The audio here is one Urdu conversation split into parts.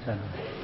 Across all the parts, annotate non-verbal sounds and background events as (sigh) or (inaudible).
السلام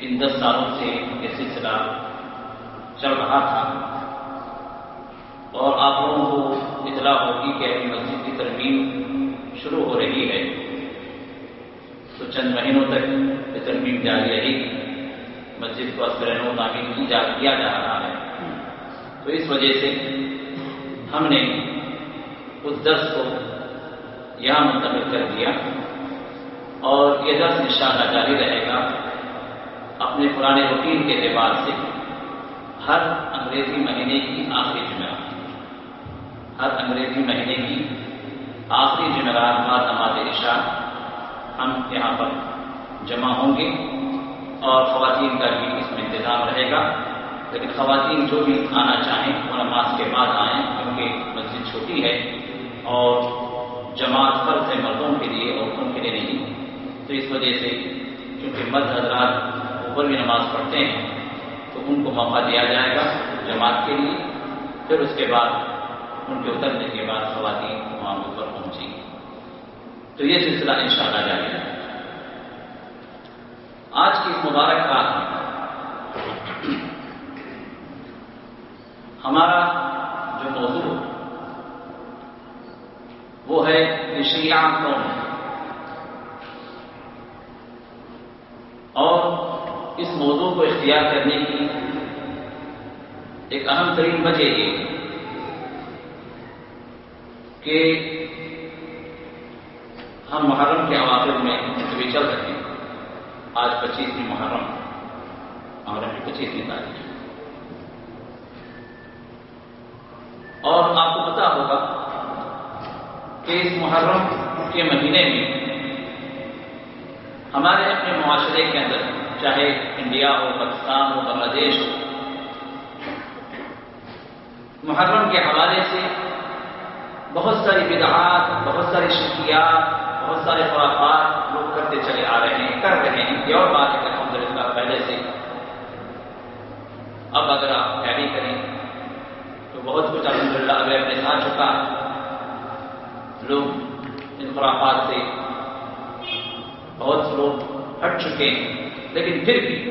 ان دس سالوں سے یہ سلسلہ چل رہا تھا۔ اور آپ لوگوں کو اطلاع ہوگی کہ ابھی مسجد کی ترمیم شروع ہو رہی ہے۔ تو چند مہینوں تک یہ ترمیم جاری رہے گی۔ مسجد کو اثر نو تعمیر کی جا کیا جا رہا ہے۔ تو اس وجہ سے ہم نے اس درس کو یہاں منتقل کر دیا۔ اور یہ درس انشاءاللہ جاری رہے گا۔ اپنے پرانے روٹین کے اعتبار سے ہر انگریزی مہینے کی آخری جمعرات ہر انگریزی مہینے کی آخری جمعرات بعد نماز عشاء ہم یہاں پر جمع ہوں گے اور خواتین کا بھی اس میں انتظام رہے گا۔ لیکن خواتین جو بھی آنا چاہیں وہ نماز کے بعد آئیں، کیونکہ مسجد چھوٹی ہے اور جماعت فرض ہے مردوں کے لیے عورتوں کے لیے نہیں۔ تو اس وجہ سے کیونکہ مرد حضرات اوپر بھی نماز پڑھتے ہیں تو ان کو موقع دیا جائے گا جماعت کے لیے، پھر اس کے بعد ان کے اترنے کے بعد خواتین وہاں اوپر پہنچیں گی۔ تو یہ سلسلہ انشاءاللہ جاری ہے آج کی اس مبارک رات میں ہمارا جو موضوع وہ ہے کہ شیعہ کون ہے۔ اور اس موضوع کو اختیار کرنے کی ایک اہم ترین وجہ یہ کہ ہم محرم کے عواقب میں بھی چل رہے ہیں، آج پچیسویں محرم محرم کی پچیسویں تاریخ اور آپ کو پتا ہوگا کہ اس محرم کے مہینے میں ہمارے اپنے معاشرے کے اندر چاہے انڈیا ہو، پاکستان ہو، بنگلہ دیش ہو۔ محرم کے حوالے سے بہت ساری بدعات، بہت ساری شکیات، بہت سارے خرافات لوگ کرتے چلے آ رہے ہیں، کر رہے ہیں۔ یہ اور بات ہے کہ الحمد للہ پہلے سے اب اگر آپ ایڈی کریں تو بہت کچھ الحمد للہ اگر اپنے ساتھ چکا، لوگ ان خرافات سے بہت لوگ ہٹ چکے ہیں۔ لیکن پھر بھی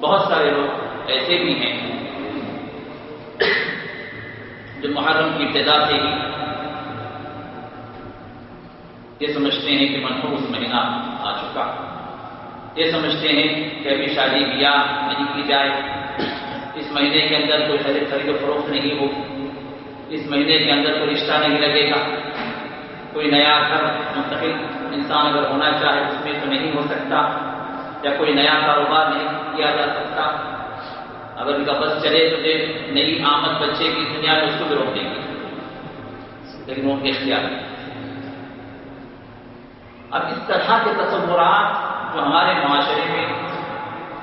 بہت سارے لوگ ایسے بھی ہیں جو محرم کی ابتدا سے ہی یہ سمجھتے ہیں کہ منحوس مہینہ آ چکا۔ یہ سمجھتے ہیں کہ ابھی شادی بیاہ نہیں کی جائے۔ اس مہینے کے اندر کوئی خرید خرید و فروخت نہیں ہو۔ اس مہینے کے اندر کوئی رشتہ نہیں لگے گا۔ کوئی نیا گھر منتقل انسان اگر ہونا چاہے اس میں تو نہیں ہو سکتا یا کوئی نیا کاروبار نہیں کیا جا سکتا۔ اگر ان کا بس چلے تو نئی آمد بچے کی دنیا میں اس کو بھی روک دیں گے۔ لیکن وہ اختیار اب اس طرح کے تصورات جو ہمارے معاشرے میں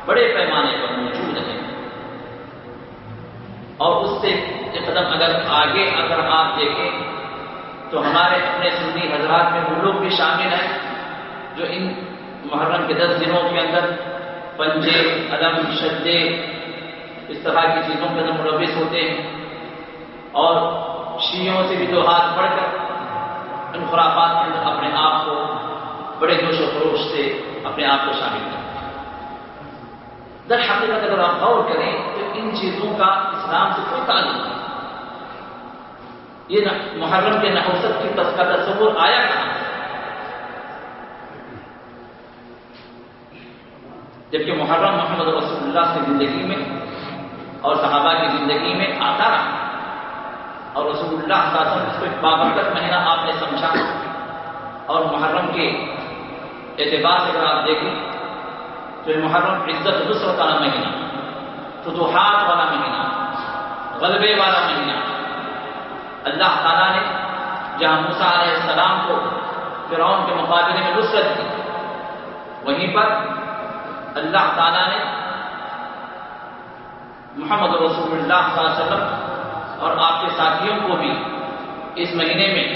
بڑے پیمانے پر موجود ہیں۔ اور اس سے قدم اگر آگے اگر آپ دیکھیں تو ہمارے اپنے سندھی حضرات میں وہ لوگ بھی شامل ہیں جو ان محرم کے دس دنوں کے اندر پنجے عدم شدے، اس طرح کی چیزوں کے اندر ملوث ہوتے ہیں اور شیوں سے بھی دو ہاتھ پڑھ کر ان خرافات کے اندر اپنے آپ کو بڑے جوش و خروش سے اپنے آپ کو شامل کریں در حقیقت اگر آپ غور کریں تو ان چیزوں کا اسلام سے کوئی تعلق نہیں۔ یہ محرم کے نحوست کی کا تصور آیا کہاں جبکہ محرم محمد رسول اللہ کی زندگی میں اور صحابہ کی زندگی میں آتا رہا۔ اور رسول اللہ صلی اللہ علیہ وسلم اس کو ایک بابرکت مہینہ آپ نے سمجھا۔ اور محرم کے اعتبار سے اگر آپ دیکھیں تو یہ محرم عزت نصرت والا مہینہ، فتوحات والا مہینہ، غلبے والا مہینہ۔ اللہ تعالیٰ نے جہاں موسا علیہ السلام کو فرعون کے مقابلے میں نصرت دی وہیں پر اللہ تعالیٰ نے محمد رسول اللہ صلی اللہ علیہ وسلم اور آپ کے ساتھیوں کو بھی اس مہینے میں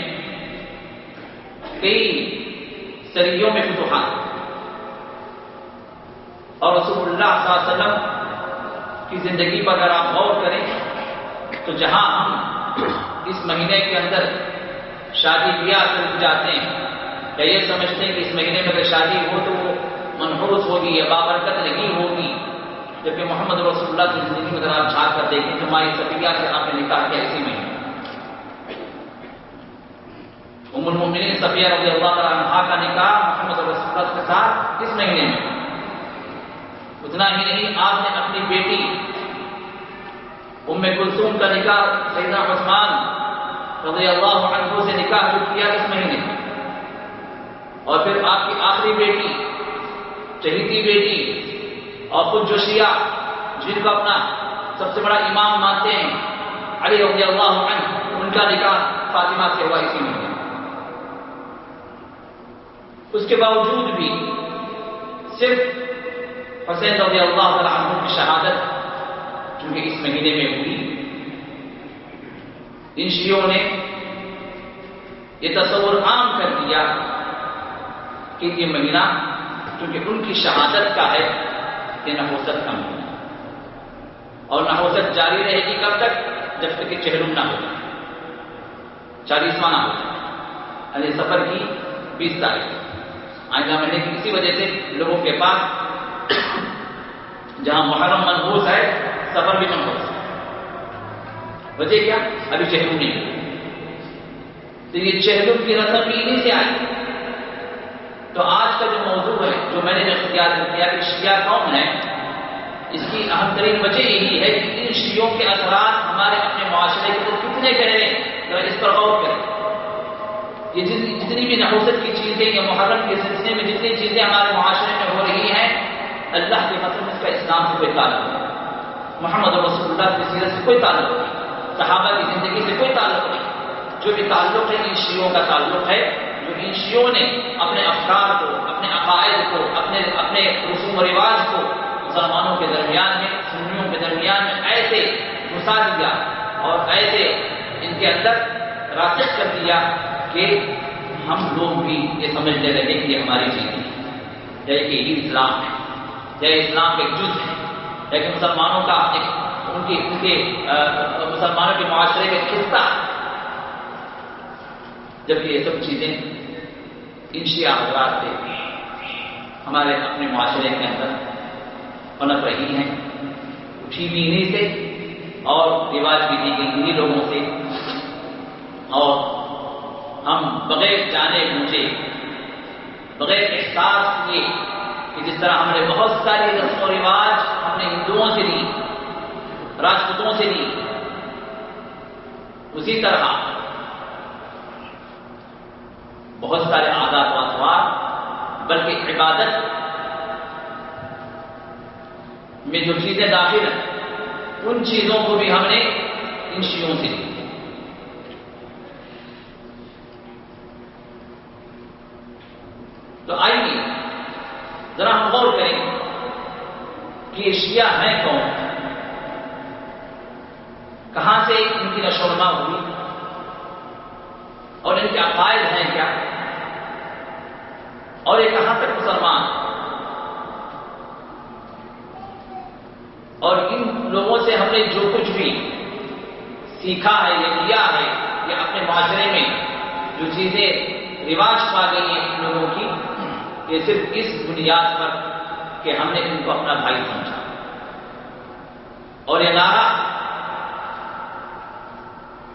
کئی سریوں میں فتوحات اور رسول اللہ صلی اللہ علیہ وسلم کی زندگی پر اگر آپ غور کریں، تو جہاں ہم اس مہینے کے اندر شادی بیاہ کر جاتے ہیں۔ یا یہ سمجھتے ہیں کہ اس مہینے میں اگر شادی ہو تو وہ منحوس ہوگی یا بابرکت نہیں ہوگی۔ جبکہ محمد رسول اللہ کی زندگی میں آپ چھا کر دیکھیں تو ہماری سفیہ سے آپ نے نکاح کیا اسی مہینے۔ ام المؤمنین صفیہ رضی اللہ تعالیٰ عنہ کا نکاح محمد رسول اللہ کے ساتھ اس مہینے میں۔ اتنا ہی نہیں، آپ نے اپنی بیٹی ام کلثوم کا نکاح سیدنا عثمان رضی اللہ عنہ سے نکاح جو کیا اس مہینے اور پھر آپ کی آخری بیٹی، چہیتی بیٹی، اور خود جو شیعہ جن کو اپنا سب سے بڑا امام مانتے ہیں، علی رضی اللہ عنہ، ان کا نکاح فاطمہ سے ہوا اسی مہینے اس کے باوجود بھی صرف حسین رضی اللہ عنہ کی شہادت چونکہ اس مہینے میں ہوئی ان شیوں نے یہ تصور عام کر دیا کہ یہ مہینہ چونکہ ان کی شہادت کا ہے یہ نحوست کا مہینہ اور نحوست جاری رہے گی کب تک؟ جب تک کہ چہرم نہ ہو۔ جائے چالیسواں نہ ہو۔ جائے سفر کی بیس تاریخ۔ آئندہ مہینے کی کسی وجہ سے لوگوں کے پاس جہاں محرم منحوس ہے، سفر بھی منحوس۔ ہے وجہ کیا؟ ابھی چہلوم نہیں تو یہ چہلوم کی رسم انہیں سے آئی۔ تو آج کا جو موضوع ہے، جو میں نے اختیار کیا کہ شیعہ کون ہے اس کی اہم ترین وجہ یہی ہے کہ ان شیوں کے اثرات ہمارے اپنے معاشرے کے کتنے گہرے ذرا اس پر غور کریں یہ جتنی بھی نحوست کی چیزیں، یا محرم کے سلسلے میں جتنی چیزیں ہمارے معاشرے میں ہو رہی ہیں، اللہ کے مطلب اس کا اسلام سے کوئی تعلق نہیں۔ محمد رسول اللہ کی سیرت سے کوئی تعلق نہیں۔ صحابہ کی زندگی سے کوئی تعلق نہیں۔ جو بھی تعلق ہے ان شیوں کا تعلق ہے، جو ان شیوں نے اپنے افکار کو، اپنے عقائد کو، اپنے اپنے رسوم و رواج کو مسلمانوں کے درمیان میں، سنیوں کے درمیان میں ایسے گھسا دیا اور ایسے ان کے اندر راسک کر دیا کہ ہم لوگ بھی یہ سمجھتے رہے کہ یہ ہماری چیز ہے جیسے کہ یہ اسلام ہے، جیسے اسلام کا جز ہے، لیکن مسلمانوں کا ایک، ان کی ان کے مسلمانوں کے معاشرے کا حصہ جب یہ سب چیزیں انشیا حضرات سے ہمارے اپنے معاشرے کے اندر پنپ رہی ہیں، اٹھی بھی انہیں سے اور رواج بھی دی گئی انہیں لوگوں سے۔ اور ہم بغیر جانے بوجھے بغیر احساس کیے کہ جس طرح ہم نے بہت ساری رسم و رواج اپنے ہندوؤں سے لی راجپوتوں سے لی اسی طرح بہت سارے آزاد و اخبار بلکہ عبادت میں جو چیزیں داخل ہیں، ان چیزوں کو بھی ہم نے ان شیوں سے تو آئیے، ذرا ہم غور کریں کہ یہ شیعہ ہیں کون؟ کہاں سے ان کی نشورما ہوئی؟ اور ان کے عقائد ہیں کیا؟ اور یہ کہاں تک مسلمان؟ اور ان لوگوں سے ہم نے جو کچھ بھی سیکھا ہے، یہ لیا ہے، یہ اپنے معاشرے میں جو چیزیں رواج پا گئی ہیں ان لوگوں کی، یہ صرف اس بنیاد پر کہ ہم نے ان کو اپنا بھائی سمجھا۔ اور یہ نعرہ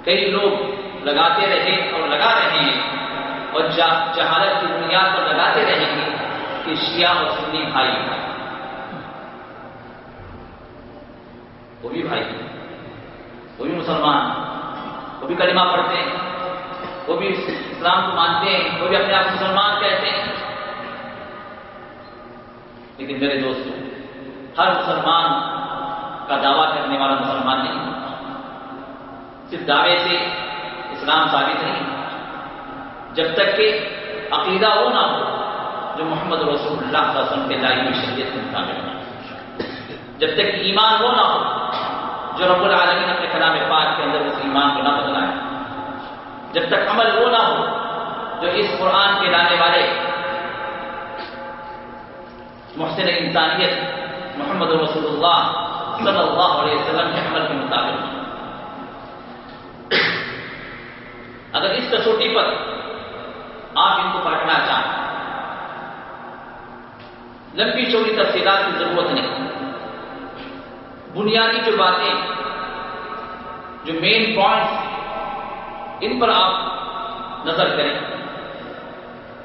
کئی لوگ لگاتے رہے اور لگا رہے ہیں اور جہالت کی بنیاد پر لگاتے رہیں گے کہ شیعہ اور سنی بھائی وہ بھی بھائی وہ بھی مسلمان وہ بھی کلمہ پڑھتے ہیں۔ وہ بھی اسلام کو مانتے ہیں۔ وہ بھی اپنے آپ مسلمان کہتے ہیں۔ لیکن میرے دوستوں ہر مسلمان کا دعویٰ کرنے والا مسلمان نہیں صرف دعوے سے اسلام ثابت نہیں، جب تک کہ عقیدہ وہ نہ ہو جو محمد رسول اللہ صلی اللہ علیہ وسلم کے لائی ہوئی شریعت کے مطابق نہ جب تک کہ ایمان وہ نہ ہو جو رب العالمین اپنے کلام پاک کے اندر اس ایمان کو نہ بدلائے۔ جب تک عمل وہ نہ ہو جو اس قرآن کے لانے والے محسن انسانیت محمد رسول اللہ صلی اللہ علیہ وسلم کے عمل کے مطابق اگر اس کسوٹی پر آپ ان کو پرکھنا چاہیں، لمبی چوڑی تفصیلات کی ضرورت نہیں۔ بنیادی جو باتیں، جو مین پوائنٹس ان پر آپ نظر کریں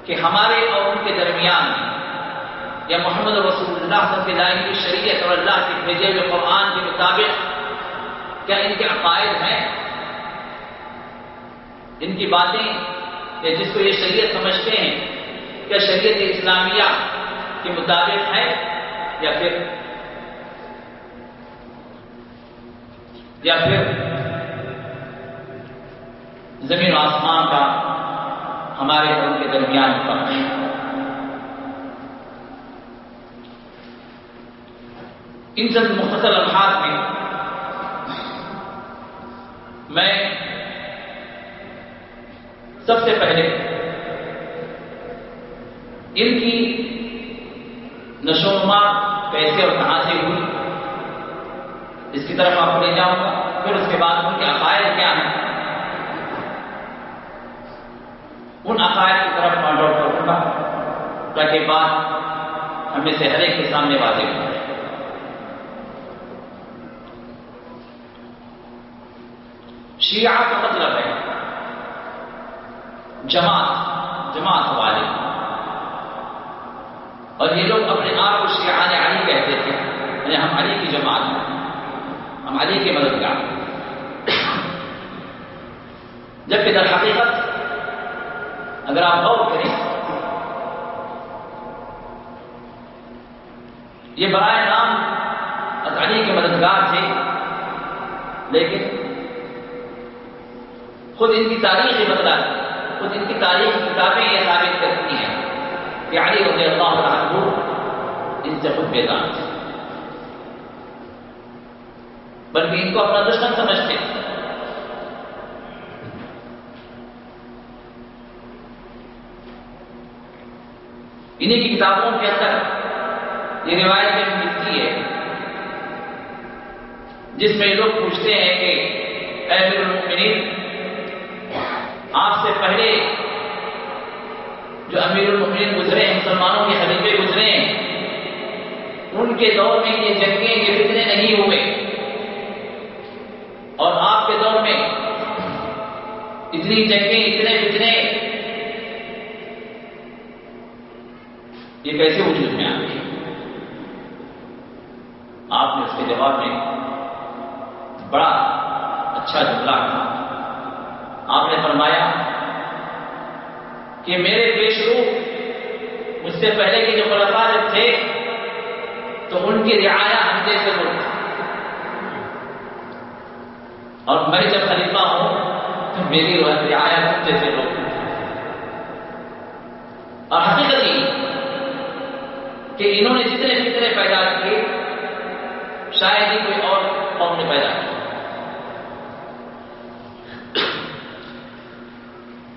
کہ ہمارے اور ان کے درمیان یا محمد رسول اللہ صلی اللہ علیہ کی شریعت اور اللہ کے بھیجے ہوئے قرآن کے مطابق کیا ان کے عقائد ہیں؟ ان کی باتیں یا جس کو یہ شریعت سمجھتے ہیں کیا شریعت اسلامیہ کے مطابق ہے یا پھر یا پھر زمین و آسمان کا ہمارے ان کے درمیان فرق ہے؟ ان چند مختصر لمحات میں میں سب سے پہلے ان کی نشوما کیسے اور کہاں سے ہوئی۔ اس کی طرف آپ کو لے جاؤں گا، پھر اس کے بعد ان کے عقائد کیا ہیں؟ ان عقائد کی طرف پوائنٹ آؤٹ کروں گا، تاکہ بات ہمیں سے ہر ایک کے سامنے واضح ہو شیعہ کا مطلب ہے جماعت جماعت والے اور یہ لوگ اپنے آپ کو شیعان علی کہتے تھے یعنی ہم علی کی جماعت ہیں۔ ہم علی کے مددگار جبکہ در حقیقت اگر آپ غور کریں، یہ برائے نام علی کے مددگار تھے، لیکن خود ان کی تاریخ یہ بدلا خود ان کی تاریخ کتابیں یہ ثابت کرتی ہیں کہ علی رضی اللہ عنہ ان سے خود بیدار تھے۔ بلکہ ان کو اپنا دشمن سمجھتے ہیں۔ انہیں کی کتابوں کے اندر یہ روایت میں ملتی ہے، جس میں لوگ پوچھتے ہیں کہ امیر المؤمنین آپ سے پہلے جو امیر المؤمنین گزرے ہیں مسلمانوں کے خلیفے گزرے ہیں ان کے دور میں یہ جنگیں، یہ فتنے نہیں ہوئے۔ اور آپ کے دور میں اتنی جنگیں، اتنے فتنے۔ یہ کیسے وجود میں آ گئی آپ نے اس کے جواب میں بڑا اچھا جملہ کہا۔ آپ نے فرمایا کہ میرے پیشرو مجھ سے پہلے کے جو خلفاء جب تھے، تو ان کی رعایا ہم جیسے لوگ اور میں جب خلیفہ ہوں، تو میری رعایا ہم جیسے لوگ اور حقیقت یہ کہ انہوں نے جتنے فتنے پیدا کیے، شاید ہی کوئی اور قوم نے پیدا کیا۔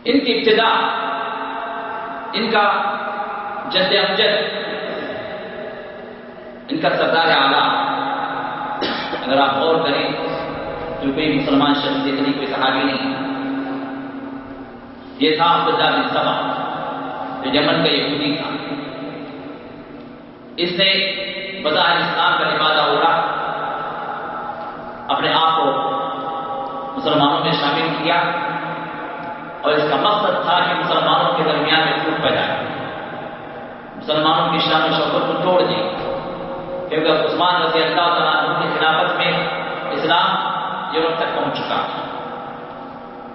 ان کی ابتدا، ان کا جد امجد، ان کا سردار اعلیٰ۔ اگر آپ غور کریں تو کوئی مسلمان شخصیت نہیں کوئی صحابی نہیں، یہ تھا عبداللہ بن سبا، جو یمن کا یہودی تھا۔ اس نے بظاہر اسلام کا نبادہ اڑا اپنے آپ کو مسلمانوں میں شامل کیا۔ اور اس کا مقصد تھا کہ مسلمانوں کے درمیان میں پھوٹ پیدا کرے مسلمانوں کی شان و شوقت کو توڑ دیں۔ کیونکہ عثمان رضی اللہ تعالیٰ عنہ کی خلافت میں اسلام یورپ تک پہنچ چکا۔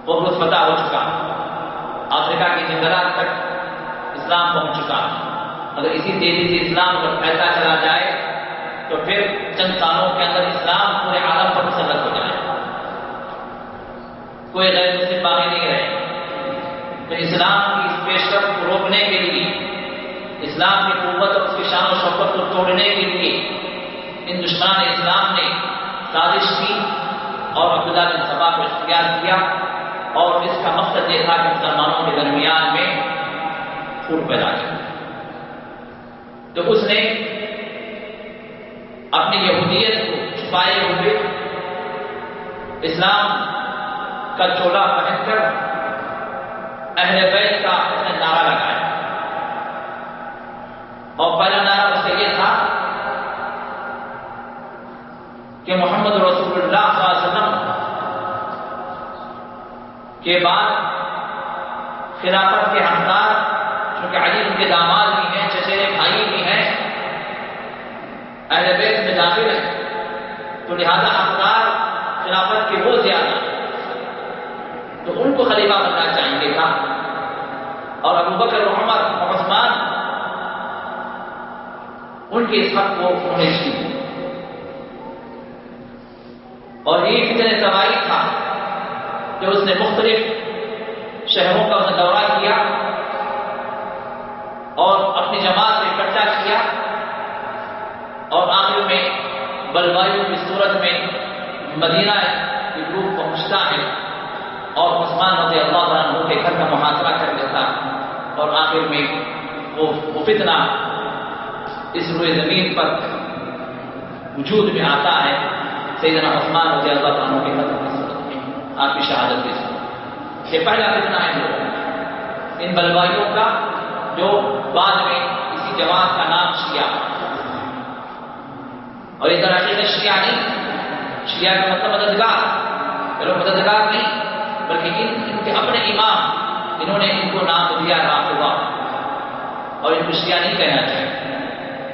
قبرص فتح ہو چکا۔ افریقہ کے جنگلات تک اسلام پہنچ چکا۔ اگر اسی تیزی سے اسلام اگر پھیلتا چلا جائے، تو پھر چند سالوں کے اندر اسلام پورے عالم پر مسلط ہو جائے۔ کوئی غیر مسلم باقی نہیں رہے۔ تو اسلام کی اس پیش رفت کو روکنے کے لیے، اسلام کی قوت اور اس کی شان و شوقت کو توڑنے کے لیے ان دشمنان اسلام نے سازش کی اور عبداللہ بن سبا کو اختیار کیا اور اس کا مقصد یہ تھا کہ مسلمانوں کے درمیان میں پھوٹ پیدا کیا۔ تو اس نے اپنی یہودیت کو چھپائے ہوئے اسلام کا چولا پہن کر اہل بیت کا اس نے نعرہ لگایا۔ اور پہلا نعرہ اس کا یہ تھا کہ محمد رسول اللہ صلی اللہ علیہ وسلم کے بعد خلافت کے حقدار چونکہ علی ان کے داماد بھی ہیں، چچیرے بھائی بھی ہیں، اہل بیت میں داخل ہیں۔ تو لہذا حقدار خلافت کے وہ زیادہ تو ان کو خلیفہ بننا چاہیے تھا اور ابو بکر محمد عثمان، ان کے اس حق کو انہوں نے چھین اور یہ فتنے سوائی تھا کہ اس نے مختلف شہروں کا دورہ کیا اور اپنی جماعت سے اکٹھا کیا اور آخر میں بلوایو کی صورت میں مدینہ کی گروپ پہنچتا ہے۔ اور عثمان رضی اللہ عنہ کے گھر کا محاصرہ کر دیتا اور آخر میں وہ فتنہ اس روئے زمین پر وجود میں آتا ہے۔ سیدنا عثمان رضی اللہ عنہ کے گھر کی صورت میں آپ کی شہادت کی صورت یہ پہلا فتنہ ہے۔ ان بلوائیوں کا جو بعد میں اسی جماعت کا نام شیعہ۔ اور یہ طرح شیعہ نہیں، شیعہ کا مطلب مددگار۔ چلو مددگار نہیں۔ بلکہ ان ان کے اپنے امام انہوں نے ان کو نام دیا رافضہ. اور ان کو شیعہ نہیں کہنا چاہیے.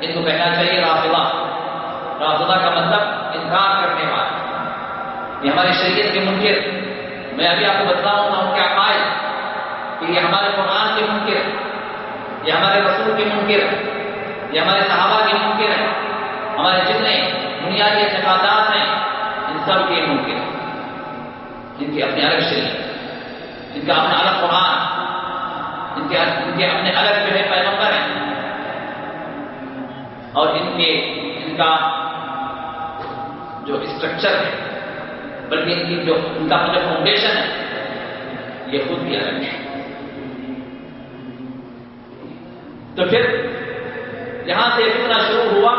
ان کو کہنا چاہیے رافضہ. رافضہ کا مطلب انکار کرنے والا. یہ ہماری شریعت کے منکر. میں ابھی آپ کو بتلاؤں گا ان کے عقائد کہ یہ ہمارے قرآن کے منکر ہے یہ ہمارے رسول کے منکر ہے یہ ہمارے صحابہ کے منکر ہے ہمارے جتنے بنیادی اعتقادات ہیں، ان سب کے منکر ہیں. جن کی اپنے الگ شریعت ان کا اپنا الگ قرآن ان کے ان کے اپنے الگ جو ہے پیغمبر ہیں۔ اور ان کے، ان کا جو اسٹرکچر ہے، بلکہ ان کی جو، ان کا جو فاؤنڈیشن ہے، یہ خود بھی الگ ہے۔ تو پھر یہاں سے فتنہ شروع ہوا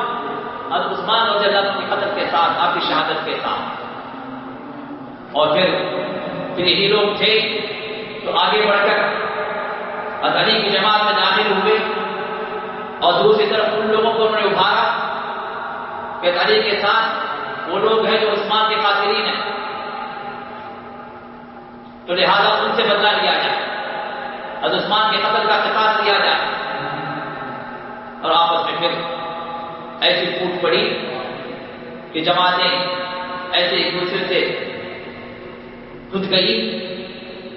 اب عثمان رضی اللہ کی قدر کے ساتھ، آپ کی شہادت کے ساتھ۔ اور پھر پھر یہی لوگ تھے تو آگے بڑھ کر علی کی جماعت میں داخل ہوئے اور دوسری طرف ان لوگوں کو انہوں نے ابھارا کہ علی کے ساتھ وہ لوگ ہیں جو عثمان کے قاتلین ہیں۔ تو لہذا ان سے بدلا لیا جائے۔ حضرت عثمان کے قتل کا شکاس لیا جائے۔ اور آپس میں پھر ایسی پھوٹ پڑی کہ جماعتیں ایسے ایک دوسرے سے خود گئی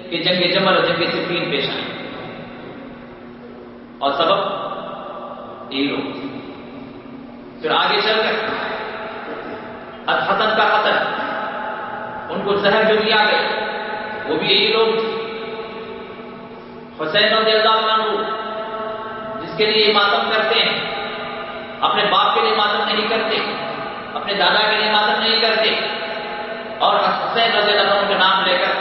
کہ جنگ جمل اور جنگ سفین پیش آئی اور سبب یہی لوگ پھر آگے چل کر حسن کا قتل۔ ان کو زہر جو دیا گیا، وہ بھی یہی لوگ حسین رضی اللہ عنہ، جس کے لیے ماتم کرتے ہیں، اپنے باپ کے لیے ماتم نہیں کرتے، اپنے دادا کے لیے ماتم نہیں کرتے۔ اور حسین رضی اللہ عنہ کا نام لے کر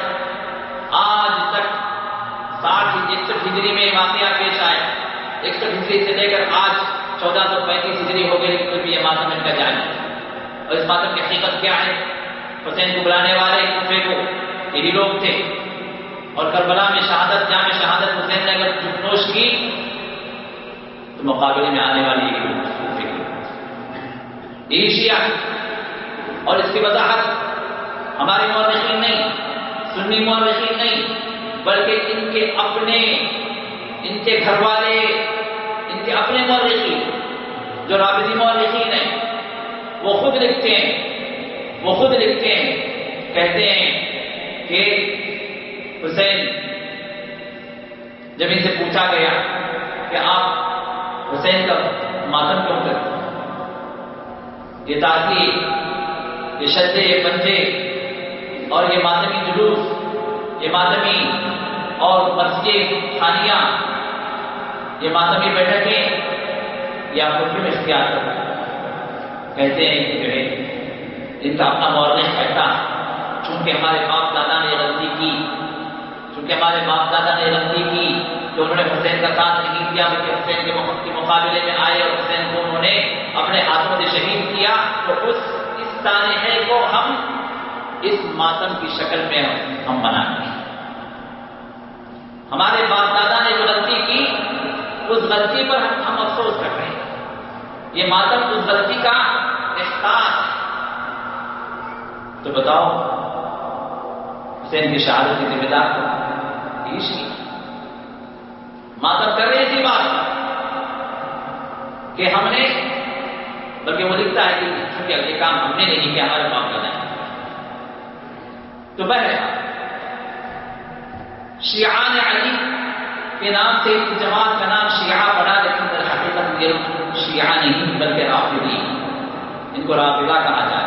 آج تک ساٹھ ایکسٹھ ہجری میں واقعہ پیش آئے۔ ایک سو ہجری سے لے کر آج چودہ سو پینتیس ہجری ہو گئی، تو بھی یہ ماتم ان کا جاری اور اس ماتم کی حقیقت کیا ہے؟ حسین کو بلانے والے ایک دوسرے کو یہی لوگ تھے۔ اور کربلا میں شہادت جہاں میں شہادت حسین نے اگر چپنوش کی، تو مقابلے میں آنے والی یہی لوگ یہی اور اس کی وضاحت ہمارے مورخین نہیں، سنی مورخین نہیں، بلکہ ان کے اپنے، ان کے گھر والے ان کے اپنے مورخین، جو رابطی مورخین ہیں، وہ خود لکھتے ہیں، وہ خود لکھتے ہیں، کہتے ہیں کہ حسین، جب ان سے پوچھا گیا کہ آپ حسین کا ماتم کیوں کرتے ہیں یہ تاکہ یہ شدے، یہ پنجے اور یہ ماتمی جلوس، یہ ماتمی اور مسجد خانیاں، یہ ماتمی بیٹھکیں، یہ آپ کو کیوں اختیار کر کہتے ہیں جو ہے ان کا اپنا مورخ کہتا چونکہ ہمارے باپ دادا نے غلطی کی، چونکہ ہمارے باپ دادا نے غلطی کی کہ انہوں نے حسین کا ساتھ نہیں کیا بلکہ حسین کے کے مقابلے میں آئے اور حسین کو انہوں نے اپنے ہاتھوں سے شہید کیا، تو اس اس تاریخ کو ہم اس ماتم کی شکل میں ہم بنائیں گے ہمارے باپ دادا نے جو غلطی کی، اس غلطی پر ہم ہم افسوس کر رہے ہیں۔ یہ ماتم اس غلطی کا احساس تو بتاؤ، حسین کی شہادت کی ذمہ دار ایشی ماتم کر رہے اسی بات کہ ہم نے بلکہ وہ لکھتا ہے کہ یہ کام ہم نے نہیں کیا، ہمارے باپ دادا نے۔ تو بہرحال شیعان علی کے نام سے جماعت کا نام شیعہ پڑا لیکن در حقیقت یہ شیعہ نہیں، بلکہ رافضی ان کو رافضہ کہا جائے۔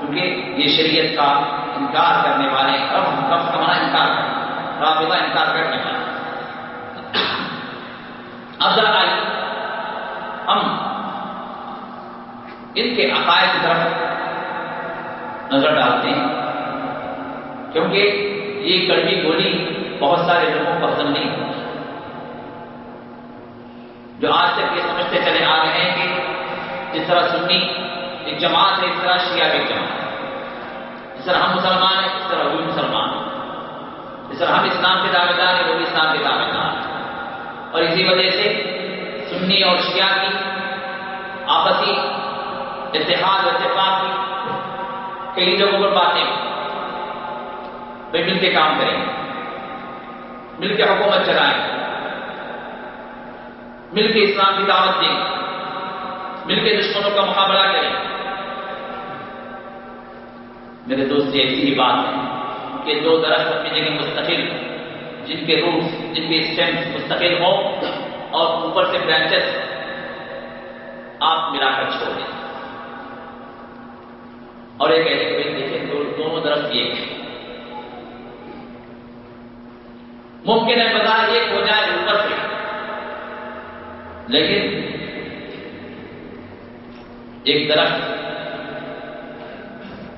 کیونکہ یہ شریعت کا انکار کرنے والے کب کب کمانا انکار کریں رافضہ انکار کرنے والے اب ذرا آئی ہم ان کے عقائد کی طرف نظر ڈالتے ہیں۔ کیونکہ یہ کڑوی گولی بہت سارے لوگوں کو پسند نہیں ہوتی۔ جو آج تک یہ سمجھتے چلے آ رہے ہیں کہ جس طرح سنی، ایک جماعت ہے، اس طرح شیعہ ایک جماعت جس طرح ہم مسلمان ہیں، اس طرح وہ مسلمان جس طرح ہم اسلام کے دعوے دار ہیں، وہ بھی اسلام کے دعوے دار ہیں۔ اور اسی وجہ سے سنی اور شیعہ کی آپسی اتحاد، اتفاق کی کئی جگہوں پر باتیں بھائی مل کے کام کریں۔ گے مل کے حکومت چلائیں۔ مل کے اسلام کی دعوت دیں۔ مل کے دشمنوں کا مقابلہ کریں۔ میرے دوست، یہ ایسی ہی بات ہے کہ دو درخت اپنی جگہ مستقل، جن کے روٹس، جن کے اسٹینڈ مستقل ہوں اور اوپر سے برانچز آپ ملا کر چھوڑ دیں۔ اور ایک ایسے دیکھیں دونوں درخت ایک ہیں۔ ممکن ہے بازار ایک ہو جائے، اوپر سے۔ لیکن ایک درخت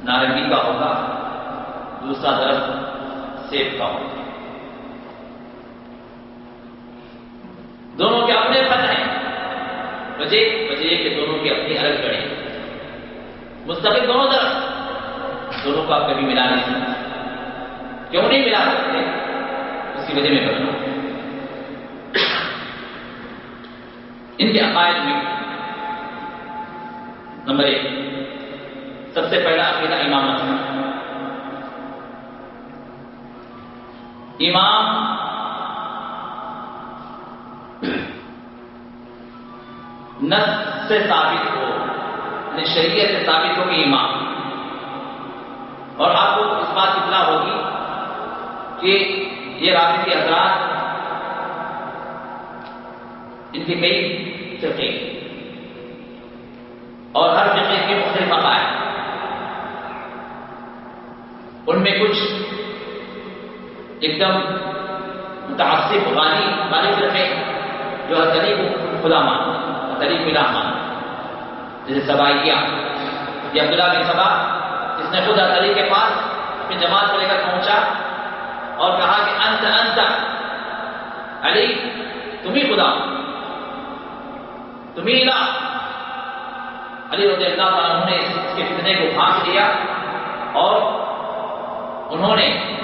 نارنگی کا ہوگا، دوسرا درخت سیب کا ہوگا۔ دونوں کے اپنے فن ہیں۔ وجہ وجہ کہ دونوں کی اپنی الگ جڑیں مستقل دونوں درخت، دونوں کو آپ کبھی ملا نہیں سکتے۔ کیوں نہیں ملا سکتے؟ کی وجہ میں بتاؤں ان کے عقائد میں نمبر ایک، سب سے پہلا عقیدہ امامت امام نس سے ثابت ہو یعنی شریعت سے ثابت ہو کہ امام۔ اور آپ کو اس بات اطلاع ہوگی کہ یہ رابطی حضرات ان کے کئی فرقے اور ہر فرقے کے مختلف مقائد ان میں کچھ ایک دم متاثر غانی غالب فرقے جو حضری کو خدا مانتے طریق ملا مان جیسے سبائیا یا عبداللہ بن سبا جس نے خود علی کے پاس اپنی جماعت کو لے کر پہنچا اور کہا کہ انت انت۔ علی تم ہی خدا۔ تم ہی الہ۔ علی رضی اللہ تعالیٰ نے اس کے فتنے کو پھانک دیا اور انہوں نے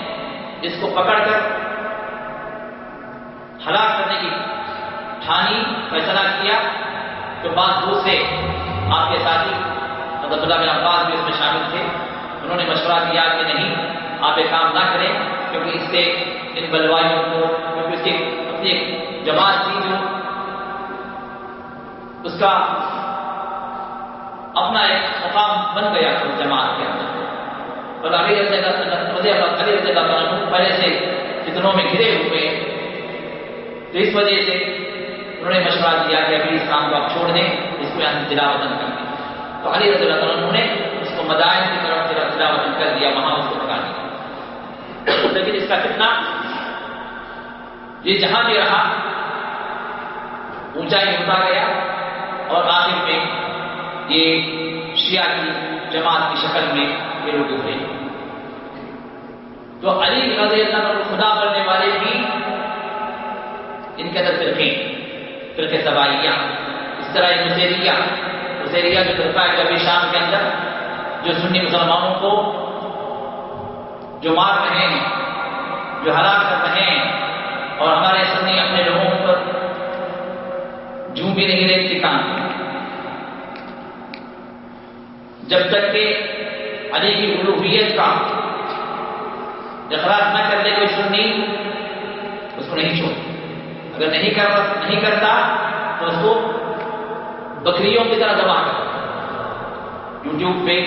اس کو پکڑ کر ہلاک کرنے کی ٹھانی فیصلہ کیا جو بات دور سے آپ کے ساتھی، حضرت اللہ بن عباس بھی اس میں شامل تھے۔ انہوں نے مشورہ دیا کہ نہیں، آپ ایک کام نہ کریں۔ کیونکہ اس سے ان بلوائیوں کو کیونکہ اس کی اپنی جماعت تھی جو اس کا اپنا ایک مقام بن گیا تھا جماعت کے اندر۔ اور علی رضی اللہ علی رضی اللہ پہلے سے کتنوں میں گرے ہوئے تو اس وجہ سے انہوں نے مشورہ دیا کہ ابھی اسلام کو آپ چھوڑ دیں، اس کو یہاں ضلع وطن کر دیں تو علی رضی اللہ عنہ نے اس کو مدائن کی طرف ضلع وطن کر دیا، وہاں اس کو لگا دیا۔ لیکن اس کا کتنا یہ جہاں بھی رہا اونچائی ہوتا گیا اور آخر میں یہ شیعہ کی جماعت کی شکل میں یہ لوگ ابھرے تو علی رضی اللہ عنہ خدا بننے والے بھی ان کے اندر فرقے فرقے سبائیہ اس طرح ایک مسیریہ مسیریہ جو فرقہ ہے کبھی شام کے اندر، جو سنی مسلمانوں کو جو مار رہے ہیں، جو ہلاک کر رہے ہیں، اور ہمارے سنی اپنے لوگوں پر جوں بھی نہیں رہتی کام جب تک کہ علی کی الوحیت کا اخراج نہ کر لے کوئی سنی اس کو نہیں چھوڑ۔ اگر نہیں کر نہیں کرتا، تو اس کو بکریوں کی طرح دبا کر۔ یوٹیوب پہ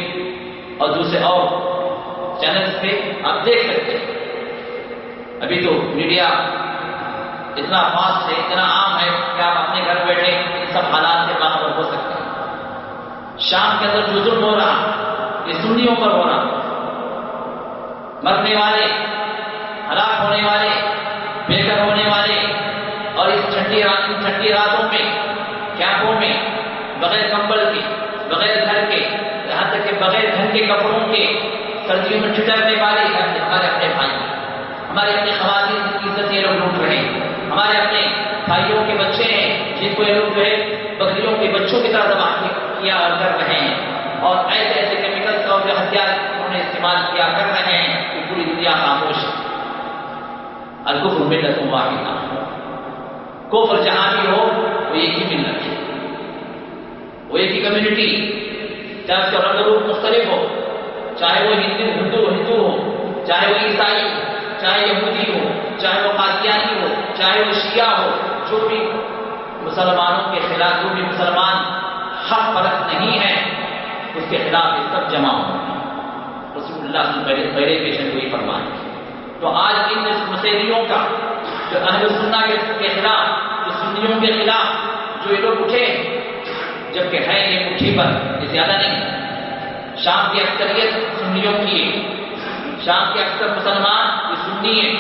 اور دوسرے اور چینلز پہ آپ دیکھ سکتے ہیں۔ ابھی تو میڈیا اتنا فاسٹ ہے، اتنا عام ہے کہ آپ اپنے گھر بیٹھے ان سب حالات سے باخبر ہو سکتے ہیں۔ شام کے اندر جو ظلم ہو رہا، یہ سنیوں پر ہو رہا۔ مرنے والے، ہلاک ہونے والے، بے گھر ہونے والے، اور اس ٹھنڈی رات، ان ٹھنڈی راتوں میں کیمپوں میں، بغیر کمبل کے، بغیر گھر کے یہاں تک کہ بغیر گھر کے کپڑوں کے سردیوں میں ٹھٹرنے والے ہمارے اپنے بھائی، ہمارے اپنے خواتین کی عزت یہ لوگ لوٹ رہے ہیں۔ ہمارے اپنے بھائیوں کے بچے ہیں، جن کو یہ لوگ جو ہے بکریوں کے بچوں کی طرح دبا کیا اور کر رہے ہیں۔ اور ایسے ایسے کیمیکلس اور جو ہتھیار انہوں نے استعمال کیا، کر رہے ہیں کہ پوری دنیا خاموش ہے۔ الکفر ملت واحدہ۔ کفر جہاں بھی ہو، وہ ایک ہی ملت ہے۔ وہ ایک ہی کمیونٹی چاہے اس کا رنگ روپ مختلف ہو۔ چاہے وہ ہندو ہندو ہندو ہو، چاہے وہ عیسائی ہو، چاہے یہودی ہو، چاہے وہ قادیانی ہو، چاہے وہ شیعہ ہو، جو بھی مسلمانوں کے خلاف، جو بھی مسلمان حق کے خلاف یہ سب جمع ہوں گے رسول اللہ سے پہلے پہلے پیشن ہوئی فرمائے تو آج ان مسیریوں کا، جو اہل سننا کے خلاف، جو سنیوں کے خلاف جو یہ لوگ اٹھے، جبکہ ہے یہ مٹھی پر، یہ زیادہ نہیں۔ شام کی اکثریت سنیوں کی ہے۔ شام کے اکثر مسلمان یہ سنی ہے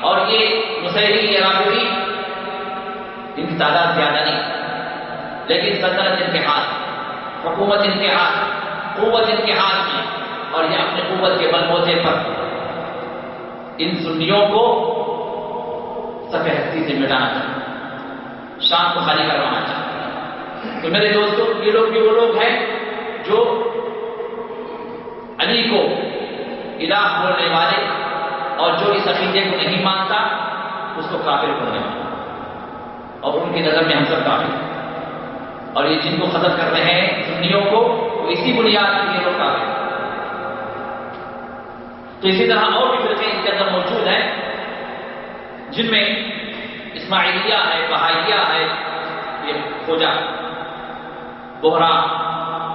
اور یہ مسحری یا رابطی ان کی تعداد زیادہ نہیں۔ لیکن سلطنت ان کے ہاتھ حکومت ان کے ہاتھ قوت ان کے ہاتھ میں اور یہ اپنے قوت کے بل بوتے پر ان سنیوں کو سفید سے مٹانا چاہتے شام کو خالی کروانا چاہتے تو میرے دوستوں یہ لوگ بھی وہ لوگ ہیں جو علی کو الہ بولنے والے اور جو اس عقیدے کو نہیں مانتا، اس کو کافر بولنے والا اور ان کی نظر میں ہم سب کافر ہیں۔ اور یہ جن کو ختم کر رہے ہیں، سنیوں کو، وہ اسی بنیاد پر یہ لوگ کافر ہیں۔ تو اسی طرح اور بھی فرقے ان کے اندر موجود ہیں، جن میں اسماعیلیہ ہے، بہائیہ ہے، یہ خوجا بوہرا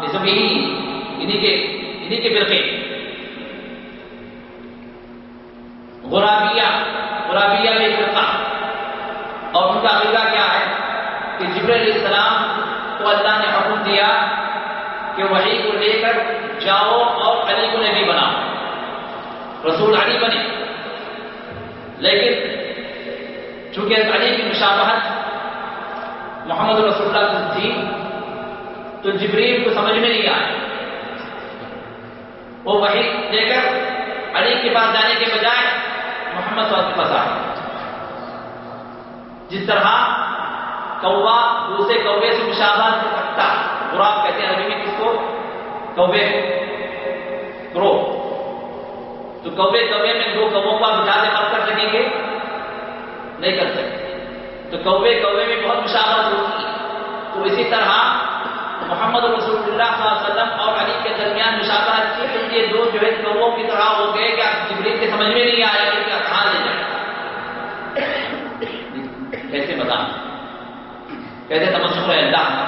یہ سب یہی انہیں کے انہیں کے فرقے۔ غرابیہ غرابیہ میں فرقہ۔ اور ان کا عقیدہ کیا ہے؟ کہ جبر علیہ السلام کو اللہ نے حکم دیا کہ وہی کو لے کر جاؤ اور علی کو نبی بناؤ۔ رسول علی بنے۔ لیکن چونکہ علی کی مشابہت محمد رسول اللہ سے تھی، تو جبریل کو سمجھ میں نہیں آیا۔ وہ وہی لے کر علی کے پاس جانے کے بجائے محمد صلی اللہ علیہ وسلم کے پاس آئے۔ جس طرح کوا دوسرے کوے سے مشابہت سے سکتا غراب کہتے ہیں عربی میں کس کو؟ کوے کرو۔ تو کوے کوے میں دو کووں کو آپ بٹھا دے آپ کر سکیں گے؟ نہیں کر سکتے۔ تو کوے کوے میں بہت مشابہت ہوتی ہے۔ تو اسی طرح محمد رسول اللہ صلی اللہ علیہ وسلم اور علی کے درمیان مشابہت کی تو یہ دو جو ہے کووں کی طرح ہو گئے کہ آپ جبریل کے سمجھ میں نہیں آیا کہ کیا کہاں لے جائے کیسے بتا کیسے تمسر ہے اللہ کا؟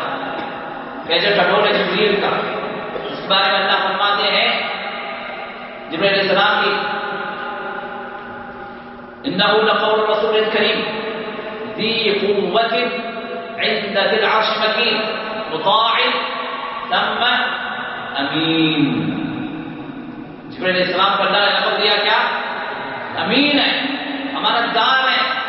کیسے ٹھٹور ہے جبریل کا؟ اس بارے میں اللہ فرماتے ہیں، جبریل علیہ السلام کی انه لقول رسول کریم ذي قوة عند ذي العرش مكين مطاع ثم امین۔ جبریل علیہ السلام کو اللہ نے لقب دیا کیا؟ امین ہے امانت دار ہے۔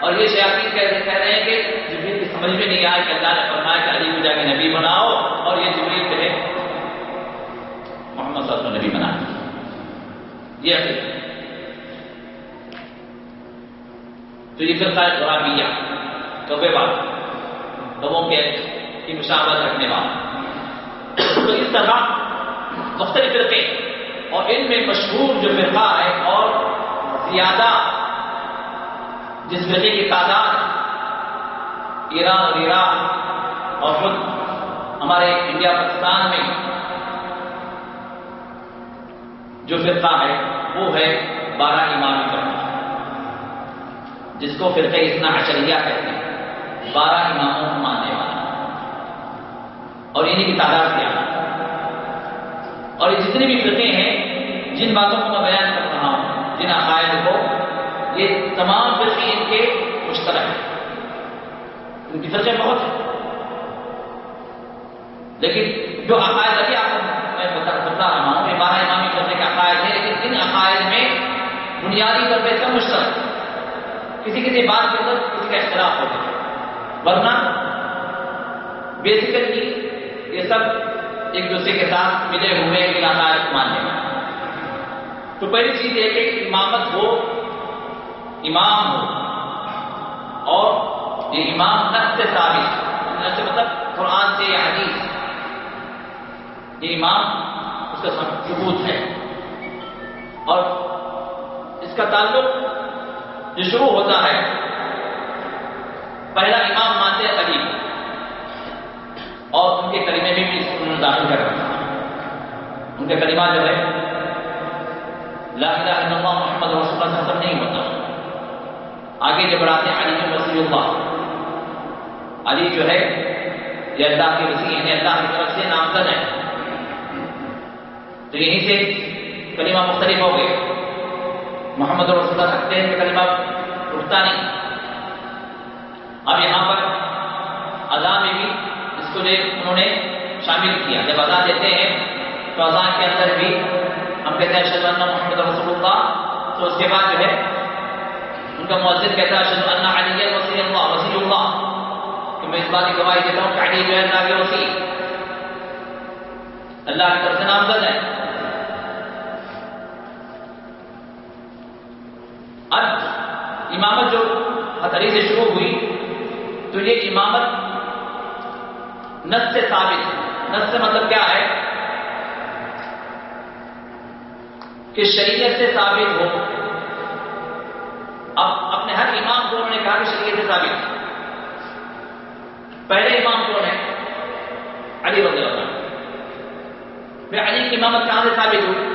اور یہ شیاطین کہہ رہے ہیں کہ جبریل کی سمجھ میں نہیں آیا کہ اللہ نے فرمایا کہ علی کو جا کے نبی بناؤ اور یہ جبریل جو ہے، محمد صلی اللہ علیہ وسلم نبی بنا یہ عقیدہ تو یہ فرقہ ہے غرابیہ کبے بات۔ کبوں کے کی مشابت رکھنے والا۔ تو اس طرح مختلف فرقے اور ان میں مشہور جو فرقہ ہے اور زیادہ جس فرقے کی تعداد ایران اور عراق اور خود ہمارے انڈیا، پاکستان میں جو فرقہ ہے، وہ ہے بارہ امامی فرقہ جس کو فرقہ اتنا اشریہ کہتے ہیں۔ بارہ اماموں کو ماننے والا۔ اور انہیں کی تعداد کیا اور یہ جتنے بھی فرقے ہیں، جن باتوں کو میں بیان کر رہا ہوں، جن عقائد کو، یہ تمام فرقے ان کے مشترک ہیں۔ ان کی فرقے بہت ہیں۔ لیکن جو عقائد ابھی آپ کو میں بتا رہا ہوں، یہ بارہ امامی فرقے کے عقائد ہیں، لیکن ان عقائد میں بنیادی طور پہ سب مشترک کسی کسی بات کے اندر کسی کا اختلاف ہوتا ہے۔ ورنہ بیسیکلی یہ سب ایک دوسرے کے ساتھ ملے ہوئے علاقائد ماننے والے تو پہلی چیز یہ کہ امامت ہو امام ہو اور یہ امام نس سے ثابت نس مطلب قرآن سے یا حدیث۔ یہ امام اس کا ثبوت ہے۔ اور اس کا تعلق جو شروع ہوتا ہے، پہلا امام مانتے ہیں علی اور ان کے کریمے میں بھی انہوں نے داخل کر رکھا۔ ان کا کریمہ جو ہے لا الہ الا اللہ محمد رسول اللہ سب نہیں ہوتا۔ آگے جب بڑھاتے ہیں علی وسیع اللہ۔ علی جو ہے، یہ اللہ کے وسیع ہے یعنی اللہ کی طرف سے نامزد ہے تو یہیں سے کلمہ مختلف ہو گئے۔ محمد رسول اللہ رکھتے ہیں کہ کلمہ اٹھتا نہیں۔ اب یہاں پر اذان میں بھی اس کو جو انہوں نے شامل کیا۔ جب اذان دیتے ہیں تو اذان کے اندر بھی ہم کہتے ہیں اشد اللہ محمد رسول اللہ تو اس کے بعد جو ہے، ان کا مؤذن کہتا ہے اشد اللہ علی وسیع اللہ وسیع اللہ کہ میں اس بات کی گواہی دیتا ہوں کہ علی جو ہے اللہ کے وسیع۔ اللہ کی طرف سے نامزد ہے اب امامت جو حتری سے شروع ہوئی، تو یہ امامت نس سے ثابت۔ نس سے مطلب کیا ہے؟ کہ شریعت سے ثابت ہو۔ اب اپنے ہر امام کو انہوں نے کہا کہ شریعت سے ثابت۔ پہلے امام کون ہے؟ علی رضی اللہ میں علی کی امامت کہاں سے ثابت ہوں؟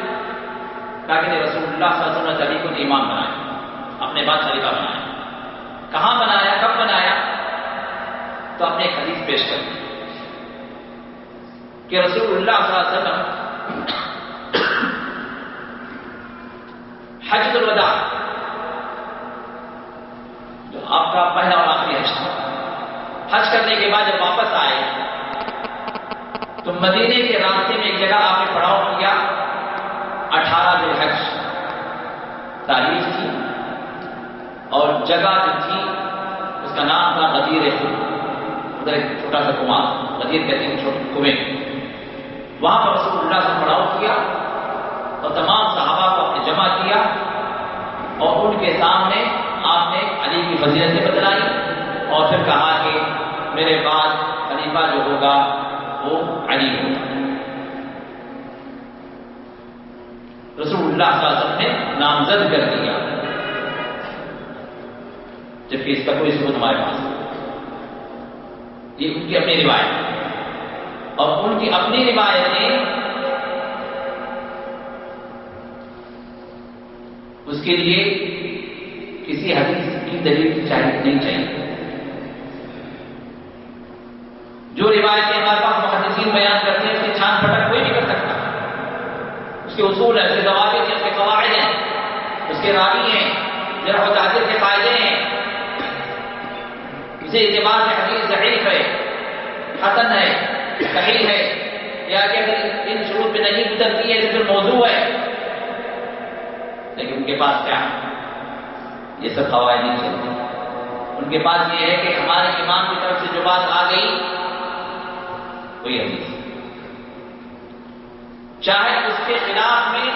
تاکہ رسول اللہ صلی اللہ علیہ وسلم علی کو امام بنایا۔ اپنے بعد خلیفہ بنایا۔ کہاں بنایا؟ کب بنایا؟ تو اپنے ایک حدیث پیش کر دی کہ رسول اللہ صلی اللہ علیہ وسلم حج الوداع، جو آپ کا پہلا اور آخری حج تھا، حج کرنے کے بعد جب واپس آئے، تو مدینے کے راستے میں ایک جگہ آپ نے پڑاؤ کیا، اٹھارہ جو حج تاریخ تھی، اور جگہ جو تھی، اس کا نام تھا غدیر، ادھر ایک چھوٹا سا کنواں غدیر کہتے ہیں، چھوٹے کنویں وہاں پر رسول اللہ سے پڑاؤ کیا اور تمام صحابہ کو اپنے جمع کیا اور ان کے سامنے آپ نے علی کی فضیلتیں بتلائی اور پھر کہا کہ میرے بعد خلیفہ جو ہوگا وہ علی ہوگا۔ رسول اللہ صلی اللہ علیہ وسلم نے نامزد کر دیا جبکہ اس کا کوئی ثبوت ہمارے پاس یہ ان کی اپنی روایت۔ اور ان کی اپنی روایتیں اس کے لیے کسی حدیث کی دلیل چاہیے، نہیں چاہیے۔ جو روایتیں ہمارے پاس محدثین بیان کرتے ہیں، اس کی چھان پھٹک کوئی نہیں کر سکتا۔ اس کے اصول ہیں، اس کے ضوابط ہیں، اس کے قواعد ہیں، اس کے راوی ہیں ذرا و کے فائدے ہیں۔ اسے اعتبار میں حدیث ضعیف ہے، حسن ہے۔ صحیح ہے۔ یا کہ اگر ان شروع پہ نہیں گزرتی ہے تو پھر موضوع ہے۔ لیکن ان کے پاس کیا؟ یہ سب قواعد نہیں چلتے ان کے پاس یہ ہے کہ ہمارے امام کی طرف سے جو بات آ گئی کوئی حدیث چاہے اس کے خلاف میں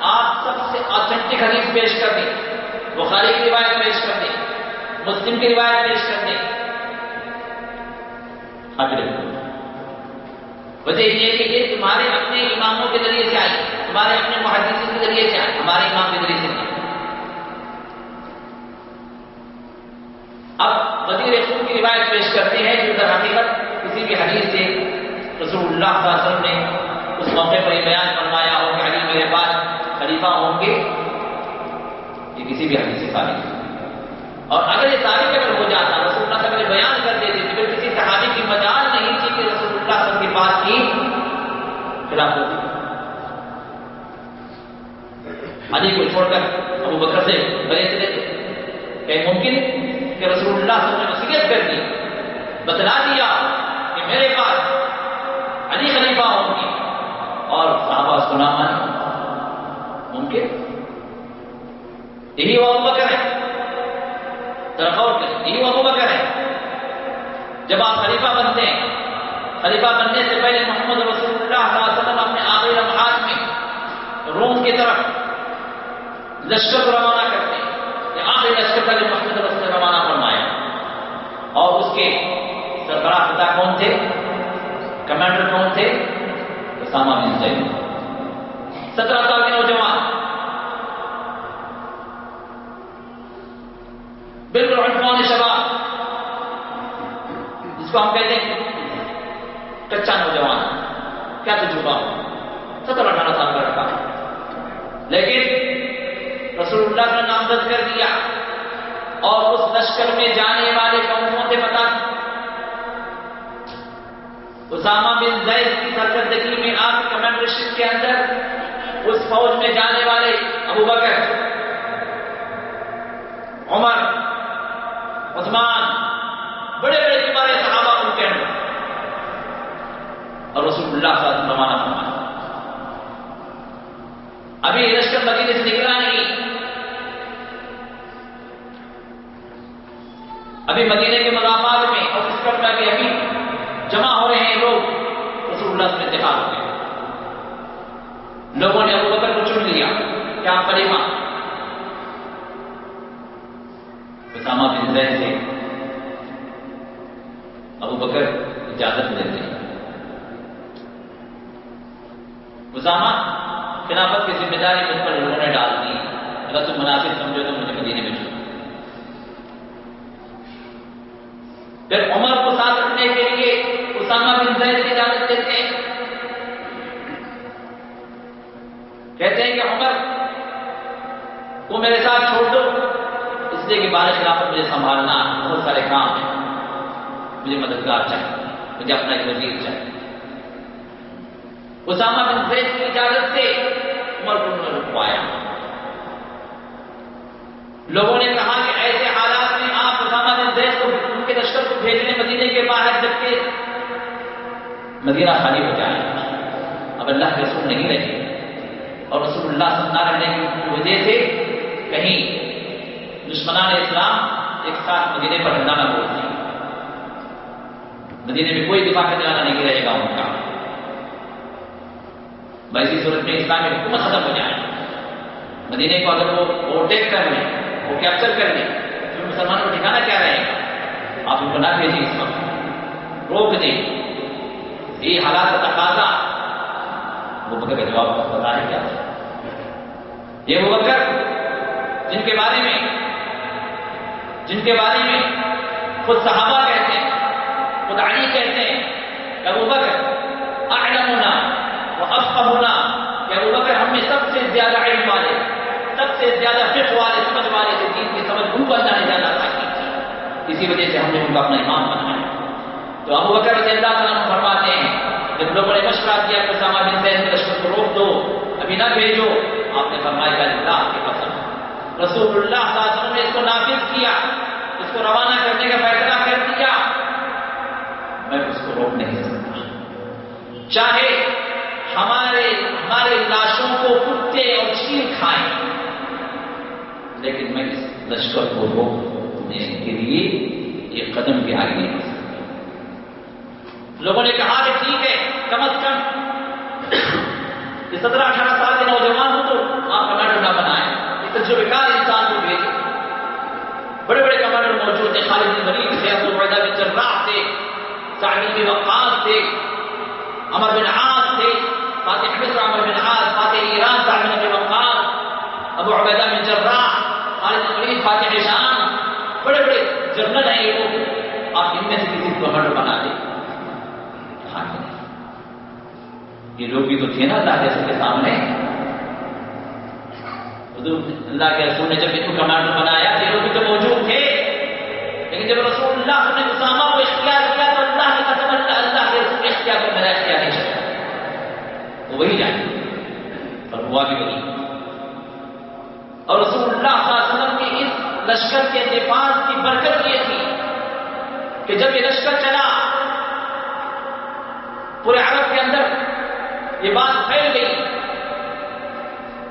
آپ سب سے آتھینٹک حدیث پیش کر دیں۔ بخاری کی روایت پیش کر دیں۔ مسلم کی روایت پیش کر دیں۔ وجہ یہ ہے کہ یہ تمہارے اپنے اماموں کے ذریعے سے آئی تمہارے اپنے محدثین کے ذریعے سے آئی ہمارے امام کے ذریعے سے نہیں۔ اب وزیر رسول کی روایت پیش کرتے ہیں، جو در حقیقت کسی بھی حدیث سے رسول اللہ صلی اللہ علیہ وسلم نے اس موقع پر یہ بیان فرمایا ہو کہ علی میرے بعد خلیفہ ہوں گے، یہ کسی بھی حدیث سے ثابت اور اگر یہ ثابت اگر ہو جاتا، رسول اللہ صلی اللہ علیہ وسلم بیان کر دیتے تو پھر کسی صحابی کی مجال نہیں تھی کہ رسول اللہ صلی اللہ علیہ وسلم کی بات کی خلاف ہوتی علی کو چھوڑ کر ابو بکر سے بڑے چلے تھے کہ ممکن کہ رسول اللہ صلی اللہ علیہ وسلم نے وصیت کر دی، بتلا دیا کہ میرے پاس علی خلیفہ ہوں گی۔ اور صحابہ اس کو نہ مانے ممکن؟ یہی وہ ابو بکر ہے۔ ذرا کریں یہی وہ ابو بکر ہے۔ جب آپ خلیفہ بنتے ہیں خلیفہ بننے سے پہلے محمد رسول اللہ صلی اللہ علیہ وسلم اپنے آخری لمحات میں روم کی طرف لشکر کو روانہ کرتے ہیں۔ کہ آخری لشکر کا محمد رسول روانہ فرمایا۔ اور اس کے سربراہ پتا کون تھے؟ کمانڈر کون تھے؟ اسامہ بن زید۔ سترہ سال کے نوجوان۔ بالکل شباب۔ جس کو ہم کہتے ہیں کچا نوجوان کیا تجربہ ہو؟ سترہ اٹھارہ سال کا رکھا لیکن رسول اللہ نے نامزد کر دیا اور اس لشکر میں جانے والے کون کون تھے پتا اسامہ بن زید کی سرکردگی میں آپ کی کمانڈرشپ کے اندر اس فوج میں جانے والے ابو بکر، عمر، عثمان، بڑے بڑے تمہارے صحابہ ان کے اندر۔ اور رسول اللہ صلی اللہ علیہ وسلم روانہ فرمایا۔ ابھی لشکر مدینے سے نکلا نہیں۔ ابھی مدینے کے مقامات میں اور اس میں ابھی ابھی جمع ہو رہے ہیں لوگ۔ رسول اللہ سے انتخاب ہو گئے۔ لوگوں نے ابو بکر کو چن لیا۔ کیا کلیمہ اسامہ بن زید سے ابو بکر اجازت دیتے ہیں۔ اسامہ خلافت کی ذمہ داری مجھ پر لوگوں نے ڈال دی۔ اگر تم مناسب سمجھو تو مجھے مدینے میں چلو پھر عمر کو ساتھ رکھنے کے لیے اسامہ بن زید کی اجازت دیتے ہیں۔ کہتے ہیں کہ عمر کو میرے ساتھ چھوڑ دو۔ اس لیے کہ بارش خلافت مجھے سنبھالنا بہت سارے کام ہیں۔ مجھے مددگار چاہیے، مجھے اپنا ایک وزیر چاہیے۔ اسامہ بن زید کی اجازت سے عمر کو انہوں نے رکوایا لوگوں نے کہا کہ ایسے حالات میں آپ اسامہ بن زید کو ان کے لشکر کو بھیجنے مدینے کے باہر جبکہ مدینہ خالی ہو جائے۔ اب اللہ کے رسول نہیں رہے۔ اور رسول اللہ صلی اللہ رہنے کی وجہ سے کہیں دشمنان اسلام ایک ساتھ مدینے پر حملہ نہ بول دیں مدینے میں کوئی دفاع کرنے والا نہیں رہے گا ان کا۔ ایسی صورت میں اسلامی حکومت ختم ہو جائے۔ مدینے کو اگر وہ اوورٹیک کر لیں، وہ کیپچر کر لیں، تو مسلمانوں کو ٹھکانا کیا رہے گا؟ آپ ان کو نہ بھیجیں اس وقت۔ روک دیں۔ یہ حالات کا تقاضا۔ وہ بکر کا جواب بتا ہے کیا؟ یہ وہ بکر، جن کے بارے میں، جن کے بارے میں خود صحابہ کہتے ہیں، خود علی کہتے ہیں، کہ ابو بکر وافقهنا کہ ابو بکر ہم میں سب سے زیادہ علم والے، سب سے زیادہ فقہ والے، سمجھ والے تھے دین کی سمجھ خوب بنانے زیادہ تاکید تھی اسی وجہ سے ہم نے ان کو اپنا امام بنایا۔ تو ابو بکر رضی اللہ تعالیٰ فرماتے ہیں، جب لوگوں نے مشورہ کیا کہ ساما بن زید کے لشکر کو روک دو، ابھی نہ بھیجو، آپ نے فرمایا کہ اللہ کے قسم۔ رسول اللہ صلی اللہ علیہ وسلم نے اس کو نافذ کیا، اس کو روانہ کرنے کا فیصلہ کر دیا۔ میں اس کو روک نہیں سکتا۔ چاہے ہمارے ہمارے لاشوں کو کتے اور چیل کھائیں۔ لیکن میں اس لشکر کو روکنے کے لیے ایک قدم بھی آگے نہیں سکتا۔ لوگوں نے کہا کہ ٹھیک ہے، کم از کم یہ سترہ اٹھارہ سال کے نوجوان ہو تو آپ کمانڈر نہ بنائیں۔ یہ تجربے کار انسان کو بھیجے بڑے بڑے کمانڈر موجود تھے خالد بن ولید تھے، عبد العبیدہ بن جراح تھے سعد بن وقاص تھے، عمر بن عاص تھے۔ فاتح مصر عمر بن عاص، فاتح ایران سعد بن ابی وقاص، ابو عبیدہ بن جراح، خالد بن ولید، فاتح شام، بڑے بڑے جنرل ہیں یہ لوگ۔ آپ ان میں سے کسی کو کمانڈر بنا دیں۔ ہاں جی۔ یہ لوگ بھی تو تھے نا اللہ کے کے سامنے۔ اللہ کے رسول نے جب ان کو کمانڈر بنایا یہ لوگ بھی تو موجود تھے۔ لیکن جب رسول اللہ نے اسامہ کو اختیار کیا تو اللہ نے قسم اللہ اللہ کے رسول اختیار کو میرا اختیار نہیں وہی جائے اور ہوا بھی وہی اور رسول اللہ صلی اللہ علیہ وسلم کے اس لشکر کے دفاع کی برکت یہ تھی کہ جب یہ لشکر چلا، پورے عرب کے اندر یہ بات پھیل گئی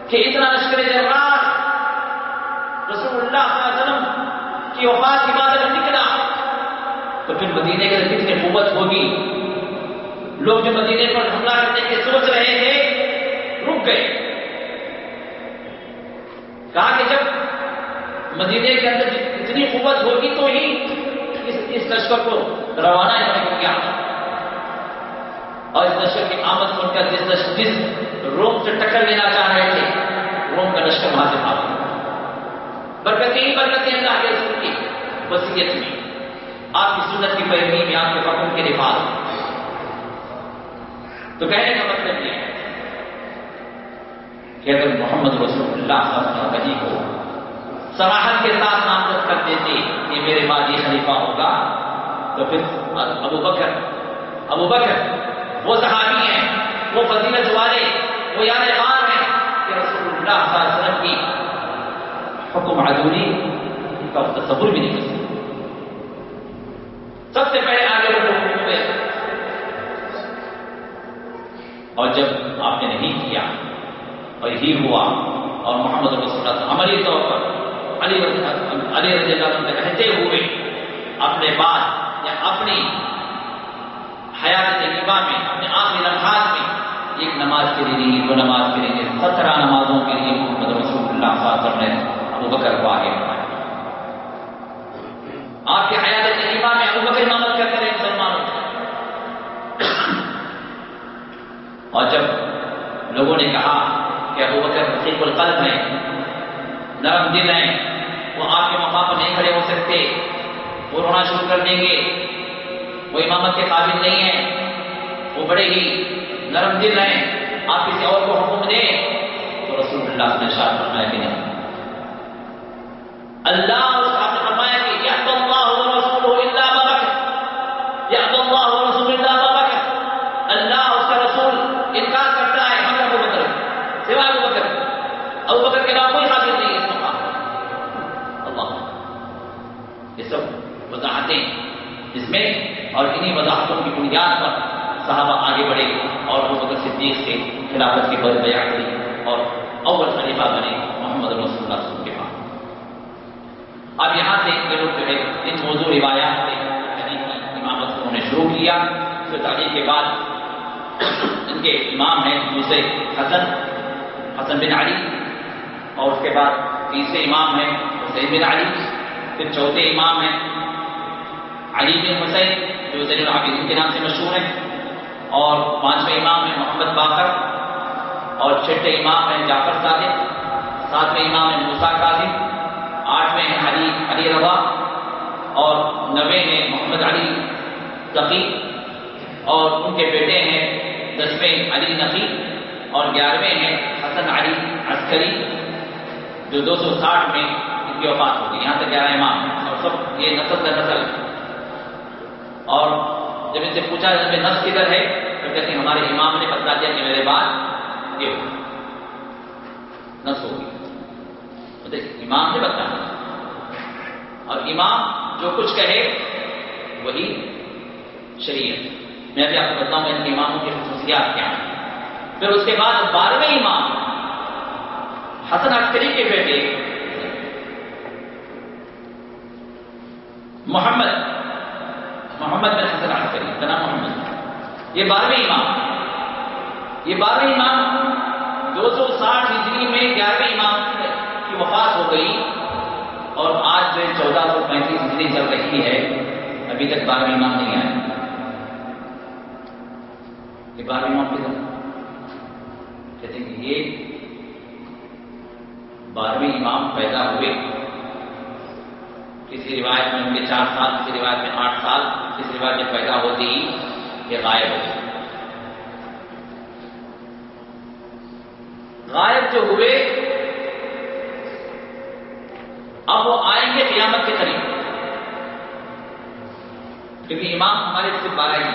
کہ اتنا لشکر جرار رسول اللہ صلی اللہ علیہ وسلم کی وفات کی بات اگر نکلا، تو پھر مدینے کے اندر کتنی قوت ہوگی؟ لوگ جو مدینے پر حملہ کرنے کی سوچ رہے تھے رک گئے۔ کہا کہ جب مدینے کے اندر اتنی قوت ہوگی تو ہی اس, اس لشکر کو روانہ انہوں نے کیا۔ اور اس لشکر کی آمد سن کر جس جس روم سے ٹکر لینا چاہ رہے تھے روم کا لشکر وہاں سے بھاگ برکتیں ہی برکتیں اللہ کے رسول کی وسیعت میں۔ آپ کی سنت کی پیروی میں آپ کے حکم کے لفاظ تو کہنے کا مطلب یہ ہے کہ اگر محمد رسول اللہ صلی اللہ علیہ وسلم کو سراہد کے ساتھ نامزد کر دیتے کہ میرے بعد یہ خلیفہ ہوگا، تو پھر ابو بکر ابو بکر، وہ صحابی ہیں، وہ فضیلت والے، وہ یاد خان ہیں کہ رسول اللہ صلی اللہ علیہ وسلم کی حکم عدوری کا تصور بھی نہیں کر سکتے۔ سب سے پہلے آگے بڑھے اور جب آپ نے نہیں کیا، اور یہی ہوا، اور محمد رسول اللہ عملی طور پر علی علی رضی اللہ عنہ رہتے ہوئے اپنے بعد، یا اپنی حیات طیبہ میں، اپنے آخری لمحات میں ایک نماز کے لیے، دو نماز کے لیے، سترہ نمازوں کے لیے محمد رسول اللہ صلی اللہ علیہ وسلم نے ابو بکر کو آگے بڑھایا۔ آپ کے حیات طیبہ میں ابو بکر امامت کرتے رہے مسلمانوں اور جب لوگوں نے کہا کہ ابو بکر رقیق القلب ہے نرم دل ہیں، وہ آپ کے مقام پر نہیں کھڑے ہو سکتے، وہ رونا شروع کر دیں گے۔ وہ امامت کے قابل نہیں ہیں، وہ بڑے ہی نرم دل ہیں، آپ کسی اور کو حکم دیں۔ تو رسول اللہ نے شاد فرمایا کہ نہیں۔ اللہ اس آپ نے فرمایا کہ یا تو اللہ رسول اللہ بابک یا تو اللہ رسول اللہ بابک اللہ اس کا رسول انکار کرتا ہے ہم ابو بکر سوائے ابو بکر ابو بکر کے نام کوئی حاصل نہیں اس مقام اللہ یہ سب وضاحتیں جس میں اور انہی وضاحتوں کی بنیاد پر صحابہ آگے بڑھے اور وہ بکر صدیق سے خلافت کی بد بیاں کی اور اول خلیفہ بنے محمد رسول اللہ وسلم کے پاس اب یہاں سے یہ لوگ جو ہے ان موضوع روایات سے یعنی امامت انہوں نے شروع کیا، پھر تعلیم کے بعد ان کے امام ہیں دوسرے حسن حسن بن علی، اور اس کے بعد تیسرے امام ہیں حسین بن علی، پھر چوتھے امام ہیں علی بن حسین، جو زین العابدین کے نام سے مشہور ہیں، اور پانچویں امام ہیں محمد باقر، اور چھٹے امام ہیں جعفر صادق، ساتویں امام ہیں موسا کاظم آٹھویں ہیں علی علی روا، اور نویں ہیں محمد علی تقی، اور ان کے بیٹے ہیں دسویں علی نقی، اور گیارہویں ہیں حسن علی عسکری، جو دو سو ساٹھ میں ان کی وفات ہوگی، یہاں تک گیارہ امام ہیں، اور سب یہ نسل در نسل اور جب ان سے پوچھا جب نفس کدھر ہے، تو کہتے ہیں ہمارے امام نے بتا دیا کہ میرے بعد یہ نفس ہوگی امام نے بتا اور امام جو کچھ کہے، وہی شریعت۔ میں بھی آپ کو بتاؤں گا ان کے اماموں کی خصوصیات کیا ہیں۔ پھر اس کے بعد بارہویں امام، حسن اختری کے بیٹے، محمد محمد بن حسن عسکری کا نام محمد۔ یہ بارہویں امام۔ یہ بارہویں امام دو سو ساٹھ ہجری میں گیارہویں امام کی وفات ہو گئی اور آج جو چودہ سو پینتیس ہجری چل رہی ہے، ابھی تک بارہویں امام نہیں آئے۔ یہ بارہویں امام کی کہتے ہیں کہ یہ بارہویں امام پیدا ہوئے۔ کسی روایت میں، ان کے چار سال، کسی روایت میں آٹھ سال، کسی روایت میں پیدا ہوتی ہی یہ غائب ہو غائب جو ہوئے، اب وہ آئیں گے قیامت کے قریب۔ کیونکہ امام ہمارے صرف بارہ ہی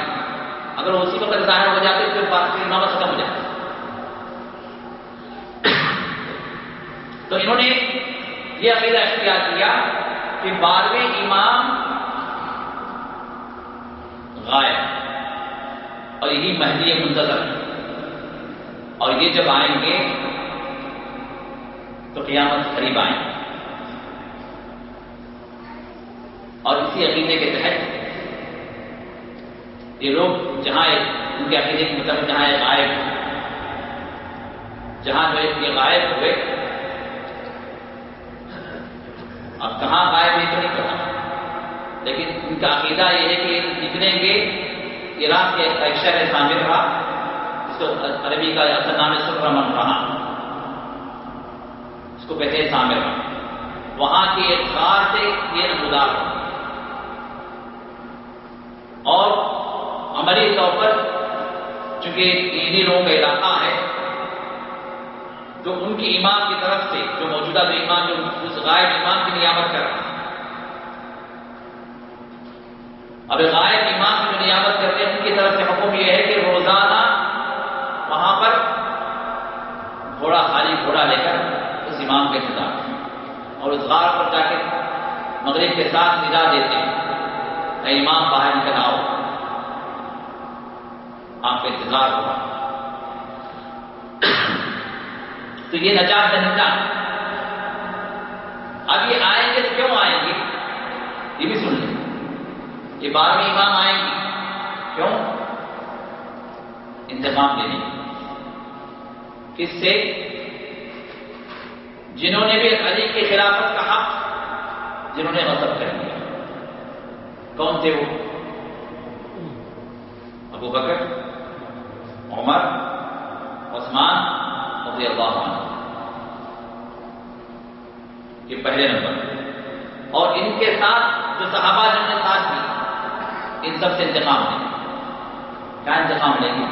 اگر اسی وقت ظاہر ہو جاتے تو بات کی امامت ختم ہو جاتی۔ تو انہوں نے یہ عقیدہ اختیار کیا کہ بارہویں امام غائب اور یہی مہدی منتظر اور یہ جب آئیں گے تو قیامت قریب آئیں۔ گے اور اسی عقیدے کے تحت یہ لوگ جہاں ان کے عقیدے کے مطابق جہاں غائب، جہاں جو یہ غائب ہوئے اب کہاں غائب نہیں تو نہیں پتا لیکن ان کا عقیدہ یہ ہے کہ نکلیں گے عراق کے ایک شہر ہے سامر رہا اس کو عربی کا اصل نام ہے سکرمن رہا اس کو کہتے ہیں سامر۔ وہاں کی ایک سے یہ نمودار ہو اور عملی طور پر چونکہ انہیں لوگوں کا علاقہ ہے جو ان کی امام کی طرف سے، جو موجودہ جو امام جو اس غائب امام کی نیامت کر رہا اب غائب امام کی جو نیامت کرتے ہیں، ان کی طرف سے حکم یہ ہے کہ روزانہ وہاں پر گھوڑا خالی گھوڑا لے کر اس امام کے انتظار اور اس غار پر جا کے مغرب کے ساتھ ندا دیتے ہیں۔ امام، باہر نکل آؤ۔ آپ کا انتظار ہوا۔ تو یہ نجات دہندہ اب یہ آئیں گے تو کیوں آئیں گے؟ یہ بھی سن لیں۔ یہ بارہویں امام آئیں گے کیوں؟ انتظام دینے کس سے؟ جنہوں نے بھی علی کی خلافت کا حق، جنہوں نے غصب کر دیا۔ کون تھے وہ؟ ابو بکر، عمر، عثمان رضی اللہ عنہ. یہ پہلے نمبر. اور ان کے ساتھ جو صحابہ جن نے ساتھ دی، ان سب سے انتخاب لیں. کیا انتخاب لیں گے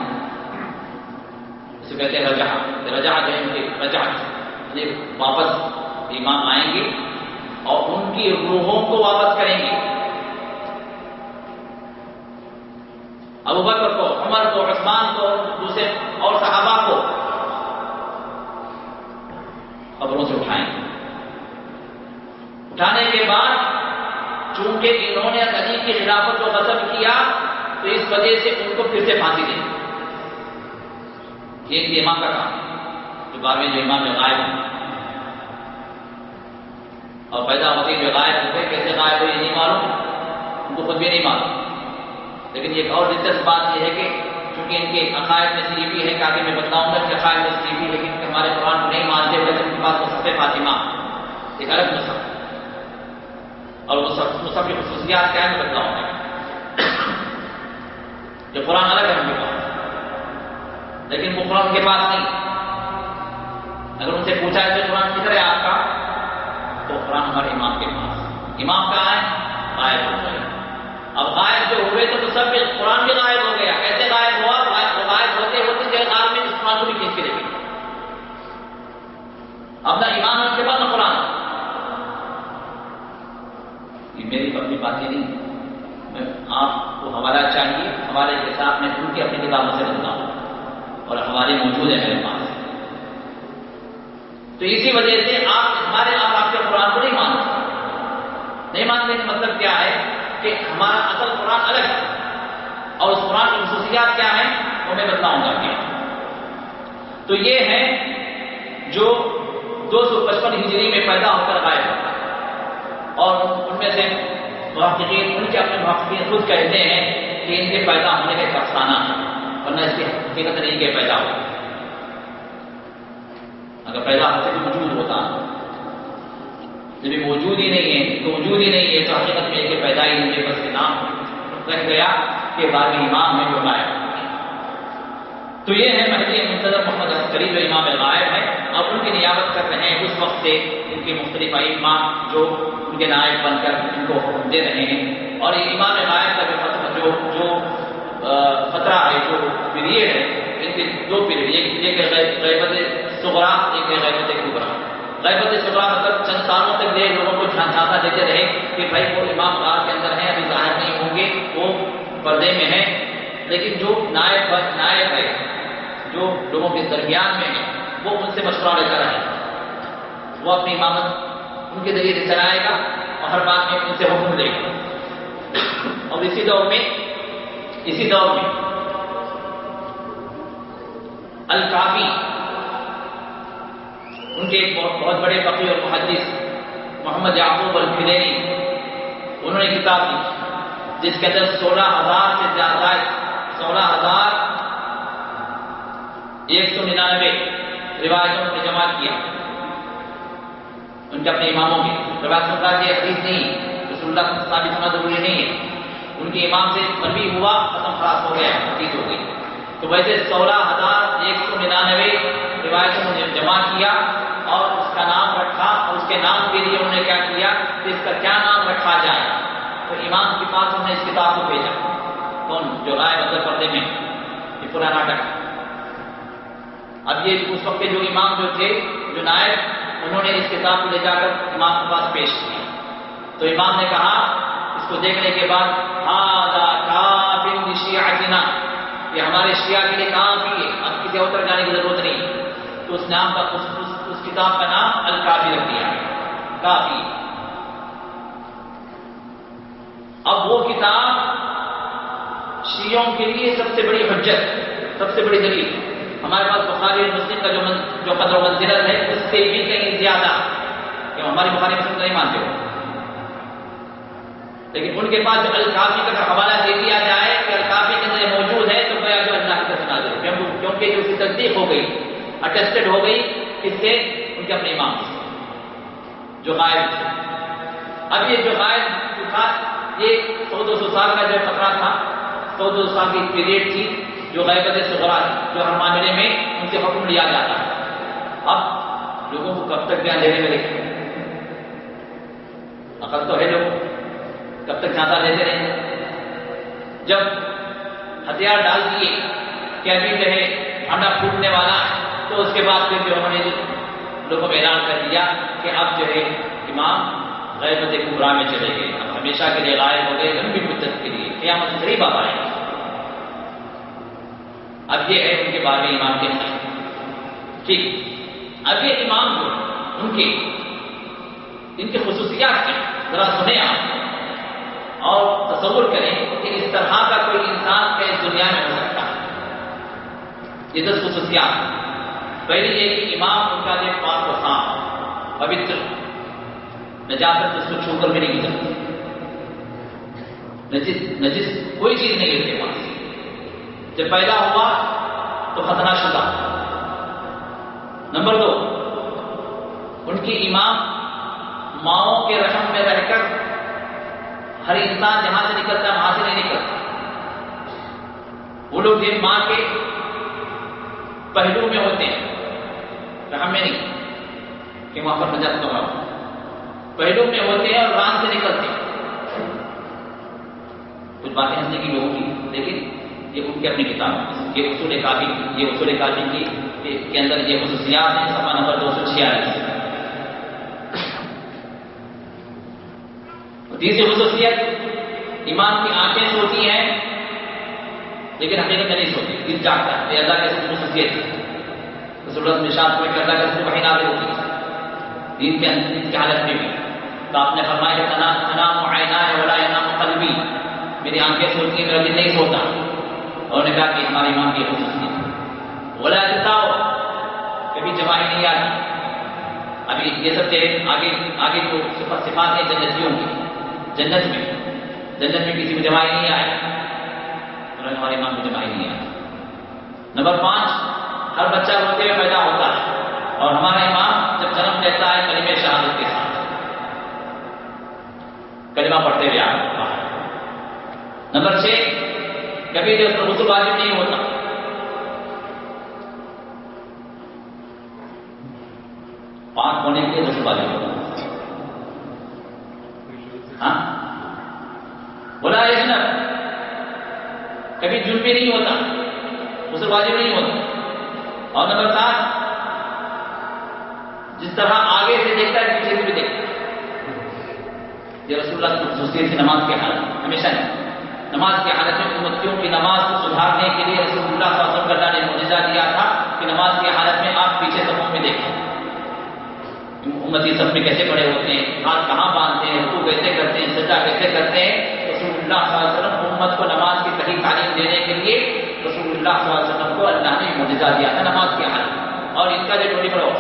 اسے کہتے ہیں رجا رجا جو ان کے رجا یہ واپس ایمان آئیں گے اور ان کی روحوں کو واپس کریں گے. ابو بکر کو، عمر کو، عثمان کو، دوسرے اور صحابہ کو قبروں سے اٹھائیں۔ اٹھانے کے بعد چونکہ انہوں نے علی کی خلافت کو ختم کیا، تو اس وجہ سے ان کو پھر سے پھانسی دیں۔ یہ ایک امام کا کام جو بارہویں جو امام جو غائب ہیں۔ اور پیدا ہوتے جو غائب ہوتے کیسے غائب ہوئے یہ نہیں معلوم، ان کو خود بھی نہیں معلوم۔ لیکن ایک اور دلچسپ بات یہ ہے کہ چونکہ ان کے عقائد میں سے یہ بھی ہے، کہ آگے میں بتاؤں گا کہ عقائد میں سے یہ بھی ہے کہ ہمارے قرآن کو نہیں مانتے ہوئے ان کے پاس مصحف فاطمہ۔ ایک الگ مصحف اور وہ مصحف کی خصوصیات کیا ہے بتاؤں گا جو قرآن الگ ہے ان کے پاس لیکن وہ قرآن کے پاس نہیں۔ اگر ان سے پوچھا ہے تو قرآن کدھر ہے آپ کا، تو قرآن ہمارے امام کے پاس۔ امام کہاں ہے؟ غائب ہو گئے۔ اب غائب جو ہوئے تو سب قرآن بھی غائب ہو گیا کیسے غائب ہوا؟ غائب ہوتے ہوتے جو غائب میں اس قرآن کو بھی کھینچ کے دیکھیں اب نہ ایمان کے پاس نہ قرآن۔ یہ میری اپنی بات ہی نہیں۔ میں آپ کو حوالہ چاہیے، حوالے کے ساتھ میں ان کی اپنی کتابوں سے بتاؤں۔ اور ہمارے موجود ہے میرے پاس تو اسی وجہ سے آپ ہمارے آپ آپ کے قرآن کو نہیں مانتے۔ نہیں ماننے کا مطلب کیا ہے کہ ہمارا اصل قرآن الگ ہے۔ اور اس قرآن کی خصوصیات کیا ہیں؟ وہ میں بتاؤں گا کیا تو یہ ہے جو دو سو پچپن ہجری میں پیدا ہو کر غائب ہوتا اور ان میں سے محققین، ان کے اپنے محققین خود کہتے ہیں کہ ان کے پیدا ہونے کا افسانہ ہے، ورنہ اس کی حقیقت نہیں کہ پیدا ہو اگر پیدا ہوتے تو موجود ہوتا۔ جب یہ موجود ہی نہیں ہے، تو موجود ہی نہیں ہے، تو حقیقت میں کہ پیدا ہی نہیں ہے بس کے نام رہ گیا کہ بارہویں امام ہے جو غائب تو یہ ہے مہدی منتظر محمد عسکری جو امام غائب ہے۔ اب ان کی نیابت کر رہے ہیں اس وقت سے ان کے مختلف امام جو ان کے نائب بن کر ان کو حکم دے رہے ہیں۔ اور یہ امام غائب کا جو جو جو خطرہ ہے، جو پیریڈ ہے، ان کے دو پیریڈ، ایک غیبت سغرا ایک ہے غیبت کبرا غیبت سغرا مطلب چند سالوں تک یہ لوگوں کو جھانسا دیتے رہے کہ بھائی وہ امام غار کے اندر ہیں، ابھی ظاہر نہیں ہوں گے، وہ پردے میں ہیں۔ لیکن جو نائب نائب ہے، جو لوگوں کے درمیان میں ہے وہ ان سے مشورہ لیتا رہے گا۔ وہ اپنی امامت ان کے ذریعے سے چلائے گا اور ہر بات میں ان سے حکم دے گا۔ اور اسی دور میں اسی دور میں الکافی ان کے ایک بہت بڑے فقی اور محدث محمد یعقوب الفلینی انہوں نے کتاب لکھی، جس کے اندر سولہ ہزار سے زیادہ سولہ ہزار ایک سو ننانوے روایتوں نے جمع کیا۔ ان کے اپنے اماموں کی روایت اللہ کی حدیث نہیں، رسول اللہ کو ثابت ہونا ضروری نہیں ہے۔ ان کے امام سے مربی ہوا، ختم خلاص ہو گیا، حدیث ہو گئی۔ تو ویسے سولہ ہزار ایک سو ننانوے روایتوں نے جمع کیا اور اس کا نام رکھا اور اس کے نام کے لیے انہوں نے کیا کیا کہ اس کا کیا نام رکھا جائے۔ تو امام کے پاس انہوں نے اس کتاب کو بھیجا۔ کون؟ جو رائے مطلب پردے میں، یہ پورا ناٹک اب یہ اس وقت کے جو امام جو تھے جو نائب انہوں نے اس کتاب کو لے جا کر امام کے پاس پیش کیا۔ تو امام نے کہا اس کو دیکھنے کے بعد شیعتنا یہ ہمارے شیعہ کے لیے کافی ہے اب کسی اور جانے کی ضرورت نہیں۔ تو اس نام کا اس, اس, اس کتاب کا نام الکافی رکھ دیا۔ کافی اب وہ کتاب شیعوں کے لیے سب سے بڑی حجت سب سے بڑی دلیل۔ ہمارے پاس بخاری مسلم کا جو من جو قدر و منزلت ہے، اس سے بھی کہیں زیادہ کہ ہماری بخاری مسلم نہیں مانتے ہو۔ لیکن ان کے پاس جو الکافی کا حوالہ دے دیا جائے کہ الکافی کے اندر موجود ہے، تو میں جو اللہ کی طرف نازل کیونکہ جو اس کی تصدیق ہو گئی اٹیسٹڈ ہو گئی کس سے ان کے اپنے امام سے جو غائب تھے۔ اب یہ جو غائب جو تھا، یہ سو دو سو سال کا جو خطرہ تھا سو دو سال کی پیریڈ تھی۔ جو غیبت سغرا تھی جو ہر معاملے میں ان سے حکم لیا جاتا ہے۔ اب لوگوں کو کب تک دھیان دینے میں لکھے عقل تو ہے لوگ کب تک جانتا دیتے رہے جب ہتھیار ڈال دیے کہ ابھی جو ہے بھانڈا پھوٹنے والا تو اس کے بعد پھر جو انہوں نے لوگوں میں اعلان کر دیا کہ اب جو ہے امام غیبت کبرا میں چلے گئے۔ اب ہمیشہ کے لیے غائب ہو گئے لمبی مدت کے لیے قیامت قریب آ آئے اب یہ ہے ان کے بارے میں امام کے ٹھیک۔ اب یہ امام جو ان کے، ان کی خصوصیات کیا ذرا سنیں آپ۔ اور تصور کریں کہ اس طرح کا کوئی انسان کا اس دنیا میں ہو سکتا ہے۔ یہ دس خصوصیات۔ پہلی یہ کہ امام ان کا جو پاک و خام پوتر۔ نجاست اس کو چھو کر بھی نہیں گزرتی۔ نجس نجس کوئی چیز نہیں اس کے پاس۔ جب پیدا ہوا تو خطرہ شدہ۔ نمبر دو، ان کی امام ماؤں کے رحم میں رہ کر ہر انسان جہاں سے نکلتا ہے، وہاں سے نہیں نکلتا۔ وہ لوگ جن ماں کے پہلو میں ہوتے ہیں۔ رحم میں نہیں، کہ وہاں پر نجات کر پہلو میں ہوتے ہیں اور ران سے نکلتے ہیں۔ کچھ باتیں ہنسنے کی لوگوں کی، لیکن یہ ان کی اپنی کتاب یہ اصول کافی، یہ اصول کافی کی کے اندر یہ خصوصیات ہیں سفا نمبر دو سو چھیالیس۔ تیسری خصوصیت، ایمان کی آنکھیں سوتی ہیں، لیکن حقیقت نہیں سوتی، دل جاگتا ہے، یہ اللہ کی خصوصیت ضرورت نشان کو اللہ کا صرف وہی نازل ہوتی ہے۔ دین کے دین کی حالت میں بھی۔ تو آپ نے فرمایا کہ تنا تنا معائنہ ہے ولا نام قلبی میری آنکھیں سوتی ہیں، میرا دل نہیں سوتا۔ اور نے کہا کہ ہماری امام کی خصوصیت ولا جتاؤ کبھی جماعی نہیں آتی ابھی یہ سب آگے آگے کو صفات ہیں جنتیوں کی۔ جنت میں جنت میں کسی کو جماعی نہیں آئے انہوں نے ہمارے امام کو جماعی نہیں آیا نمبر پانچ، ہر بچہ روتے ہوئے پیدا ہوتا ہے۔ اور ہمارا امام جب جنم لیتا ہے کلمہ شہادت کے ساتھ۔ کلمہ پڑھتے ہوئے آ نمبر چھ کبھی جو اس غسل واجب نہیں ہوتا۔ پاک ہونے کے لیے غسل واجب ہوتا۔ ہاں؟ بولا جنب کبھی جرم بھی نہیں ہوتا۔ غسل واجب نہیں ہوتا۔ اور نمبر سات، جس طرح آگے سے دیکھتا ہے، پیچھے سے بھی دیکھتا یہ رسول اللہ کی خصوصیت نماز کے حالت ہمیشہ نہیں نماز کی حالت میں امتیوں کی نماز کو سدھارنے کے لیے رسول اللہ صلی اللہ علیہ وسلم نے معجزہ دیا تھا کہ نماز کی حالت میں آپ پیچھے سبوں میں دیکھیں۔ امتی سب میں کیسے کھڑے ہوتے ہیں؟ ہاتھ کہاں باندھتے ہیں؟ رکو کیسے کرتے ہیں؟ سجا کیسے کرتے ہیں؟ رسول اللہ صلی اللہ علیہ وسلم امت کو نماز کی صحیح تعلیم دینے کے لیے رسول اللہ صلی اللہ علیہ وسلم کو اللہ نے معجزہ دیا تھا نماز کی حالت۔ اور ان کا جو ٹوٹی پڑو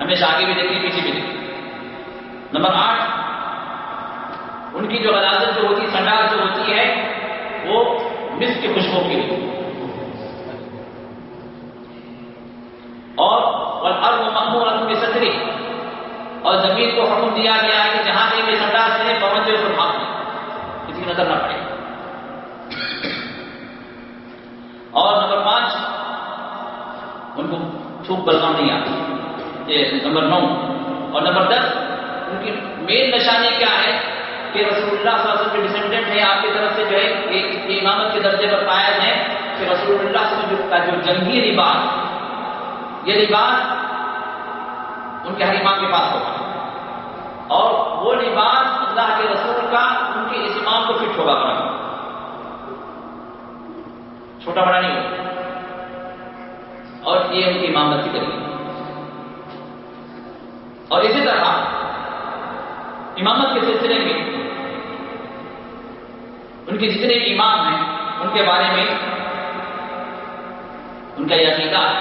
ہمیشہ آگے بھی دیکھیں، پیچھے بھی دیکھیں۔ نمبر آٹھ ان کی جو غلازت جو ہوتی سنڈال جو ہوتی ہے، وہ مس کی خوشبو کی ہوتی اور ارب مقبول اپنی صدری اور زمین کو حکم دیا گیا ہے کہ جہاں کہیں بھی سنڈال سے پہنچ جائے اس کو بھاگ کسی کی نظر نہ پڑے۔ اور نمبر پانچ، ان کو تھوک بلغام نہیں آتی۔ یہ نمبر نو۔ اور نمبر دس، ان کی مین نشانی کیا ہے؟ کہ رسول اللہ صلی اللہ علیہ وسلم کے ڈسینڈنٹ ہیں، آپ کی طرف سے جو ہے، یہ امامت کے درجے پر قائد ہیں کہ رسول اللہ صلی اللہ علیہ وسلم کا جو جنگی لباس یہ لباس ان کے ہر امام کے پاس ہوگا۔ اور وہ لباس اللہ کے رسول کا ان کے اس امام کو فٹ ہوگا بڑا۔ چھوٹا بڑا نہیں ہوگا۔ اور یہ ان کی امامت کی طریقے اور اسی طرح امامت کے سلسلے میں ان کے جتنے امام ہیں، ان کے بارے میں ان کا یہ عقیدہ ہے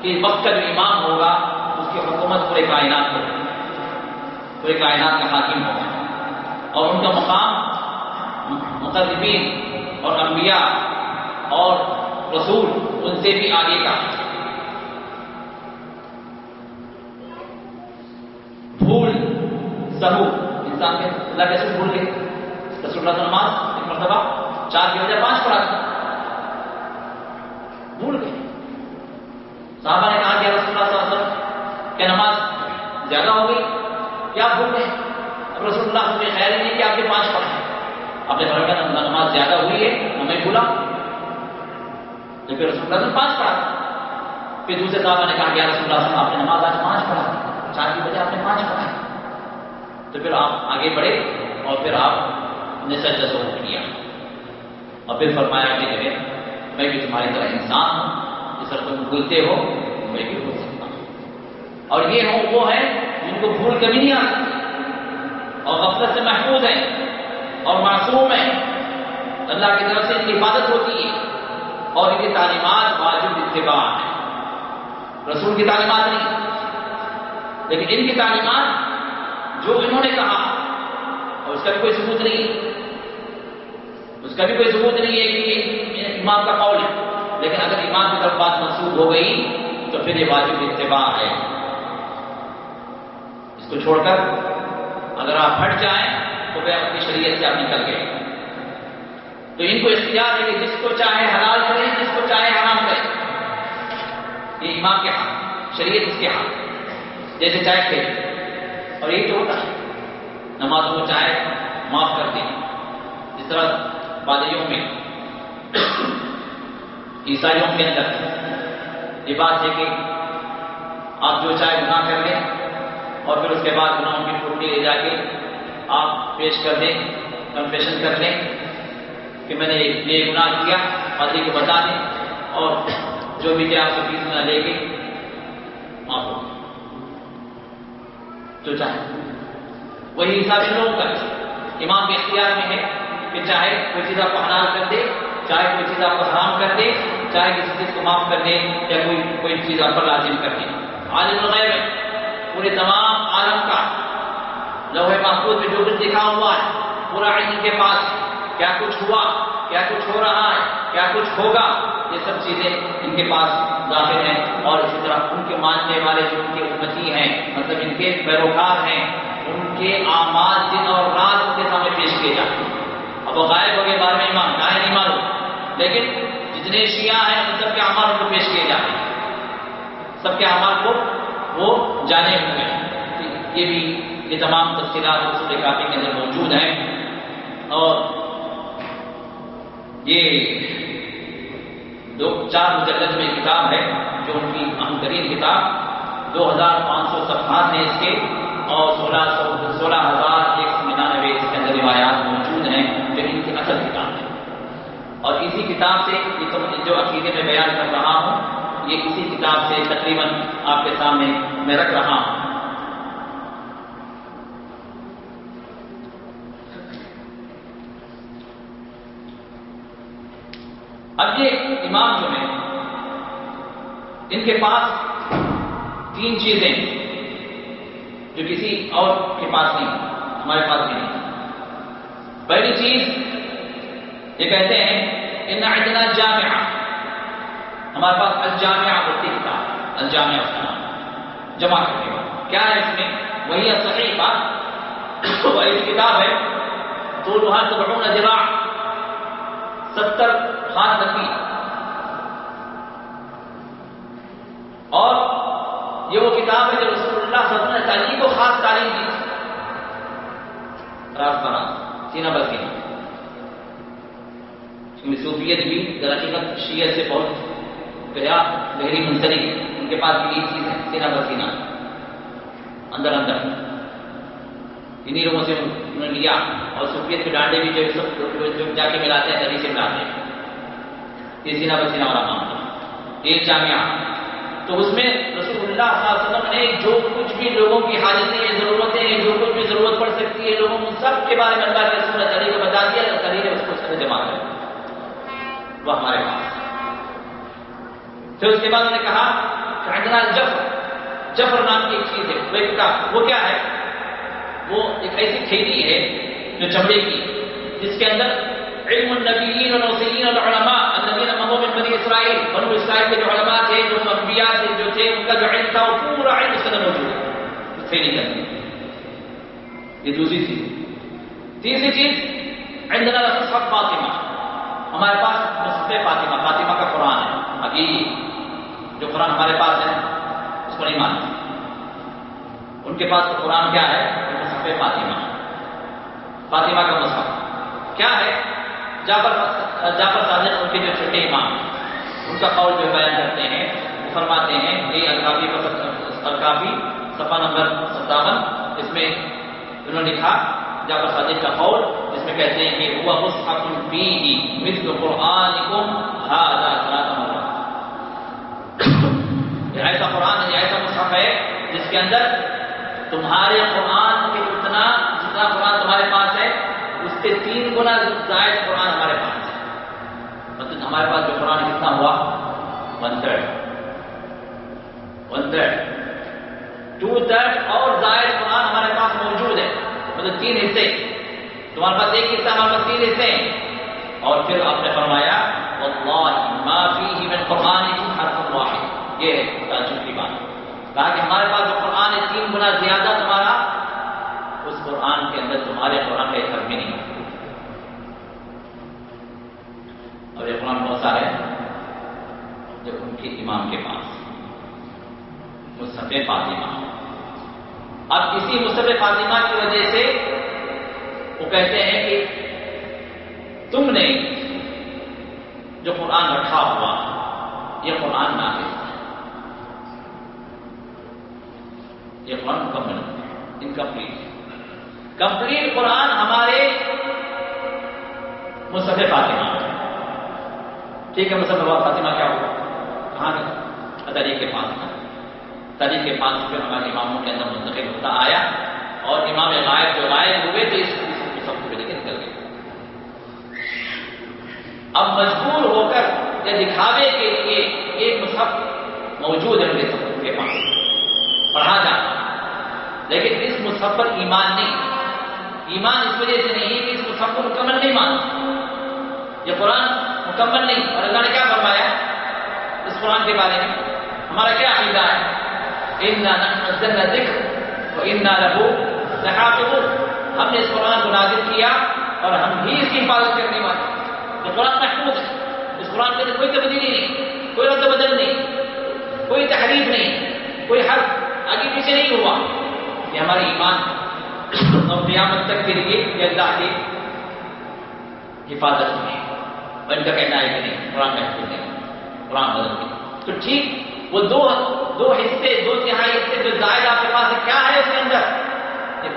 کہ وقت کا جو امام ہوگا، اس کی حکومت پورے کائنات کو پورے کائنات کا حاکم ہوگا۔ اور ان کا مقام مقدمین اور انبیاء اور رسول ان سے بھی آگے کا بھول سہو انسان کے اللہ کیسے بھول گئے؟ رسول اللہ نماز ایک مرتبہ، چار کی وجہ پانچ پڑھا تھا بھول گئے۔ صحابہ نے کہا کہ رسول اللہ صلی اللہ علیہ وسلم کہ نماز زیادہ ہو گئی، کیا بھول گئے؟ اب رسول اللہ مجھے خیال ہی نہیں کہ آپ کے پانچ پڑھے آپ نے فرمایا نماز زیادہ ہوئی ہے، ہمیں بھولا۔ تو پھر رسول اللہ نے پانچ پڑھا پھر دوسرے صاحبہ نے کہا کہ رسول اللہ آپ نے نماز آج پانچ پڑھا چار کی بجے آپ نے پانچ پڑھا تو پھر آپ آگے بڑھے اور پھر آپ نے سجدہ سو کیا اور پھر فرمایا کہ جو ہے میں بھی تمہاری طرح انسان ہوں، جس طرح تم بھولتے ہو، میں بھی بھول سکتا ہوں۔ اور یہ ہوں وہ ہے جن کو بھول کبھی نہیں آتی۔ اور غفلت سے محفوظ ہے اور معصوم ہے اللہ کی طرف سے ان کی حفاظت ہوتی ہے۔ اور ان کی تعلیمات واجب اتباع ہے رسول کی تعلیمات نہیں، لیکن ان کی تعلیمات جو انہوں نے کہا اور اس کا بھی کوئی ثبوت نہیں اس کا بھی کوئی ثبوت نہیں ہے کہ یہ امام کا قول ہے۔ لیکن اگر امام کی طرف بات منسوخ ہو گئی، تو پھر یہ واجب اتباع ہے۔ اس کو چھوڑ کر اگر آپ ہٹ جائیں، تو وہ اپنی شریعت سے آپ نکل گئے۔ تو ان کو اختیار ہے کہ جس کو چاہے حلال کرے جس کو چاہے حرام کرے یہ امام کے ہاتھ شریعت اس کے ہاتھ جیسے چاہے کھیل اور یہی تو ہوتا ہے۔ نماز کو چاہے، معاف کر دیں۔ جس طرح بادیوں میں، عیسائیوں کے اندر۔ یہ بات ہے کہ آپ جو چاہے گناہ کر لیں اور پھر اس کے بعد گناہوں کی ٹوٹی لے جا کے آپ پیش کر دیں کنفیشن کر لیں کہ میں نے یہ گناہ کیا پادری کو بتا دیں اور جو بھی کیا آپ سے فیس نہ لے کے معاف ہو۔ جو چاہے۔ وہی حساب لوگ کا امام کے اختیار میں ہے کہ چاہے کوئی چیز آپ کو حلال کر دے، چاہے کوئی چیز آپ کو حرام کر دے، چاہے کسی چیز کو معاف کر دے یا کوئی کوئی چیز آپ پر لازم کر دے۔ عالم الغیب ہے پورے تمام عالم کا لوہے محفوظ میں جو کچھ لکھا ہوا ہے، پورا علم کے پاس کیا کچھ ہوا، کیا کچھ ہو رہا ہے، کیا کچھ ہوگا، یہ سب چیزیں ان کے پاس ظاہر ہیں۔ اور اسی طرح ان کے ماننے والے جو ان کے امتی ہیں مطلب ان کے پیروکار ہیں کے آماد دن اور رات کے سامنے پیش کیے جاتے ہیں۔ اب وہ غائب ہو گئے بارے میں ایمان نہ نہیں معلوم لیکن جتنے شیعہ ہیں، ان سب کے اعمال کو پیش کیے جاتے ہیں۔ سب کے اعمال کو وہ جانے ہوئے ہیں یہ بھی یہ تمام تفصیلات رسول کافی کے اندر موجود ہیں۔ اور یہ دو، چار مجلد میں کتاب ہے، جو ان کی اہم ترین کتاب دو ہزار پانچ سو صفحات ہیں اس کے اور سولہ سو سولہ ہزار ایک سو ننانوے اس کے اندر روایات موجود ہیں جو ان کی اصل کتاب ہے اور اسی کتاب سے جو عقیدے میں بیان کر رہا ہوں، یہ اسی کتاب سے تقریباً آپ کے سامنے میں رکھ رہا ہوں۔ اب یہ امام جو ہیں، ان کے پاس تین چیزیں جو کسی اور کے پاس نہیں، ہمارے پاس بھی نہیں۔ پہلی چیز یہ کہتے ہیں، ان اتنا جامعہ ہمارے پاس الجامعہ ہوتی کتاب، الجامعہ اس کا نام جمع کرنے والا۔ کیا ہے اس میں؟ وہی صحیح بات۔ وہی کتاب ہے تو لوہا تو بڑھوں نہ ستر خاص نبی اور یہ وہ کتاب ہے جو رسول اللہ صلی اللہ علیہ وسلم نے تعلیم کو خاص تعلیم دی تھی۔ راز براز سینا جی بلکہ۔ کیونکہ صوفیت بھی در حقیقت شیعت سے بہت گیا گہری منسلک ان کے پاس بھی یہ چیز ہے۔ جی سینا بسینہ اندر اندر۔ انہیں لوگوں سے انہوں نے لیا۔ اور سفید کے ڈانڈے بھی جو سب جو جا کے ملاتے ہیں نبی سے ملاتے ہیں۔ یہ جی سینا بسینا والا معاملہ یہ جامعہ۔ تو اس میں رسول اللہ صلی اللہ علیہ وسلم نے جو کچھ بھی لوگوں کی حاجتیں ہیں ضرورتیں جو کچھ بھی ضرورت پڑ سکتی ہے، لوگوں سب کے بارے میں اللہ کے رسول علی کو بتا دیا تو علی نے اس کو سر جمع کر وہ ہمارے پاس۔ پھر اس کے بعد انہوں نے کہا کہ جفر جفر نام کی ایک چیز ہے۔ وہ کتاب، وہ کیا ہے؟ وہ ایک ایسی کھیتی ہے جو چمڑے کی جس کے اندر علم النبیین والنوسیین والعلماء الذين مضوا من اسرائیل بنو اسرائیل کے جو علماء تھے، جو انبیاء تھے، جو تھے، ان کا جو علم تھا، وہ پورا علم اس کے موجود ہے۔ اس نہیں کرتے۔ یہ دوسری چیز۔ تیسری چیز، عندنا مصحف فاطمہ۔ ہمارے پاس مصحف فاطمہ۔ فاطمہ کا قرآن ہے۔ ابھی جو قرآن ہمارے پاس ہے، اس کو نہیں مانتے۔ ان کے پاس تو قرآن کیا ہے؟ مصحف فاطمہ۔ فاطمہ کا مصحف کیا ہے؟ جعفر جعفر صادق ان کے جو چھوٹے امام۔ ان کا قول جو بیان کرتے ہیں، وہ فرماتے ہیں یہ الکافی الکافی صفحہ نمبر ستاون، اس میں انہوں نے لکھا، جعفر صادق کا قول جس میں کہتے ہیں کہ ہوا مصحف فیہ مثل قرآنکم هذا ثلاث مرات یہ ایسا قرآن ہے ایسا مصحف ہے، جس کے اندر تمہارے قرآن کے اتنا جتنا قرآن تمہارے پاس ہے، اس کے تین گنا زائد قرآن ہمارے پاس ہے۔ مطلب ہمارے پاس جو قرآن کتنا ہوا one third one third two third اور زائد قرآن ہمارے پاس موجود ہے مطلب تین حصے۔ تمہارے پاس ایک حصہ، ہمارے پاس تین حصے۔ ہیں اور پھر آپ نے فرمایا قرآن یہ ہے تعجب کی بات۔ کہا کہ ہمارے پاس جو قرآن ہے، تین گنا زیادہ تمہارا، اس قرآن کے اندر تمہارے قرآن کا ایک حرف بھی نہیں اور یہ بہت سارے جب ان کے امام کے پاس مصحف فاطمہ۔ اب اسی مصحف فاطمہ کی وجہ سے وہ کہتے ہیں کہ تم نے جو قرآن رکھا ہوا، یہ قرآن نہ یہ قرآن مکمل انکمپلیٹ کمپلیٹ قرآن ہمارے مصحف فاطمہ۔ ٹھیک ہے مصحف فاطمہ کیا ہوا؟ کہاں گیا تاریخ کے پاس تھا۔ تاریخ کے پاس پھر ہمارے اماموں کے اندر منتقل ہوتا آیا اور امام غائب جو غائب ہوئے تو اس سب کو لے کے نکل گئے۔ اب مجبور ہو کر یا دکھاوے کے لیے ایک مصحف موجود ہے میرے سب کے پاس۔ پڑھا جاتا لیکن اس مصحف پر ایمان نہیں۔ ایمان اس وجہ سے نہیں ہے کہ اس کو سب کو مکمل نہیں مانتا یہ قرآن مکمل نہیں۔ اور اللہ نے کیا فرمایا اس قرآن کے بارے میں۔ ہمارا کیا عقیدہ ہے؟ رہو ہم نے اس قرآن کو نازل کیا اور ہم بھی اس کی حفاظت کرنے والے یہ قرآن محفوظ ہے۔ اس قرآن کے اندر کوئی تبدیلی نہیں۔ کوئی رد بدل نہیں۔ کوئی تحریر نہیں۔ کوئی حرف آگے پیچھے نہیں ہوا۔ یہ ہمارے ایمان ہے۔ اور قیامت تک کے لیے یہ اللہ کی حفاظت میں ان کا کہنا ہے کہ نہیں، قرآن محفوظ ہے قرآن بدل کے تو ٹھیک، وہ دو دو حصے، دو تہائی حصے جو زائد آپ کے پاس کیا ہے اس کے اندر؟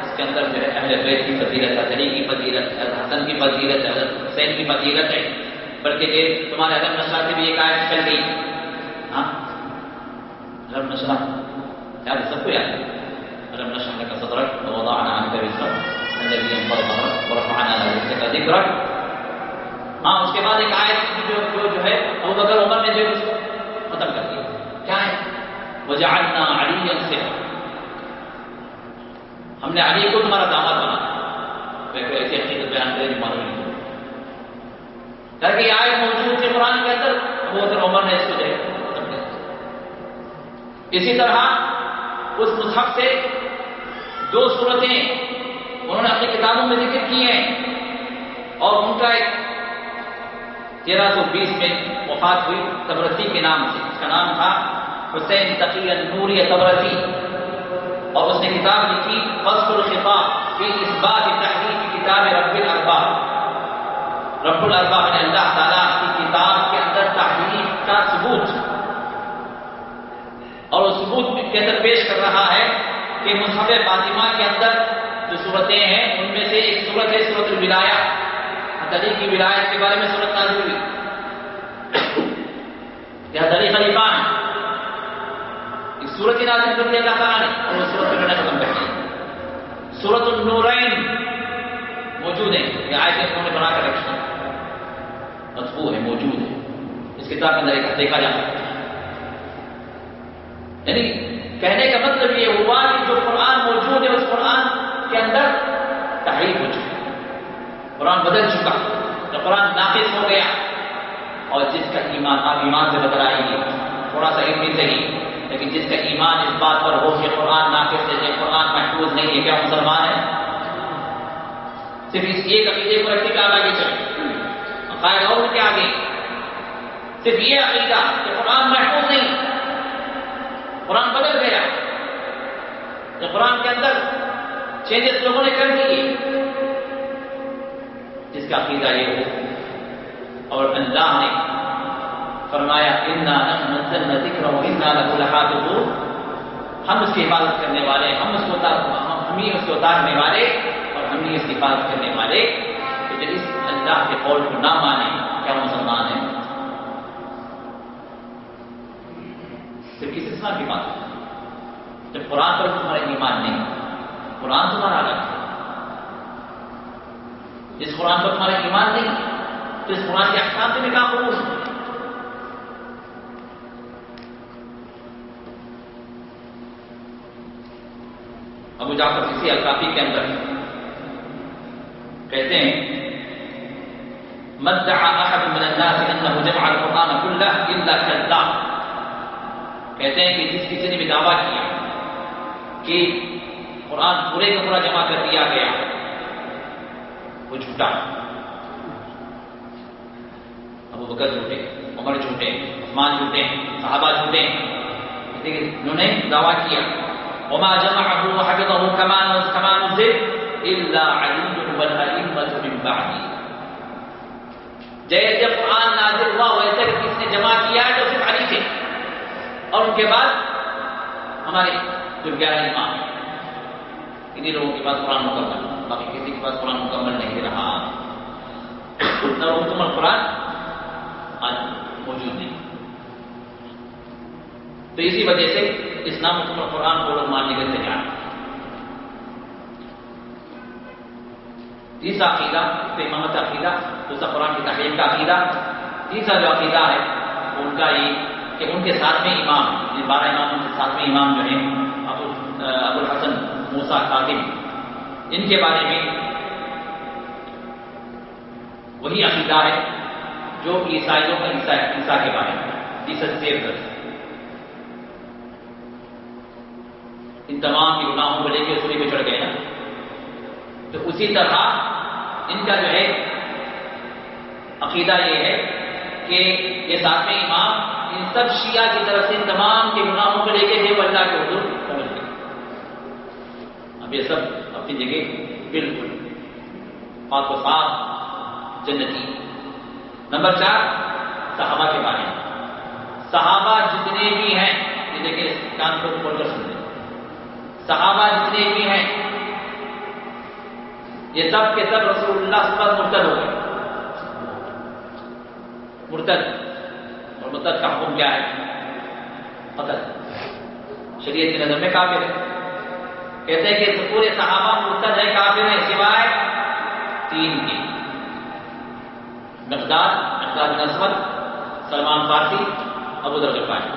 اس کے اندر جو ہے، اہل بیت کی فضیلت ہے علی کی فضیلت ہے حسن کی فضیلت ہے حسین کی فضیلت ہے۔ بلکہ کہ تمہارے عدم نشہ سے بھی ایک آیت چل گئی۔ ہاں؟ عدم نشہ یاد سب کو یاد؟ ہے ألم نشرح لك صدرك ووضعنا عنك وزرك الذي ينقض ظهرك ورفعنا لك ذكرك ہاں اس کے بعد ایک آیت جو جو جو ہے، ابو بکر عمر نے جو اس کو ختم کر دیا کیا ہے؟ وجعلنا عليا سرا ہم نے علی کو تمہارا داماد بنا میں کوئی ایسی حقیقت بیان کرے جو معلوم نہیں تاکہ یہ آیت موجود تھی قرآن کے اندر، ابو بکر عمر نے اس کو جو ختم کر دیا۔ اسی طرح، اس مصحف سے دو صورتیں انہوں نے اپنی کتابوں میں ذکر کی ہیں اور ان کا ایک تیرہ سو بیس میں وفات ہوئی، تبرسی کے نام سے۔ اس کا نام تھا حسین تقی نوری تبرسی۔ اور اس نے کتاب لکھی فصل الخطاب فی اس بات تحریر کی کتاب رب الارباب رب الارباب نے اللہ تعالیٰ کی کتاب کے اندر تحریر کا ثبوت۔ اور وہ ثبوت کے اندر پیش کر رہا ہے کہ مصحف فاطمہ کے اندر جو صورتیں ہیں، ان میں سے ایک صورت ہے صورت الولایا علی کی ولایت کے بارے میں صورت نازل ہوئی۔ یہ علی خلیفہ ہے ایک صورت ہی نازل کر دیا اللہ تعالیٰ نے اور وہ صورت پھر ختم کر دی صورت النورین موجود ہے۔ یہ آئے تھے انہوں نے بنا کر رکھی مطبوع ہے، موجود ہے۔ اس کتاب کے اندر دیکھا جا سکتا ہے۔ یعنی کہنے کا مطلب یہ ہوا کہ جو قرآن موجود ہے، اس قرآن کے اندر تحریف ہو چکی قرآن بدل چکا جو قرآن ناقص ہو گیا۔ اور جس کا ایمان، آپ ایمان سے بدلائیں گے، تھوڑا سا علمی صحیح، لیکن جس کا ایمان اس بات پر ہو کہ قرآن ناقص ہے قرآن محفوظ نہیں ہے، کیا مسلمان ہے صرف اس ایک عقیدے کو رکھنے کا آگے چلے عقائد اور کے آگے۔ صرف یہ عقیدہ کہ قرآن محفوظ نہیں، قرآن بدل گیا۔ کہ قرآن کے اندر چینجز لوگوں نے کر دیے جس کا عقیدہ یہ ہو۔ اور اللہ نے فرمایا ذکر ہم اس کی حفاظت کرنے والے ہم اس کو ہم ہی اس کو اتارنے والے اور ہم ہی اس کی حفاظت کرنے والے۔ تو جب اس اللہ کے قول کو نہ مانے، کیا مسلمان ہیں؟ صرف کس اسلام کی بات ہے جب قرآن پر تمہارا ایمان نہیں، قرآن تمہارا الگ ہے۔ جس قرآن پر تمہارا ایمان نہیں، تو اس قرآن کے احکام سے نکاح قبول۔ ابو جعفر کسی الکافی کے اندر کہتے ہیں مدعا احد من الناس انه جمع القرآن كله الا كذاب. کہتے ہیں کہ جس کسی نے بھی دعویٰ کیا کہ قرآن پورے کا پورا جمع کر دیا گیا وہ جھوٹا۔ ابو بکر جھوٹے، عمر جھوٹے، عثمان جھوٹے، صحابہ جھوٹے۔ انہوں نے دعویٰ کیا۔ وما جمعه وحفظه كما كما نزل الا علي والائمه من بعده جیسے قرآن نازل ہوا، ویسے کس نے جمع کیا ہے؟ تو صرف علی تھے۔ اور ان کے بعد ہمارے جو گیارہ امام۔ ہیں انہیں لوگوں کے پاس قرآن مکمل باقی کسی کے پاس قرآن مکمل نہیں رہا۔ اتنا مکمل قرآن آج موجود نہیں۔ تو اسی وجہ سے اسلام مکمل قرآن کو لوگ ماننے کے تیار تیسرا عقیدہ امامت عقیدہ، دوسرا قرآن کی تحریر کا عقیدہ، تیسرا جو عقیدہ ہے، ان کا یہ کہ ان کے ساتھ میں امام جن بارہ امام ان کے ساتھ میں امام جو ہیں، ابو ابو الحسن موسا خاطم ان کے بارے میں وہی عقیدہ ہے جو عیسائیوں کا عیسا کے بارے میں جیسس ان تمام کے گناہوں کو لے کے سوری پہ چڑھ گئے نا۔ تو اسی طرح ان کا جو ہے عقیدہ یہ ہے کہ یہ ساتویں امام ان سب شیعہ کی طرف سے ان تمام کے گناہوں کو لے کے جو اللہ کے حضور پہنچ گئے۔ اب یہ سب اپنی جگہ بالکل پاک و صاف جنتی۔ نمبر چار، صحابہ کے بارے میں۔ صحابہ جتنے بھی ہیں، یہ دیکھیں کان کو کھول کر سن لیں صحابہ جتنے بھی ہیں، یہ سب کے سب رسول اللہ صلی اللہ مرتد ہو گئے۔ مرتد اور مرتد کا حکم کیا ہے؟ قتل۔ شریعت کی نظر میں کافر ہے۔ کہتے ہیں کہ پورے صحابہ مرتد ہے کافر ہے سوائے تین کے۔ مقدار مقدار نسبت سلمان فارسی، ابو در پائے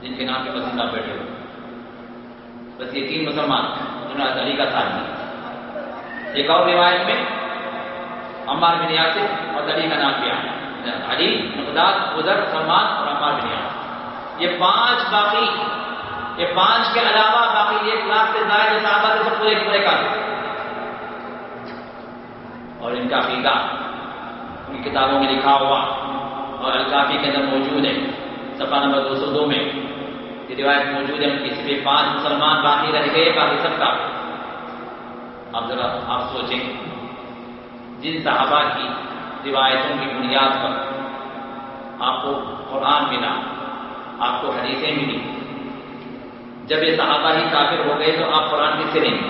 جن کے نام کے پسندہ بیٹھے ہوئے بس یہ تین مسلمان جنہوں نے علی کا ساتھ دیا۔ ایک اور روایت میں عمار بن یاسر اور علی کا نام کیا ہے۔ علی مقداد ادر سلمان اور عمار بن یاسر۔ یہ پانچ باقی یہ پانچ کے علاوہ باقی ایک لاکھ سے زائد صحابہ سے پورے پورے کا اور ان کا عقیدہ، ان کتابوں میں لکھا ہوا اور الکافی کے اندر موجود ہے، صفحہ نمبر دو سو دو میں۔ یہ روایت موجود ہے ان کی صرف پانچ مسلمان باقی رہ گئے، باقی سب کا۔ اب ذرا آپ سوچیں، جن صحابہ کی روایتوں کی بنیاد پر آپ کو قرآن ملا، آپ کو حدیثیں ملی جب یہ صحابہ ہی کافر ہو گئے تو آپ قرآن کس سے لیں گے؟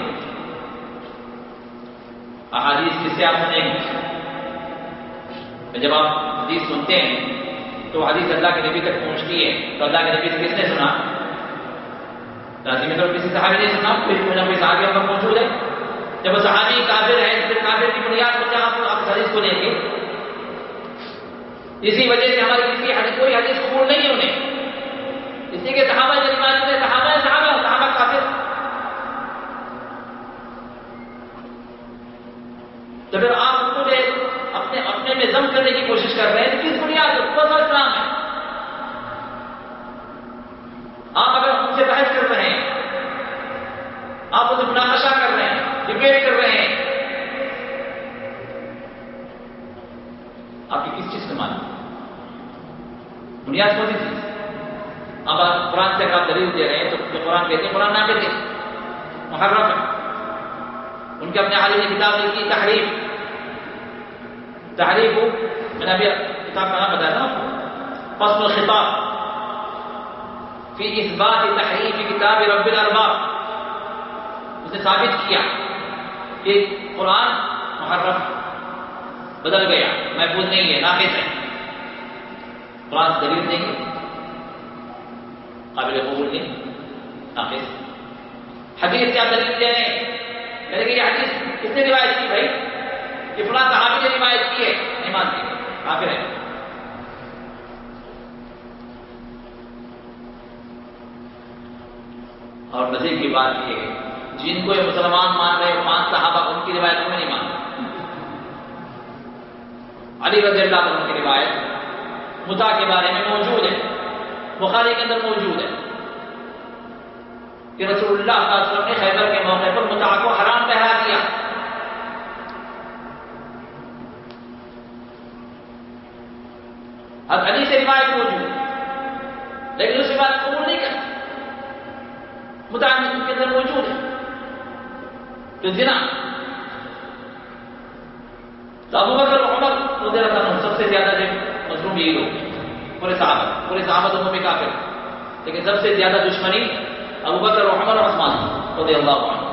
احادیث کس سے آپ سنیں گے؟ جب آپ حدیث سنتے ہیں تو حدیث اللہ کے نبی تک پہنچتی ہے تو اللہ کے نبی سے کس نے سنا؟ میں تو کسی صحابی نے سنا؟ کوئی کوئی نہ کوئی صحابی آپ موجود ہے جب وہ صحابی کافر ہے پھر کافر کی بنیاد پر آپ آپ حدیث کو لیں گے۔ اسی وجہ سے ہماری کسی حدیث کوئی حدیث قبول نہیں ہے انہیں اسی کے صحابہ جب صحابہ صحابہ صحابہ کافر تو پھر آپ ان کو اپنے اپنے میں ضم کرنے کی کوشش کر رہے ہیں تو کس بنیاد پر کون سا اسلام ہے۔ آپ اگر ان سے بحث کر رہے ہیں، آپ اسے مناقشہ کر رہے ہیں، ڈبیٹ کر رہے ہیں، آپ کی کس چیز سے مانیں بنیاد کون سی چیز اب آپ قرآن سے آپ دلیل دے رہے ہیں تو جو قرآن کہتے ہیں قرآن نہ کہتے محرم ہے ان کے اپنے حالی نے کتاب لکھی تحریف تحریف ہو میں نے ابھی کتاب کا نام بتایا تھا فصل الخطاب فی اثبات تحریف کتاب رب الارباب اس نے ثابت کیا کہ قرآن محرم بدل گیا محفوظ نہیں ہے ناقص ہے قرآن دلیل نہیں ہے قابل قبول نہیں۔ ناقص حدیث کیا دلیل دے رہے ہیں؟ میں کہ یہ حدیث کس نے روایت کی بھائی؟ کہ فلاں صحابی نے روایت کی ہے، نہیں مانتی کافر ہے اور مزید کی بات یہ ہے، جن کو یہ مسلمان مان رہے ہیں پانچ صحابہ ان کی روایت میں نہیں مانتے۔ علی رضی اللہ عنہ کی روایت متا کے بارے میں موجود ہے۔ بخاری کے اندر موجود ہے کہ رسول اللہ صلی اللہ علیہ وسلم نے خیبر کے موقع پر متا کو حرام ٹہرا دیا۔ اب علی سے روایت موجود ہے، لیکن اس روایت قبول نہیں کرتا۔ متعلق کے اندر موجود ہے۔ تو زنا، تو ابو بکر عمر، رضی اللہ سب سے زیادہ جو مظلوم یہی لوگ پورے صحابہ پورے صحابہ دونوں میں کافر لیکن سب سے زیادہ دشمنی ابو بکر عمر اور عثمان رضی اللہ عنہ۔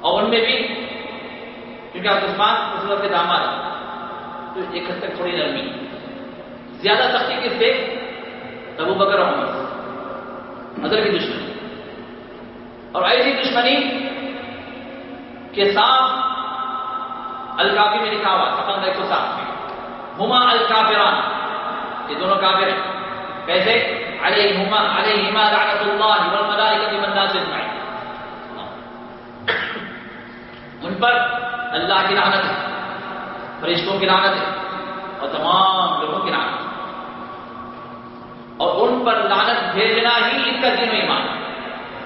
اور ان میں بھی، کیونکہ اب عثمان رسول کے داماد تو ایک حد تک تھوڑی نرمی۔ زیادہ سختی کس سے؟ ابو بکر عمر۔ نظر کی دشمنی۔ اور ایسی دشمنی کے ساتھ الکافی میں لکھا ہوا سفر ایک سو سات میں۔ ہما الکافران۔ یہ دونوں کافر ہیں۔ کیسے؟ علیہما علیہما لعنت اللہ والملائکۃ والناس اجمعین۔ ان پر اللہ کی لعنت ہے، فرشتوں کی لعنت ہے اور تمام لوگوں کی لعنت ہے۔ اور ان پر لعنت بھیجنا ہی ان کا دین و ایمان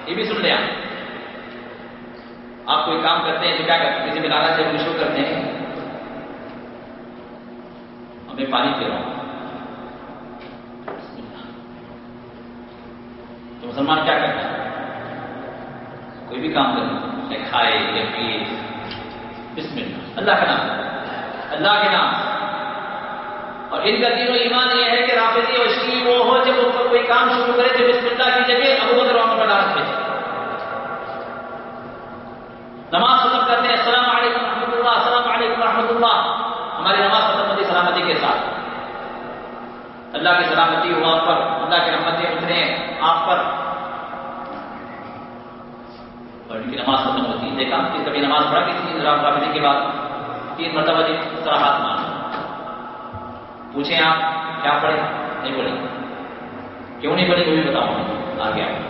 یہ بھی سن لیا۔ آپ کوئی کام کرتے ہیں تو کیا کرتے ہیں؟ کسی بھی لعنت سے خوشبو کرتے ہیں۔ ہمیں پانی پی رہا ہوں تو مسلمان کیا کرتا ہے؟ کوئی بھی کام کرے یا کھائے یا پیے۔ بسم اللہ۔ اللہ کا نام۔ اللہ کے نام۔ اور ان کا دین و ایمان یہ ہے کہ رافضی اور شیعی وہ ہو جب ان پر کوئی کام شروع کرے تو بسم اللہ کی جگہ ابو بکر وہاں پر ڈالت بھیجے نماز ختم کرتے ہیں۔ السلام علیکم رحمۃ اللہ، السلام علیکم رحمۃ اللہ۔ ہماری نماز ختم ہوتی سلامتی کے ساتھ۔ اللہ کی سلامتی ہو آپ پر، اللہ کی رحمتیں اترے آپ پر۔ اور ان کی نماز ختم ہوتی ہے دیکھا کہ کبھی نماز پڑھا کسی رام رابطے کے بعد تین مرتبہ جی طرح ہاتھ مارا۔ پوچھیں آپ، کیا پڑھے نہیں پڑھے کیوں نہیں پڑھے وہ بھی بتاؤں۔ آگے آپ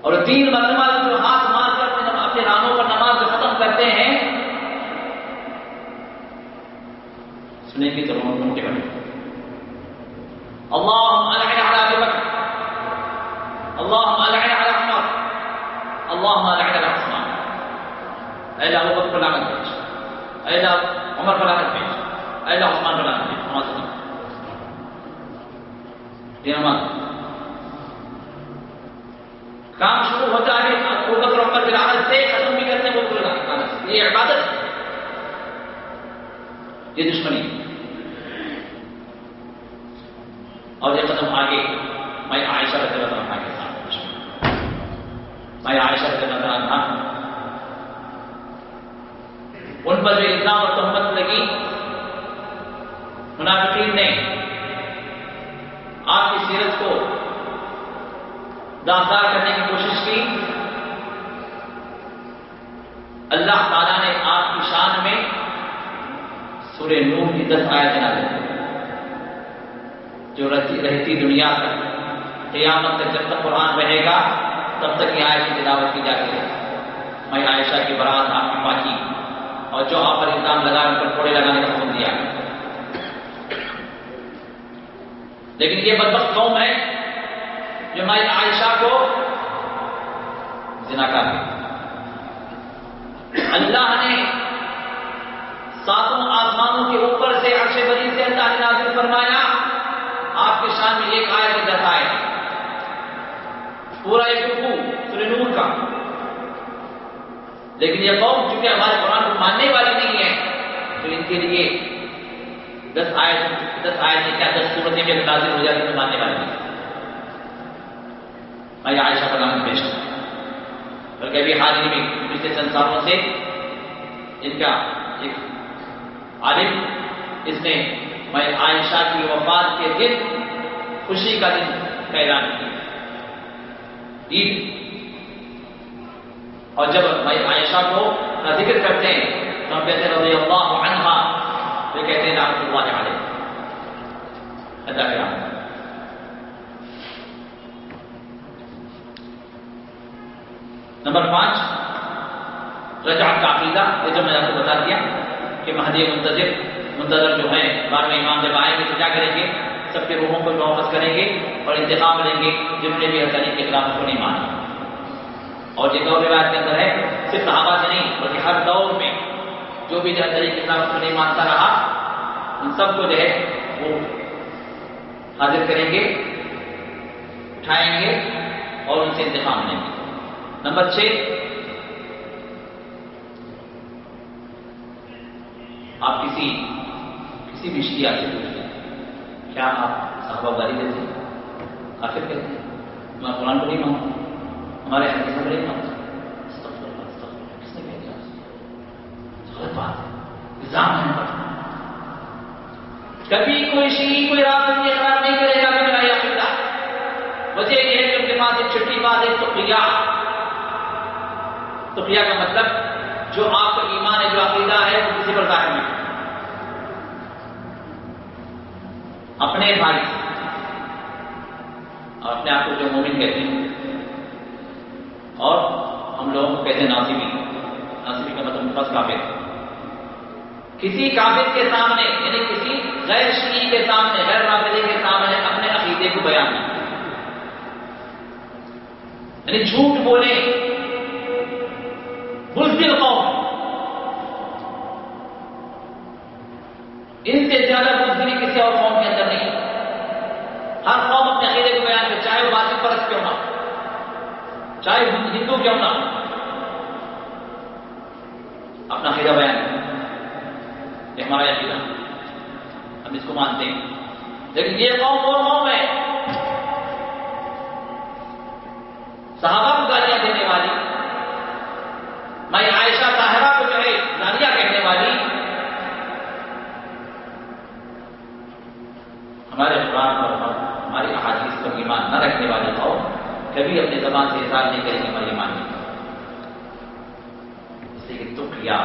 اور تین مرتبہ جو ہاتھ مار کر اپنے اپنے رانوں پر نماز ختم کرتے ہیں سنیں گے چلو موٹے بنے۔ اللهم العن على ابي بكر اللهم العن على عمر۔ اللهم العن على عثمان۔ اے ابو بکر پر لعنت بھیج اے عمر پر لعنت بھیج اے عثمان پر لعنت بھیج نماز ختم یہ نماز۔ کام شروع ہوتا ہے ابو بکر عمر کی لعنت سے ختم بھی کرتے ہیں، وہ لعنت یہ عبادت۔ ہے یہ دشمنی۔ ہے اور یہ ختم آگے میں عائشہ رضی اللہ عنہ کے ساتھ میں عائشہ سے نظر تھا ان پر جو الزام اور تہمت لگی، منافقین نے آپ کی سیرت کو داغدار کرنے کی کوشش کی۔ اللہ تعالیٰ نے آپ کی شان میں سورہ نور کی دس آیت بنا دی جو رہتی دنیا تک قیامت تک جب تک قرآن رہے گا، تب تک یہ آیت کی تلاوت کی جاتی ہے۔ میں عائشہ کی برات آپ کی پاکی۔ اور جو آپ پر الزام لگا ان پر کوڑے لگانے کا حکم دیا۔ لیکن یہ بدبخت قوم ہے جو میں عائشہ کو زنا کر اللہ نے ساتوں آسمانوں کے اوپر سے عرش بری سے اللہ نے نازل فرمایا شان میں ایک آئے کے دس آئے۔ پورا ایک رکو سورہ نور کا۔ لیکن یہ قوم چونکہ ہمارے قرآن کو ماننے والی نہیں ہے تو ان کے لیے دس آئے دس آئے کیا دس صورتیں میں نازل ہو جاتی تو ماننے والی نہیں۔ میں عائشہ کا نام پیش کروں بلکہ ابھی حال ہی میں پچھلے سنساروں سے ان کا ایک عالم، اس نے میں عائشہ کی وفات کے دن خوشی کا دن کا اعلان کیا عید۔ اور جب عائشہ کو ذکر کرتے ہیں، تو ہم کہتے ہیں رضی اللہ عنہ وہ کہتے ہیں رحمۃ اللہ علیہ ادا کرام نمبر پانچ، رجعت کا عقیدہ۔ یہ جو میں نے آپ کو بتا دیا کہ مہدی منتظر منتظر جو ہیں بعد میں امام جب آئیں گے تو کیا کریں گے؟ سب کے روحوں کو واپس کریں گے اور انتخاب لیں گے جن نے بھی حسنی کے خلاف کو نہیں مانا اور یہ دور روایت کے اندر ہے، صرف صحابہ سے نہیں، بلکہ ہر دور میں جو بھی جو ہے طریقے کے کو نہیں مانتا رہا، ان سب کو جو ہے وہ حاضر کریں گے، اٹھائیں گے اور ان سے انتخاب لیں گے۔ نمبر چھ، آپ کسی کسی بھی شیعہ سے پوچھیں۔ کیا آپ صحابہ داری دیتے ہیں؟ آخر کہتے ہیں۔ میں قرآن کو نہیں مانتا ہمارے حدیث میں بڑے مانتا کس نے بھیجا غلط بات ہے۔ الزام ہے۔ کبھی کوئی شیعی کوئی رابط یہ اقرار نہیں کرے گا کہ میرا یہ عقیدہ وجہ یہ ہے کہ ان کے پاس ایک چھٹی بات ہے، تقیہ۔ تقیہ کا مطلب جو آپ کا ایمان ہے، جو عقیدہ ہے، وہ کسی پر ظاہر نہیں۔ اپنے بھائی اور اپنے آپ کو جو مومن کہتے ہیں۔ اور ہم لوگوں کو کہتے ہیں ناصبی ناصبی کا مطلب مفس کافر۔ کسی کافر کے سامنے یعنی کسی غیر شیعی کے سامنے، غیر رابطے کے سامنے اپنے عقیدے کو بیان نہیں یعنی جھوٹ بولے بزدل قوم۔ ان سے زیادہ بزدلی کسی اور قوم کے اندر نہیں ہر قوم اپنے عقیدے کو بیان کرے چاہے وہ باطل پرست کیوں نہ چاہے ہندو کیوں نہ اپنا عقیدہ بیان یہ ہمارا عقیدہ۔ ہم اس کو مانتے ہیں۔ لیکن یہ قوم وہ قوم ہے۔ صحابہ کو گالیاں دینے والی۔ میں عائشہ طاہرہ کو جو ہے نانیہ کہنے والی ہمارے قرآن پر ہماری احادیث پر ایمان نہ رکھنے والے قوم کبھی اپنے زبان سے اظہار نہیں کریں گے، ہماری ایمان نہیں اس لیے تقیا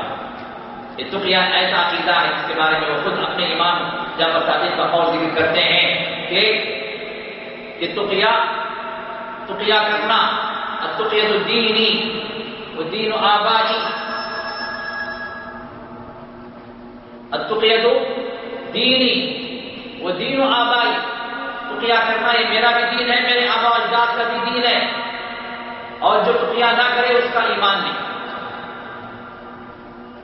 یہ تقیا ایسا عقیدہ ہے جس کے بارے میں وہ خود اپنے ایمان جب صادق کا اور ذکر کرتے ہیں کہ یہ تقیا تقیا کرنا تقیت الدینی وہ دین و آبادی۔ التقیت دینی وہ دین و آبائی۔ تقیا کرنا یہ میرا بھی دین ہے، میرے آبا اجداد کا بھی دین ہے۔ اور جو تقیا نہ کرے، اس کا ایمان نہیں۔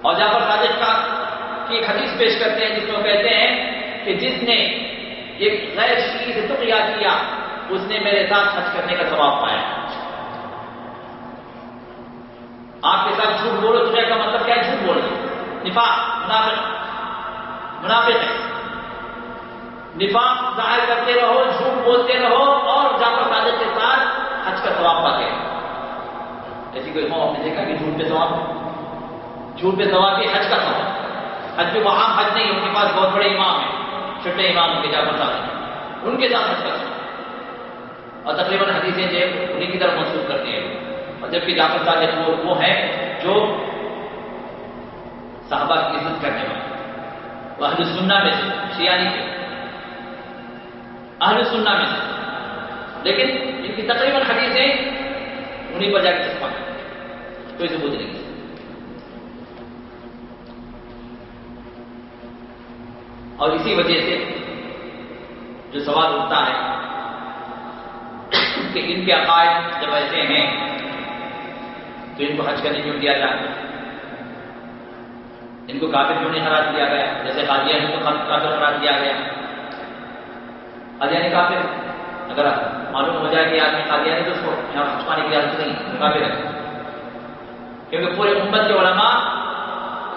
اور جعفر صادق کا کی ایک حدیث پیش کرتے ہیں، جس میں کہتے ہیں کہ جس نے ایک غیر شیعی سے تقیا کیا، اس نے میرے ساتھ حج کرنے کا ثواب پایا۔ آپ کے ساتھ جھوٹ بولو تقیا کا مطلب کیا ہے؟ جھوٹ بولنا۔ نفاق، منافق۔ منافق ہے۔ نفاق ظاہر کرتے رہو، جھوٹ بولتے رہو اور جعفر صادق کے ساتھ حج کا ثواب پاتے ہیں۔ ایسی کوئی قوم نے دیکھا کہ جھوٹ پہ ثواب جھوٹ پہ ثواب یہ حج کا ثواب حج پہ وہاں حج نہیں، ان کے پاس بہت بڑے امام ہیں چھوٹے امام ان کے جا ساتھ ان کے ساتھ حج کا ثواب اور تقریباً حدیثیں جو انہیں کی طرف منسوخ کرتے ہیں۔ اور جبکہ جعفر صادق وہ وہ ہیں جو صحابہ کی عزت کرنے والے وہ اہل سننا میں سے شیانی کے اہل سننا میں سے۔ لیکن ان کی تقریباً حدیثیں انہیں پر جا کے چسپا کوئی ثبوت نہیں۔ اور اسی وجہ سے جو سوال اٹھتا ہے کہ ان کے عقائد جب ایسے ہیں تو ان کو حج کرنے کیوں دیا جائے ان کو کافر کیوں نہیں قرار دیا گیا؟ جیسے قادیانی کو کافر قرار دیا گیا۔ قادیانی کافر اگر معلوم ہو جائے کہ آدمی قادیانی تو اس کو یہاں حج پانے کی اجازت نہیں کافر ہے۔ کیونکہ پورے امت کے علماء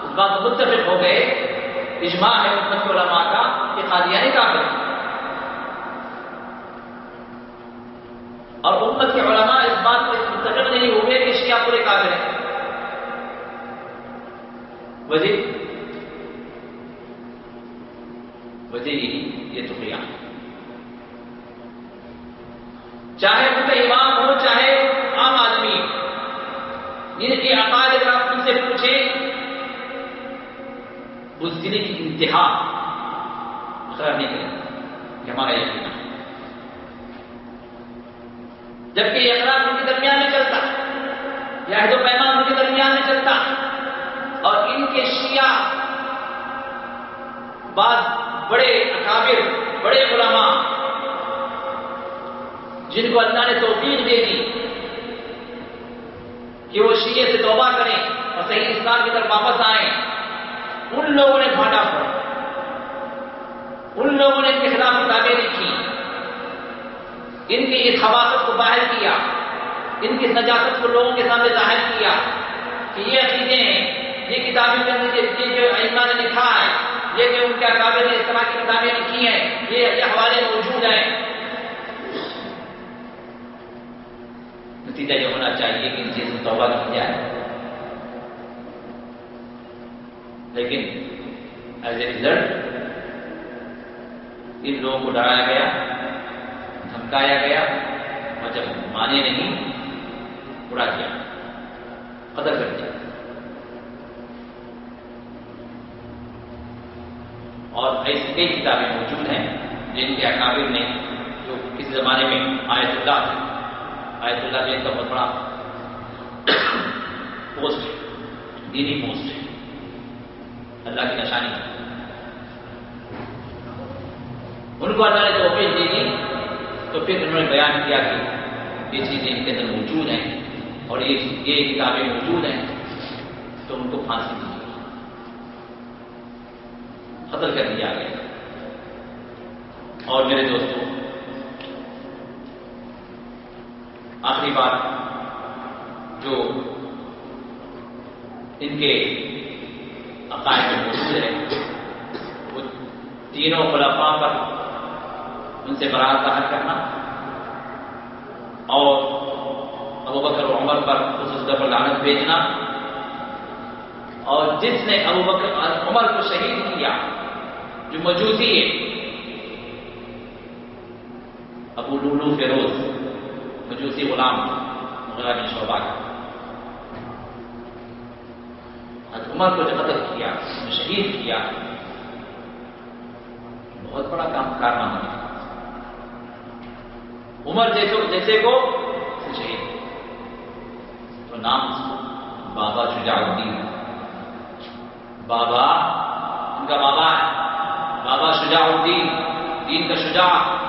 اس بات متفق ہو گئے، اجماع ہے امت کے علماء کا کہ قادیانی کافر ہے اور امت کے علماء اس بات پہ متفق نہیں ہوئے کہ شیعہ پورے کافر ہیں۔ وجہ وجہ یہ تو قیام چاہے ان کا امام ہو، چاہے عام آدمی۔ جن کے عقائد اگر آپ ان سے پوچھیں بزدلی کی انتہا خراب نہیں کریں کہ ہمارا یقین جبکہ یہ اقرار ان کے درمیان میں چلتا یا عہد و پیمان ان کے درمیان میں چلتا، اور ان کے شیعہ بعض بڑے اکابر، بڑے علماء جن کو اللہ نے توفیق دے دی کہ وہ شیعہ سے توبہ کریں اور صحیح اسلام کی طرف واپس آئیں، ان لوگوں نے بھانڈا پڑا ان لوگوں نے ان کے خلاف کتابیں لکھی۔ ان کی اس حواست کو باہر کیا۔ ان کی نجاست کو لوگوں کے سامنے ظاہر کیا کہ یہ عقیدے ہیں، یہ کتابیں یہ جو ایما نے لکھا ہے، یہ کہ ان کے اکابر نے اس طرح کی کتابیں لکھی ہیں، یہ حوالے موجود ہیں۔ نتیجہ یہ ہونا چاہیے کہ ان چیز سے توبہ کی جائے لیکن ایز اے ریزلٹ ان لوگوں کو ڈرایا گیا دھمکایا گیا اور جب مانے نہیں اڑا دیا قدر کر دیا اور ایسی کئی کتابیں موجود ہیں جن کے اکابر نے جو کسی زمانے میں آیت اللہ تھے آیت اللہ میں ایک بہت بڑا پوسٹ ہے۔ دینی پوسٹ ہے۔ اللہ کی نشانی۔ ان کو اللہ نے توفیق دے دی تو پھر انہوں نے بیان کیا کہ یہ چیزیں ان کے اندر موجود ہیں اور یہ یہ کتابیں موجود ہیں، تو ان کو پھانسی دی قتل کر دیا گیا۔ اور میرے دوستوں آخری بات جو ان کے عقائد میں موجود ہے، وہ تینوں خلافا پر ان سے برات ظاہر کرنا اور ابو بکر و عمر پر خصوص پر لعنت بھیجنا اور جس نے ابو بکر عمر کو شہید کیا، جو مجوسی ہے، ابو لولو فیروز۔ مجوسی غلام غلام شعبہ کا عمر کو جو قتل کیا شہید کیا، بہت بڑا کام کارنامہ ہے عمر جیسے جیسے کو شہید۔ تو نام بابا شجاع الدین بابا، ان کا بابا ہے۔ بابا شجاع الدین دین کا شجاع۔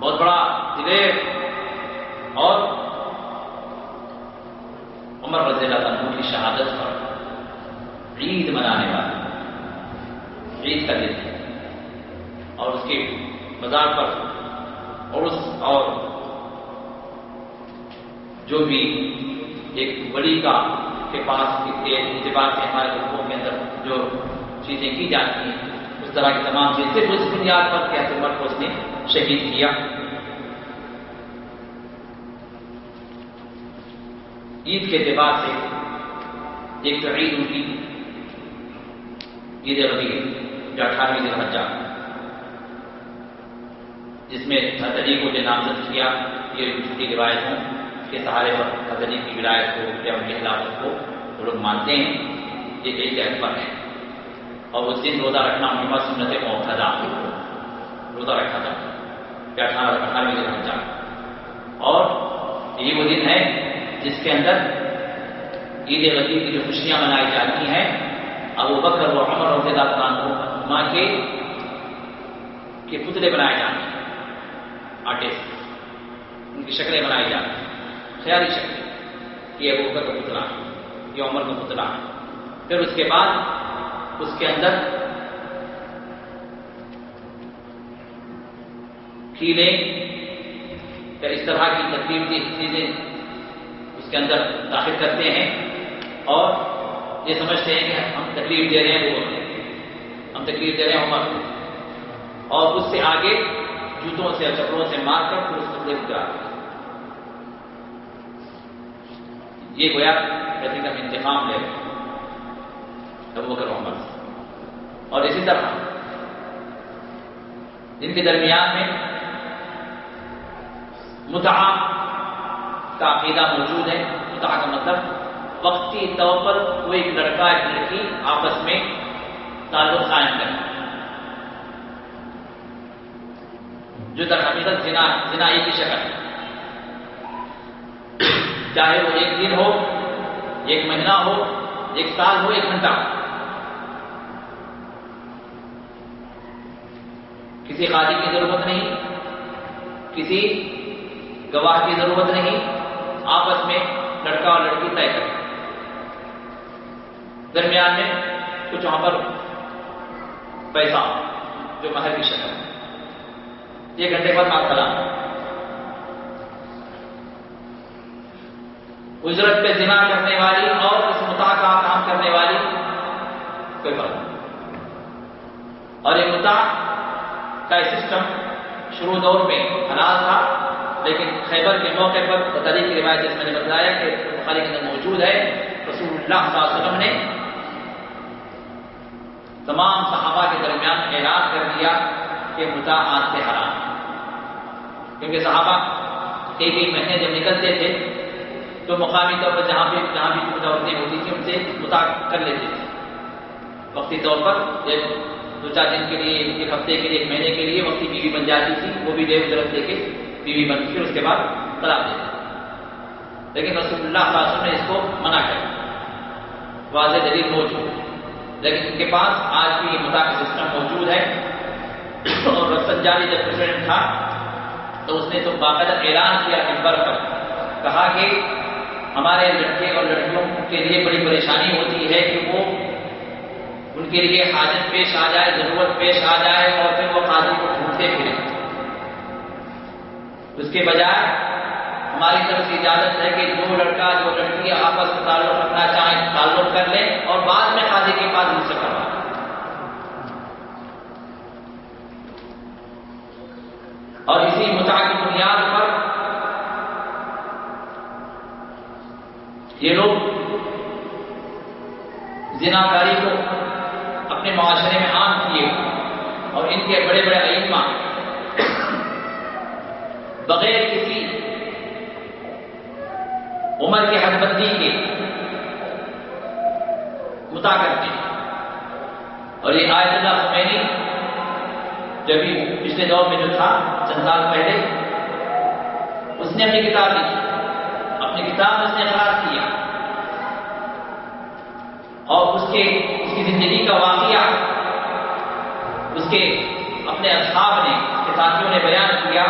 بہت بڑا دلیر اور عمر رضی اللہ عنہ کی شہادت پر عید منانے والے عید کا دن اور اس کے مزار پر اور اس اور جو بھی ایک بڑی کا کے پاس اعتبار سے ہمارے لوگوں کے اندر جو چیزیں کی جاتی ہیں، اس طرح کی تمام چیزیں اس بنیاد پر کہ عمر کو اس نے شہید کیا۔ عید کے اعتبار سے ایک تو عید ان کی، عید غدیر جو اٹھارہویں دن حجا جس میں حضری کو جو نامزد کیا، یہ جھوٹی روایت ہوں کے سہارے پر حضری کی ولایت کو، یا ان کی خلافت کو وہ لوگ مانتے ہیں۔ یہ ایک اکبر ہے۔ اور اس دن روزہ رکھنا ان کے پاس سنت موقع روزہ رکھا جاتا یا اٹھارہ، اٹھارہویں دن حجا اور یہ وہ دن ہے جس کے اندر عید غدیر کی جو خوشیاں منائی جاتی ہیں اب وہ بکر و عمر اور زیادہ کو ماں کے کے پتلے بنائے جاتے ہیں، آٹے سے، ان کی شکلیں بنائی جاتی ہیں، خیالی شکلیں، یہ ابو بکر کا پتلا ہے، یہ عمر کا پتلا ہے۔ پھر اس کے بعد، اس کے اندر کھیلیں یا اس طرح کی تکلیف کی چیزیں کے اندر داخل کرتے ہیں اور یہ سمجھتے ہیں کہ ہم تکلیف دے رہے ہیں وہ ہم تکلیف دے رہے ہیں عمر اور اس سے آگے جوتوں سے چپڑوں سے مار کر پھر اس کو اترا یہ گویا کسی کا انتخاب لے وہ کرو عمر اور اسی طرح جن کے درمیان میں متعا کا عقیدہ موجود ہے متعا کا مطلب وقتی طور پر کوئی ایک لڑکا، ایک لڑکی آپس میں تعلق قائم کرنا جو در حقیقت جنا، جنائی کی شکل ہے۔ چاہے وہ ایک دن ہو، ایک مہینہ ہو، ایک سال ہو، ایک گھنٹہ ہو۔ کسی قاضی کی ضرورت نہیں، کسی گواہ کی ضرورت نہیں آپس میں لڑکا اور لڑکی طے کرے درمیان میں کچھ وہاں پر پیسہ جو مہر کی شکل ہے۔ ایک گھنٹے بعد آپ سلام۔ اجرت پہ جنا کرنے والی اور اس متا کا کام کرنے والی کوئی فرق نہیں۔ اور یہ متا کا سسٹم شروع دور میں حلال تھا۔ لیکن خیبر کے موقع پر بطری کی روایت جس میں نے بتایا کہ بخاری کے اندر موجود ہے رسول اللہ صلی اللہ علیہ وسلم نے تمام صحابہ کے درمیان اعلان کر دیا کہ متا آج سے حرام کیونکہ صحابہ ایک ایک مہینے جب نکلتے تھے، تو مقامی طور پر جہاں بھی جہاں بھی کچھ عورتیں ہوتی تھیں، ان سے متا کر لیتے تھے۔ وقتی طور پر ایک دو چار دن کے لیے، ایک ہفتے کے لیے، ایک مہینے کے لیے وقتی بیوی بن جاتی تھی، وہ بھی دیو ضرورت دے کے بیوی بن پھر اس کے بعد طلاق دیتے لیکن رسول اللہ صلی اللہ علیہ وسلم نے اس کو منع کر واضح دلیل موجود لیکن ان کے پاس آج بھی متا کا سسٹم موجود ہے۔ اور رسد جاری جب پریزیڈنٹ تھا، تو اس نے تو باقاعدہ اعلان کیا ممبر پر۔ کہا کہ ہمارے لڑکے اور لڑکیوں کے لیے بڑی پریشانی ہوتی ہے کہ وہ ان کے لیے حاجت پیش آ جائے، ضرورت پیش آ جائے اور پھر وہ قاضی کو ڈھونڈتے پھریں۔ اس کے بجائے ہماری طرف سے اجازت ہے کہ جو لڑکا جو لڑکی آپس میں تعلق رکھنا چاہیں، تعلق کر لیں اور بعد میں قاضی کے پاس ان سے کروا اور اسی متا کی بنیاد پر یہ لوگ زناکاری کو اپنے معاشرے میں عام کیے اور ان کے بڑے بڑے ائمہ بغیر کسی عمر کے حد بندی کے متا کرتے ہیں اور یہ آیت اللہ خمینی جب پچھلے دور میں جو تھا، چند سال پہلے، اس نے اپنی کتاب لکھی۔ اپنی کتاب اس نے اخراج کیا۔ اور اس کے، اس کی زندگی کا واقعہ، اس کے اپنے اصحاب نے، اس کے ساتھیوں نے بیان کیا۔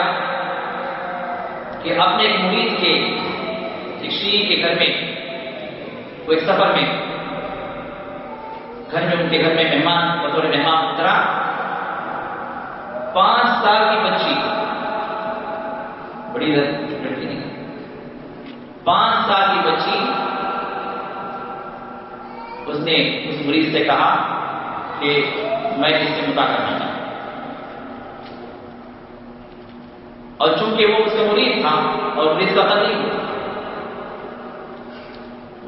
کہ اپنے ایک مرید کے ایک شیعہ کے گھر میں، وہ ایک سفر میں گھر میں، ان کے گھر میں مہمان، بطور مہمان اترا۔ پانچ سال کی بچی۔ بڑی لڑکی نہیں پانچ سال کی بچی، اس نے اس مریض سے کہا کہ میں اس سے متا کرنا چاہتا اور چونکہ وہ اس کا مرید تھا اور مریض کا قدیم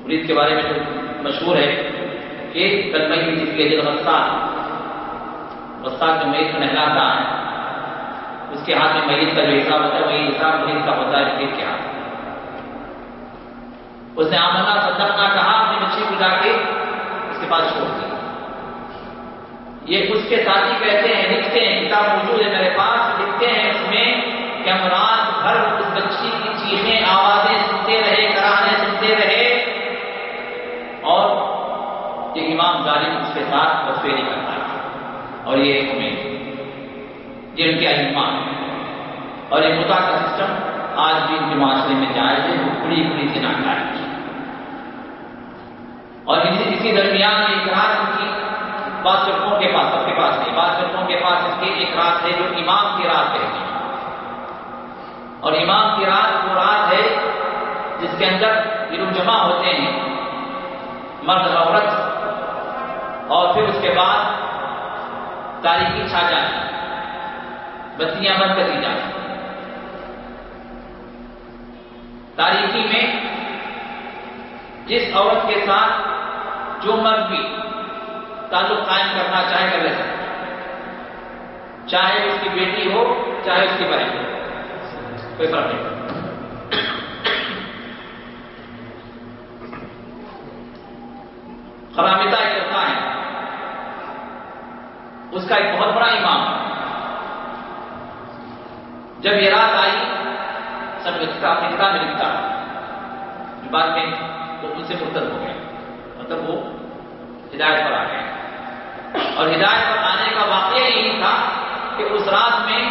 مرید کے بارے میں مشہور ہے کہ کل میں جس کے دل غصہ استاد جو میت کو نہلاتا ہے، اس کے ہاتھ میں میت کا جو حساب ہوتا ہے، وہی حساب میت کا ہوتا ہے پھر کیا اس نے آمنا، صدقنا، کہا، اپنی بچی کو جا کے اس کے پاس چھوڑ دیا۔ یہ اس کے ساتھی کہتے ہیں، لکھتے ہیں، کتاب موجود ہے چیخیں آوازیں سنتے رہے، کرانے سنتے رہے۔ اور یہ امام ظالم اس کے ساتھ تصویری کرتا ہے اور یہ ایک امید یہ ان کے ایمان اور یہ متا کا سسٹم آج بھی ان کے معاشرے میں جائز ہے، وہ کڑی کڑی سے ناکار اور اسی اسی درمیان ایک رات ان کی بعض چرکوں کے پاس، سب کے پاس نہیں بعض چرکوں کے پاس اس کی ایک رات ہے جو امام کی رات ہے۔ اور امام کی رات وہ رات ہے جس کے اندر یہ لوگ جمع ہوتے ہیں، مرد عورت، اور پھر اس کے بعد تاریخی چھا جائے بتیاں بند کر دی جائیں۔ تاریخی میں جس عورت کے ساتھ جو مرد بھی تعلق قائم کرنا چاہے، کر لے سکتے چاہے اس کی بیٹی ہو، چاہے اس کی بہن۔ ہو کوئی فرق نہیں خرامتا کرتا ہے۔ اس کا ایک بہت بڑا امام جب یہ رات آئی، سب لکھتا اپنی کتاب میں لکھتا بعد میں وہ ان سے مرتب ہو گیا مطلب وہ ہدایت پر آ گیا اور ہدایت پر آنے کا واقعہ یہی تھا کہ اس رات میں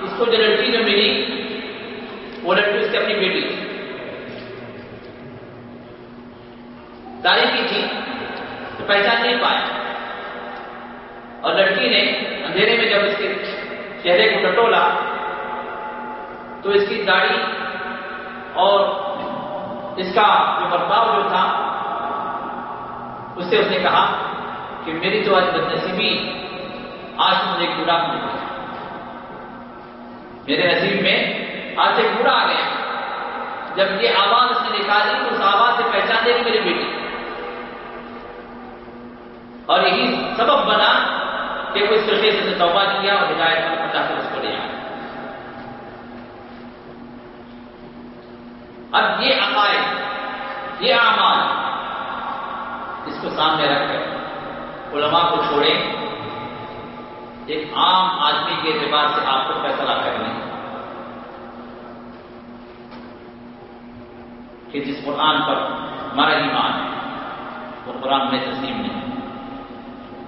اس کو جو لڑکی جو ملی وہ لڑکی اس کی اپنی بیٹی تھی تاریخی تھی تو پہچان نہیں پایا اور لڑکی نے اندھیرے میں جب اس کے چہرے کو ٹٹولا تو اس کی داڑھی اور اس کا جو برتاؤ جو تھا اس سے اس نے کہا کہ میری تو آج بدنصیبی آج مجھے ایک مل گیا میرے نصیب میں آج برا آ گیا جب یہ آواز اس نے نکالی، تو اس آواز سے پہچان دے گی میری بیٹی۔ اور یہی سبب بنا کہ وہ اس طریقے سے توبہ کیا اور ہدایت پر پتا کر اس کو لے آیا۔ اب یہ عقائد، یہ اعمال اس کو سامنے رکھ کر علماء کو چھوڑیں۔ ایک عام آدمی کے اعتبار سے آپ کو فیصلہ کرنے۔ کہ جس قرآن پر ہمارا ایمان ہے، وہ قرآن میں تسلیم نہیں۔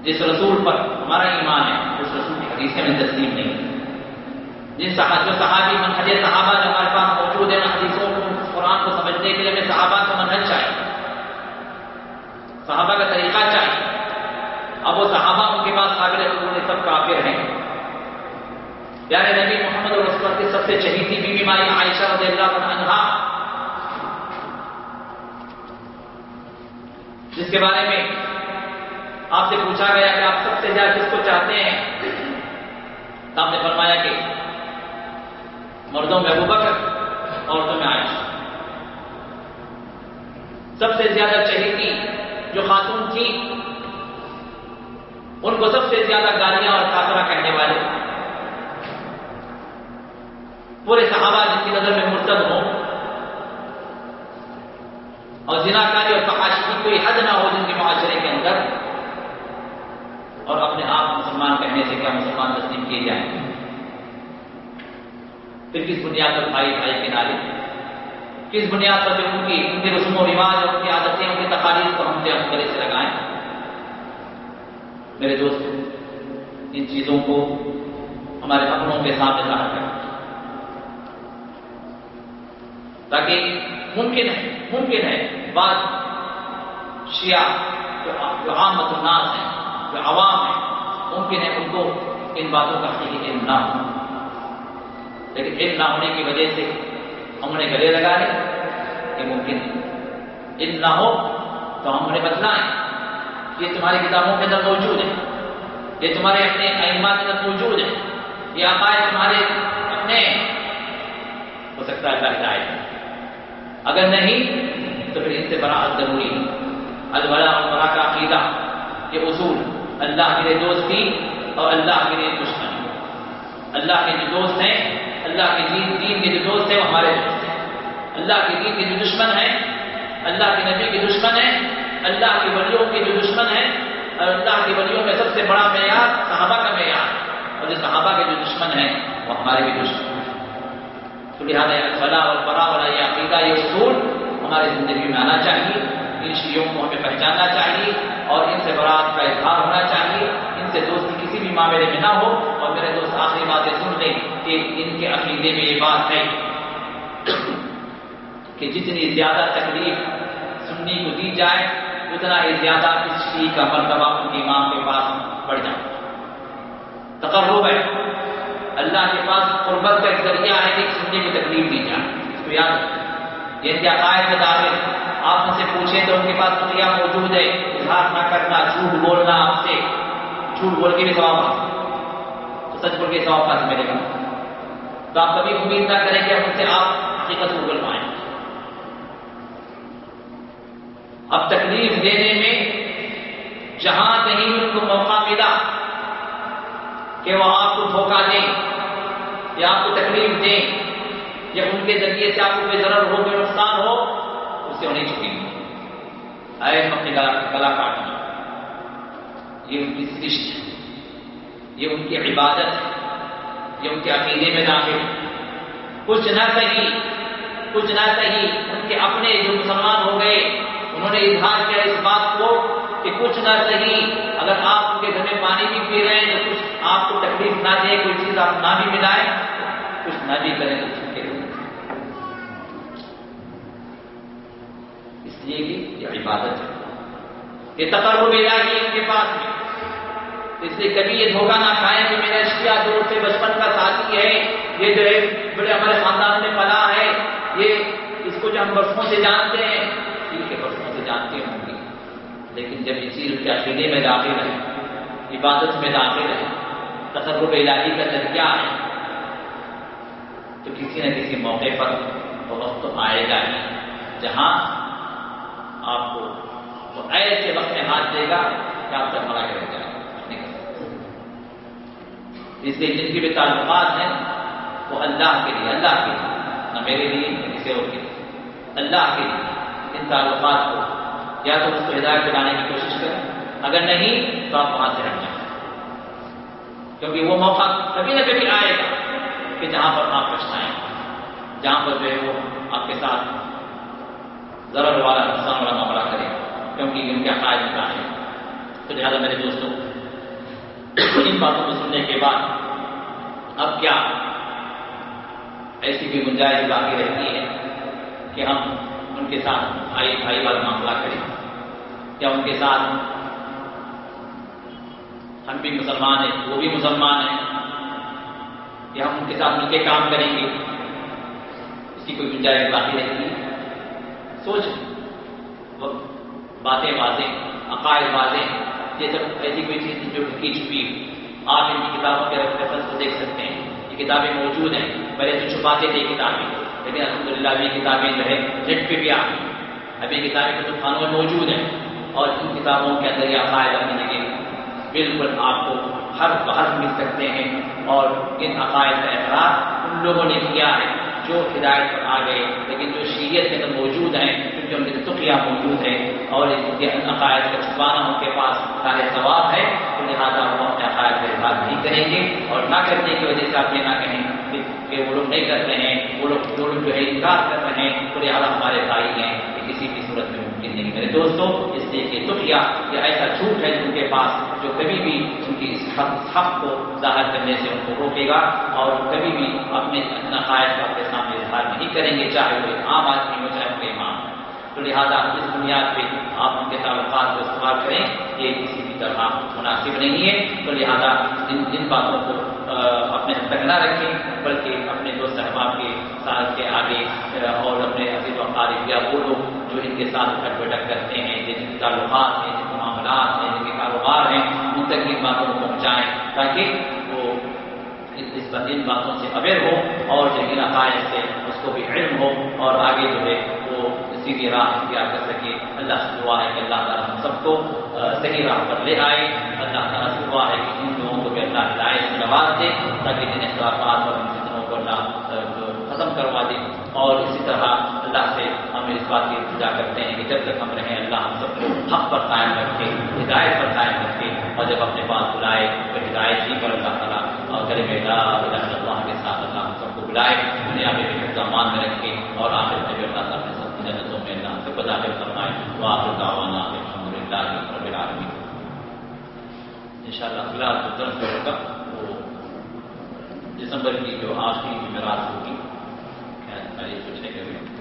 جس رسول پر ہمارا ایمان ہے، اس رسول کی حدیثیں میں تسلیم نہیں۔ جن صحابہ جو صحابی منہج صحابہ جو ہمارے پاس موجود ہیں، حدیثوں کو، قرآن کو سمجھنے کے لیے ہمیں صحابہ کا منہج چاہیے صحابہ کا طریقہ چاہیے اب وہ صحابہ ان کے پاس قابل قبول سب کافر ہیں۔ پیارے نبی محمد اور رسول کی سب سے چہیتی بی بیماری عائشہ رضی اللہ عنہ جس کے بارے میں آپ سے پوچھا گیا کہ آپ سب سے زیادہ کس کو چاہتے ہیں، تو آپ نے فرمایا کہ مردوں میں ابو بکر، عورتوں میں عائشہ۔ سب سے زیادہ چہیتی جو خاتون تھی ان کو سب سے زیادہ گالیاں اور کافرہ کہنے والے۔ پورے صحابہ جن کی نظر میں مرتب ہوں اور زناکاری اور فحاشی کی کوئی حد نہ ہو جن کے معاشرے کے اندر۔ اور اپنے آپ مسلمان کہنے سے کیا مسلمان تسلیم کیے جائیں؟ گے پھر کس بنیاد پر بھائی بھائی کے نالے کس بنیاد پر جو ان کی ان کے رسم و رواج اور ان کی عادتیں، ان کی تقاریب کو ہم سے ہم گلے سے لگائیں؟ میرے دوست، ان چیزوں کو ہمارے اپنوں کے سامنے ظاہر کریں تاکہ ممکن ہے ممکن ہے بعض شیعہ جو عام الناس ہیں، جو عوام ہیں، ممکن ہے ان کو ان باتوں کا صحیح علم نہ ہو۔ لیکن علم نہ ہونے کی وجہ سے ہم انہیں گلے لگا لیں یہ ممکن ہے۔ علم نہ ہو تو ہم انہیں بتلائیں۔ یہ تمہاری کتابوں کے اندر موجود ہے۔ یہ تمہارے اپنے اہمات کے اندر موجود ہے۔ یہ عقائد تمہارے اپنے ہو سکتا ہے ہدایت اگر نہیں، تو پھر ان سے بڑا ضروری البلا اور کا عقیدہ یہ اصول اللہ کے دوستی اور اللہ کے دشمنی اللہ کے جو دوست ہیں، اللہ کے دین دین کے جو دوست ہیں، وہ ہمارے دوست ہیں۔ اللہ کے دین کے جو دشمن ہیں، اللہ کے نبی کے دشمن ہیں، اللہ کے ولیوں کے جو دشمن ہیں، اور اللہ کے ولیوں میں سب سے بڑا معیار صحابہ کا معیار۔ اور جو صحابہ کے جو دشمن ہیں، وہ ہمارے بھی دشمن ہیں۔ تو لہٰذا فلاح اور برا والا یہ عقیدہ، یہ اصول ہماری زندگی میں آنا چاہیے، ان شیوں کو ہمیں پہچاننا چاہیے اور ان سے برات کا اظہار ہونا چاہیے۔ ان سے دوستی کسی بھی معاملے میں نہ ہو اور میرے دوست آخری باتیں سن لیں کہ ان کے عقیدے میں یہ بات ہے (clears throat) کہ جتنی زیادہ تکلیف سننی کو دی جائے، اتنا ہی زیادہ اس شی کا مرتبہ ان کی ماں کے پاس بڑھ جائے۔ تقرب ہے۔ اللہ کے پاس قربت کا ایک ذریعہ ہے کہ سننے کی تکلیف دی جائے۔ اس کو یاد یہ عقائد میں داخل آپ ان سے پوچھیں تو ان کے پاس دنیا موجود ہے، اظہار نہ کرنا، جھوٹ بولنا، آپ سے جھوٹ بول کے بھی ثواب تو سچ بول کے ثواب پاس ملے گا؟ تو آپ کبھی امید نہ کریں کہ ان سے آپ حقیقت کو بول پائیں اب تکلیف دینے میں جہاں کہیں ان کو موقع ملا کہ وہ آپ کو دھوکہ دیں یا آپ کو تکلیف دیں یا ان کے ذریعے سے آپ کو بے ضرر ہو بے نقصان ہو، اس سے نہیں چکیں گے آئے ہم اپنے گلا کاٹنا یہ ان کی سرشت یہ ان کی عبادت ہے یہ ان کے عقیدے میں داخل۔ کچھ نہ صحیح کچھ نہ صحیح ان کے اپنے جو مسلمان ہو گئے، انہوں نے اظہار کیا اس بات کو کہ کچھ نہ صحیح، اگر آپ ان کے گھر میں پانی بھی پی رہے ہیں تو کچھ آپ کو تکلیف نہ دے، کوئی چیز آپ نہ بھی ملائیں، کچھ نہ بھی کریں تو چھوٹے ہو اس لیے کہ یہ عبادت ہے۔ یہ تقرب الہی ان کے پاس میں اس لیے کبھی یہ دھوکہ نہ کھائیں کہ میرا اشیا دور سے بچپن کا ساتھی ہے، یہ جو ہے بڑے ہمارے خاندان میں پلا ہے، یہ اس کو جو ہم برسوں سے جانتے ہیں ٹھیک ہے برسوں سے جانتے ہوں لیکن جب یہ چیز کے عقیدے میں داخل ہے، عبادت میں داخل ہے، تصرف الہی کا ذریعہ ہے، تو کسی نہ کسی موقع پر وہ وقت تو آئے گا ہی۔ جہاں آپ کو وہ ایسے وقت میں ہاتھ دے گا کہ آپ تک مرا کر جائے؟ اس لیے جن کے بھی تعلقات ہیں، وہ اللہ کے لیے، اللہ کے لیے، نہ میرے لیے، نہ کسی اور کے لیے۔ اللہ کے لیے ان تعلقات کو یا تو اس کو ہدایت دلانے کی کوشش کریں۔ اگر نہیں، تو آپ وہاں سے ہٹ جائیں۔ کیونکہ وہ موقع کبھی نہ کبھی آئے گا کہ جہاں پر آپ پچھتائیں جہاں پر جو ہے وہ آپ کے ساتھ ضرر والا نقصان والا معاملہ کرے کیونکہ ان کے عقائد میں ہے تو لہٰذا میرے دوستوں ان باتوں کو سننے کے بعد اب کیا ایسی بھی گنجائش باقی رہتی ہے کہ ہم ان کے ساتھ بھائی بھائی والا معاملہ کریں۔ یا ان کے ساتھ ہم بھی مسلمان ہیں، وہ بھی مسلمان ہیں۔ یا ہم ان کے ساتھ مل کے کام کریں گے۔ اس کی کوئی گنجائش باقی رہتی ہے سوچ۔ باتیں واضح، عقائد واضح۔ یہ سب ایسی کوئی چیز جو ڈھکی چھپی آپ ان کی کتابوں کے ریفرنس کو دیکھ سکتے ہیں۔ یہ کتابیں موجود ہیں، پہلے تو چھپاتے تھے کتابیں لیکن الحمد للہ ابھی کتابیں جو ہے نیٹ پہ بھی آ گئی ابھی کتابیں کتب خانوں میں موجود ہیں اور ان کتابوں کے اندر یہ عقائد اپنی لگے بالکل آپ کو ہر بحث مل سکتے ہیں اور ان عقائد کا اعتراض ان لوگوں نے کیا ہے۔ جو ہدایت پر آ گئے، لیکن جو شریعت کے اندر موجود ہیں، کیونکہ ان کے تقیہ موجود ہیں اور ان کے عقائد کا چھپانا ان کے پاس سارے ثواب ہے تو لہٰذا وہ اپنے عقائد کا اظہار نہیں کریں گے اور نہ کرنے کی وجہ سے آپ یہ نہ کہیں کہ وہ لوگ نہیں کرتے ہیں، وہ لوگ، جو لوگ جو ہے انکار کر رہے ہیں، تو لہٰذا ہمارے بھائی ہیں کہ کسی بھی صورت میں ممکن نہیں میرے دوستوں اس لیے کہ تقیہ یہ ایسا جھوٹ ہے ان کے پاس جو کبھی بھی ان کی اس حق حق کو ظاہر کرنے سے ان کو روکے گا اور کبھی بھی اپنے عقائد کا اپنے سامنے اظہار نہیں کریں گے، چاہے وہ عام آدمی ہو، چاہے وہ امام تو لہٰذا اس بنیاد پہ آپ ان کے تعلقات کو استعمال کریں، یہ کسی بھی طرح مناسب نہیں ہے۔ تو لہٰذا ان جن باتوں کو اپنے تک نہ رکھیں، بلکہ اپنے دوست احباب کے ساتھ کے آگے اور اپنے عزیز و قارب یا وہ لوگ کے ساتھ اٹھک بیٹھک کرتے ہیں، جن کے تعلقات ہیں، جن کے معاملات ہیں، جن کے کاروبار ہیں، ان تک ان باتوں کو پہنچائیں تاکہ وہ اس پر ان باتوں سے اویئر ہو اور جو ان عقائد سے اس کو بھی علم ہو اور آگے جو ہے وہ اس سیدھی راہ اختیار کر سکے۔ اللہ سے دعا ہے کہ اللہ تعالیٰ ہم سب کو صحیح راہ پر لے آئے۔ اللہ تعالیٰ سے دعا ہے کہ ان لوگوں کو بھی اللہ ہدایت سے نواز دے تاکہ جن اختلافات اور ان فتنوں کو اللہ ختم کروا دے اور اسی طرح اللہ سے ہم اس بات کی التجا کرتے ہیں کہ جب تک ہم رہیں، اللہ ہم سب کو حق پر قائم رکھے، ہدایت پر قائم رکھے، اور جب اپنے پاس بلائے تو ہدایت ہی پر اللہ تعالیٰ اور کرے بیٹا اللہ کے ساتھ اللہ ہم سب کو بلائے، دنیا میں بھی اقدامات میں رکھے، اور آخر میں بھی اللہ تعالیٰ نے سب جنتوں میں اللہ سب کو داخل فرمائے۔ وہ آخر دعوانا الحمد للہ رب العالمین۔ ان شاء اللہ اگلا درس جو ہوگا وہ دسمبر کی جو آخری جمعرات ہوگی خیر پوچھنے کے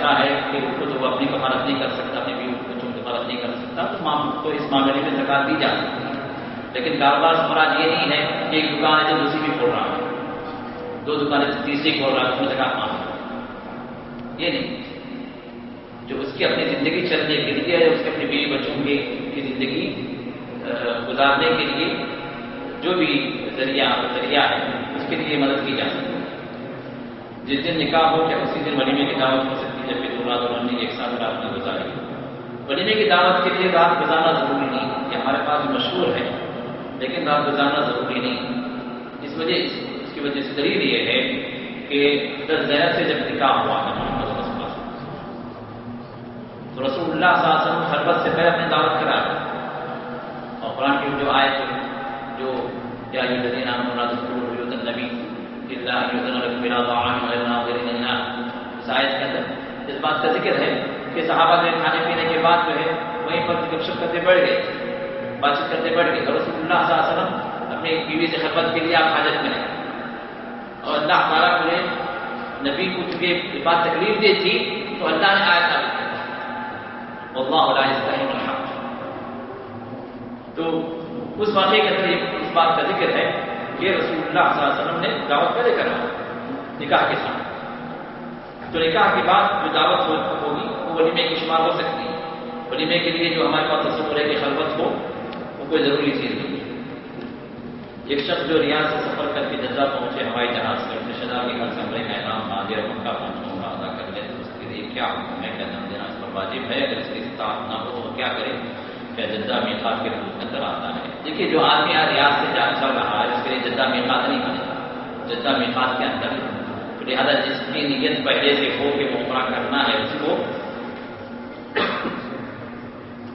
ایسا ہے کہ اس کو تو وہ اپنی کفالت نہیں کر سکتا اپنی بیوی بچوں کی کفالت نہیں کر سکتا، تو تو اس معاملے میں زکات دی جا سکتی ہے۔ لیکن کاروبار مراد یہ نہیں ہے کہ ایک دکان ہے جو دوسری بھی کھول رہا ہے دو دکانیں تیسری کھول رہا ہے اس میں زکات مانگ یہ نہیں۔ جو اس کی اپنی زندگی چلنے کے لیے اس کے اپنے بیوی بچوں کی کی زندگی گزارنے کے لیے جو بھی ذریعہ ذریعہ ہے، اس کے لیے مدد کی جا سکتی ہے۔ جس دن نکاح ہو کیا اسی دن ولیمے کی دعوت ہو سکتی ہے جبکہ دورات ایک ساتھ رات میں گزاری۔ ولیمے کی دعوت کے لیے رات گزارنا ضروری نہیں یہ ہمارے پاس مشہور ہے، لیکن رات گزارنا ضروری نہیں۔ اس وجہ، اس کی وجہ سے دلیل یہ ہے کہ دس زیر سے جب نکاح ہوا ہے محمد رسول اللہ تو رسول اللہ صلی اللہ علیہ وسلم حربت سے پہلے اپنی دعوت کرا اور قرآن کی جو آئے تھے جو یا یہ دین نام نبی اللہ اس آیت کے اندر اس بات کا ذکر ہے کہ صحابہ جو کھانے پینے کے بعد جو ہے وہیں پر گپ شپ کرتے بڑھ گئے بات چیت کرتے بڑھ گئے اور رسول اللہ صلی اللہ علیہ وسلم اپنی بیوی سے خدمت کے لیے آپ حاجت میں اور اللہ تعالیٰ کو نبی کو چونکہ یہ بات تکلیف دی تھی، تو اللہ نے آیا تھا اللہ علیہ تو اس واقعے کے اندر اس بات کا ذکر ہے کہ رسول اللہ صلی اللہ علیہ وسلم نے دعوت پہلے کرا، نکاح کے ساتھ۔ تو نکاح کے بعد جو دعوت ہوگی، وہ ولیمے کی شمار ہو سکتی ہے۔ ولیمے کے لیے جو ہمارے پاس تصور ہے کہ خلوت ہو، وہ کوئی ضروری چیز نہیں۔ ہے ایک شخص جو ریاض سے سفر کر کے جدہ پہنچے، ہوائی جہاز سے اپنے شدا کے گھر سے ہمارے کا انعام مکہ پہنچ عمرہ ادا کر لے تو اس کے لیے کیا حکم ہے؟ کیا دم دینا اس پر واجب ہے، اگر اس کی استطاعت نہ ہو تو کیا کرے؟ کیا جدہ میقات کے حدود کے اندر آتا ہے؟ دیکھیے، جو آدمی آج ریاض سے جان چل رہا ہے، اس کے لیے جدہ میقات نہیں بنے۔ جدہ میقات کے اندر لہٰذا جس کی نیت پہلے سے ہو کہ وہ عمرہ کرنا ہے، اس کو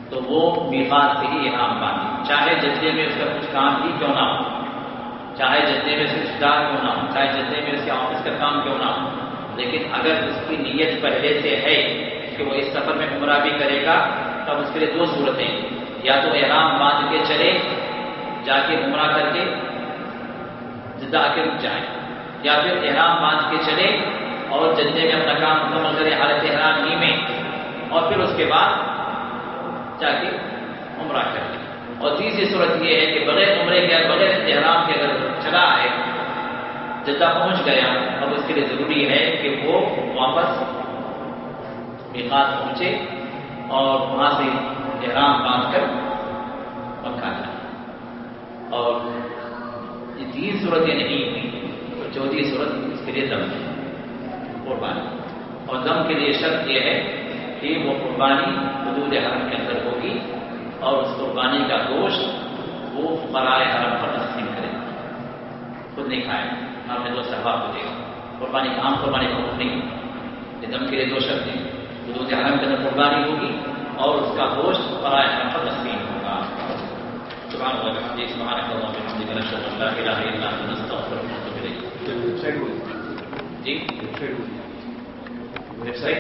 تو وہ میقات سے ہی احرام باندھے چاہے جدے میں اس کا کچھ کام ہی کیوں نہ ہو، چاہے جدے میں رشتے دار کیوں نہ ہو، چاہے جدے میں اس کے آفس کا کام کیوں نہ ہو، لیکن اگر اس کی نیت پہلے سے ہے کہ وہ اس سفر میں عمرہ بھی کرے گا، تب اس کے لیے دو صورتیں یا تو احرام باندھ کے چلے جا کے عمرہ کر کے، جدہ آ کے رک جائیں۔ یا پھر احرام باندھ کے چلے اور جدے میں اپنا کام مکمل کرے حالت احرام ہی میں۔ اور پھر اس کے بعد جا کے عمرہ کر لے اور تیسری صورت یہ ہے کہ بغیر عمرے کے بغیر احرام کے اگر چلا ہے جدہ پہنچ گیا، اب اس کے لیے ضروری ہے کہ وہ واپس میقات پہنچے اور وہاں سے احرام باندھ کر مکہ جائے۔ اور یہ تین صورتیں نہیں ہوئی۔ چوتھی صورت اس کے لیے دم ہے قربانی اور دم کے لیے شرط یہ ہے کہ وہ قربانی حدود حرم کے اندر ہوگی اور اس قربانی کا گوشت وہ برائے حرم پر تقسیم کرے۔ خود نہیں کھائے۔ نہ اپنے دوست احباب کو دے قربانی عام قربانی کا حکم نہیں یہ دم کے لیے دو شرط ہیں۔ حدود حرم کے اندر قربانی ہوگی اور اس کا گوشت برائے حرم پر تقسیم ہوگا۔ سبحان اللہ سبحان اللہ بحمدک نشهد ویب سائٹ اله الا انت نستغفرك ونتوب ویب سائٹ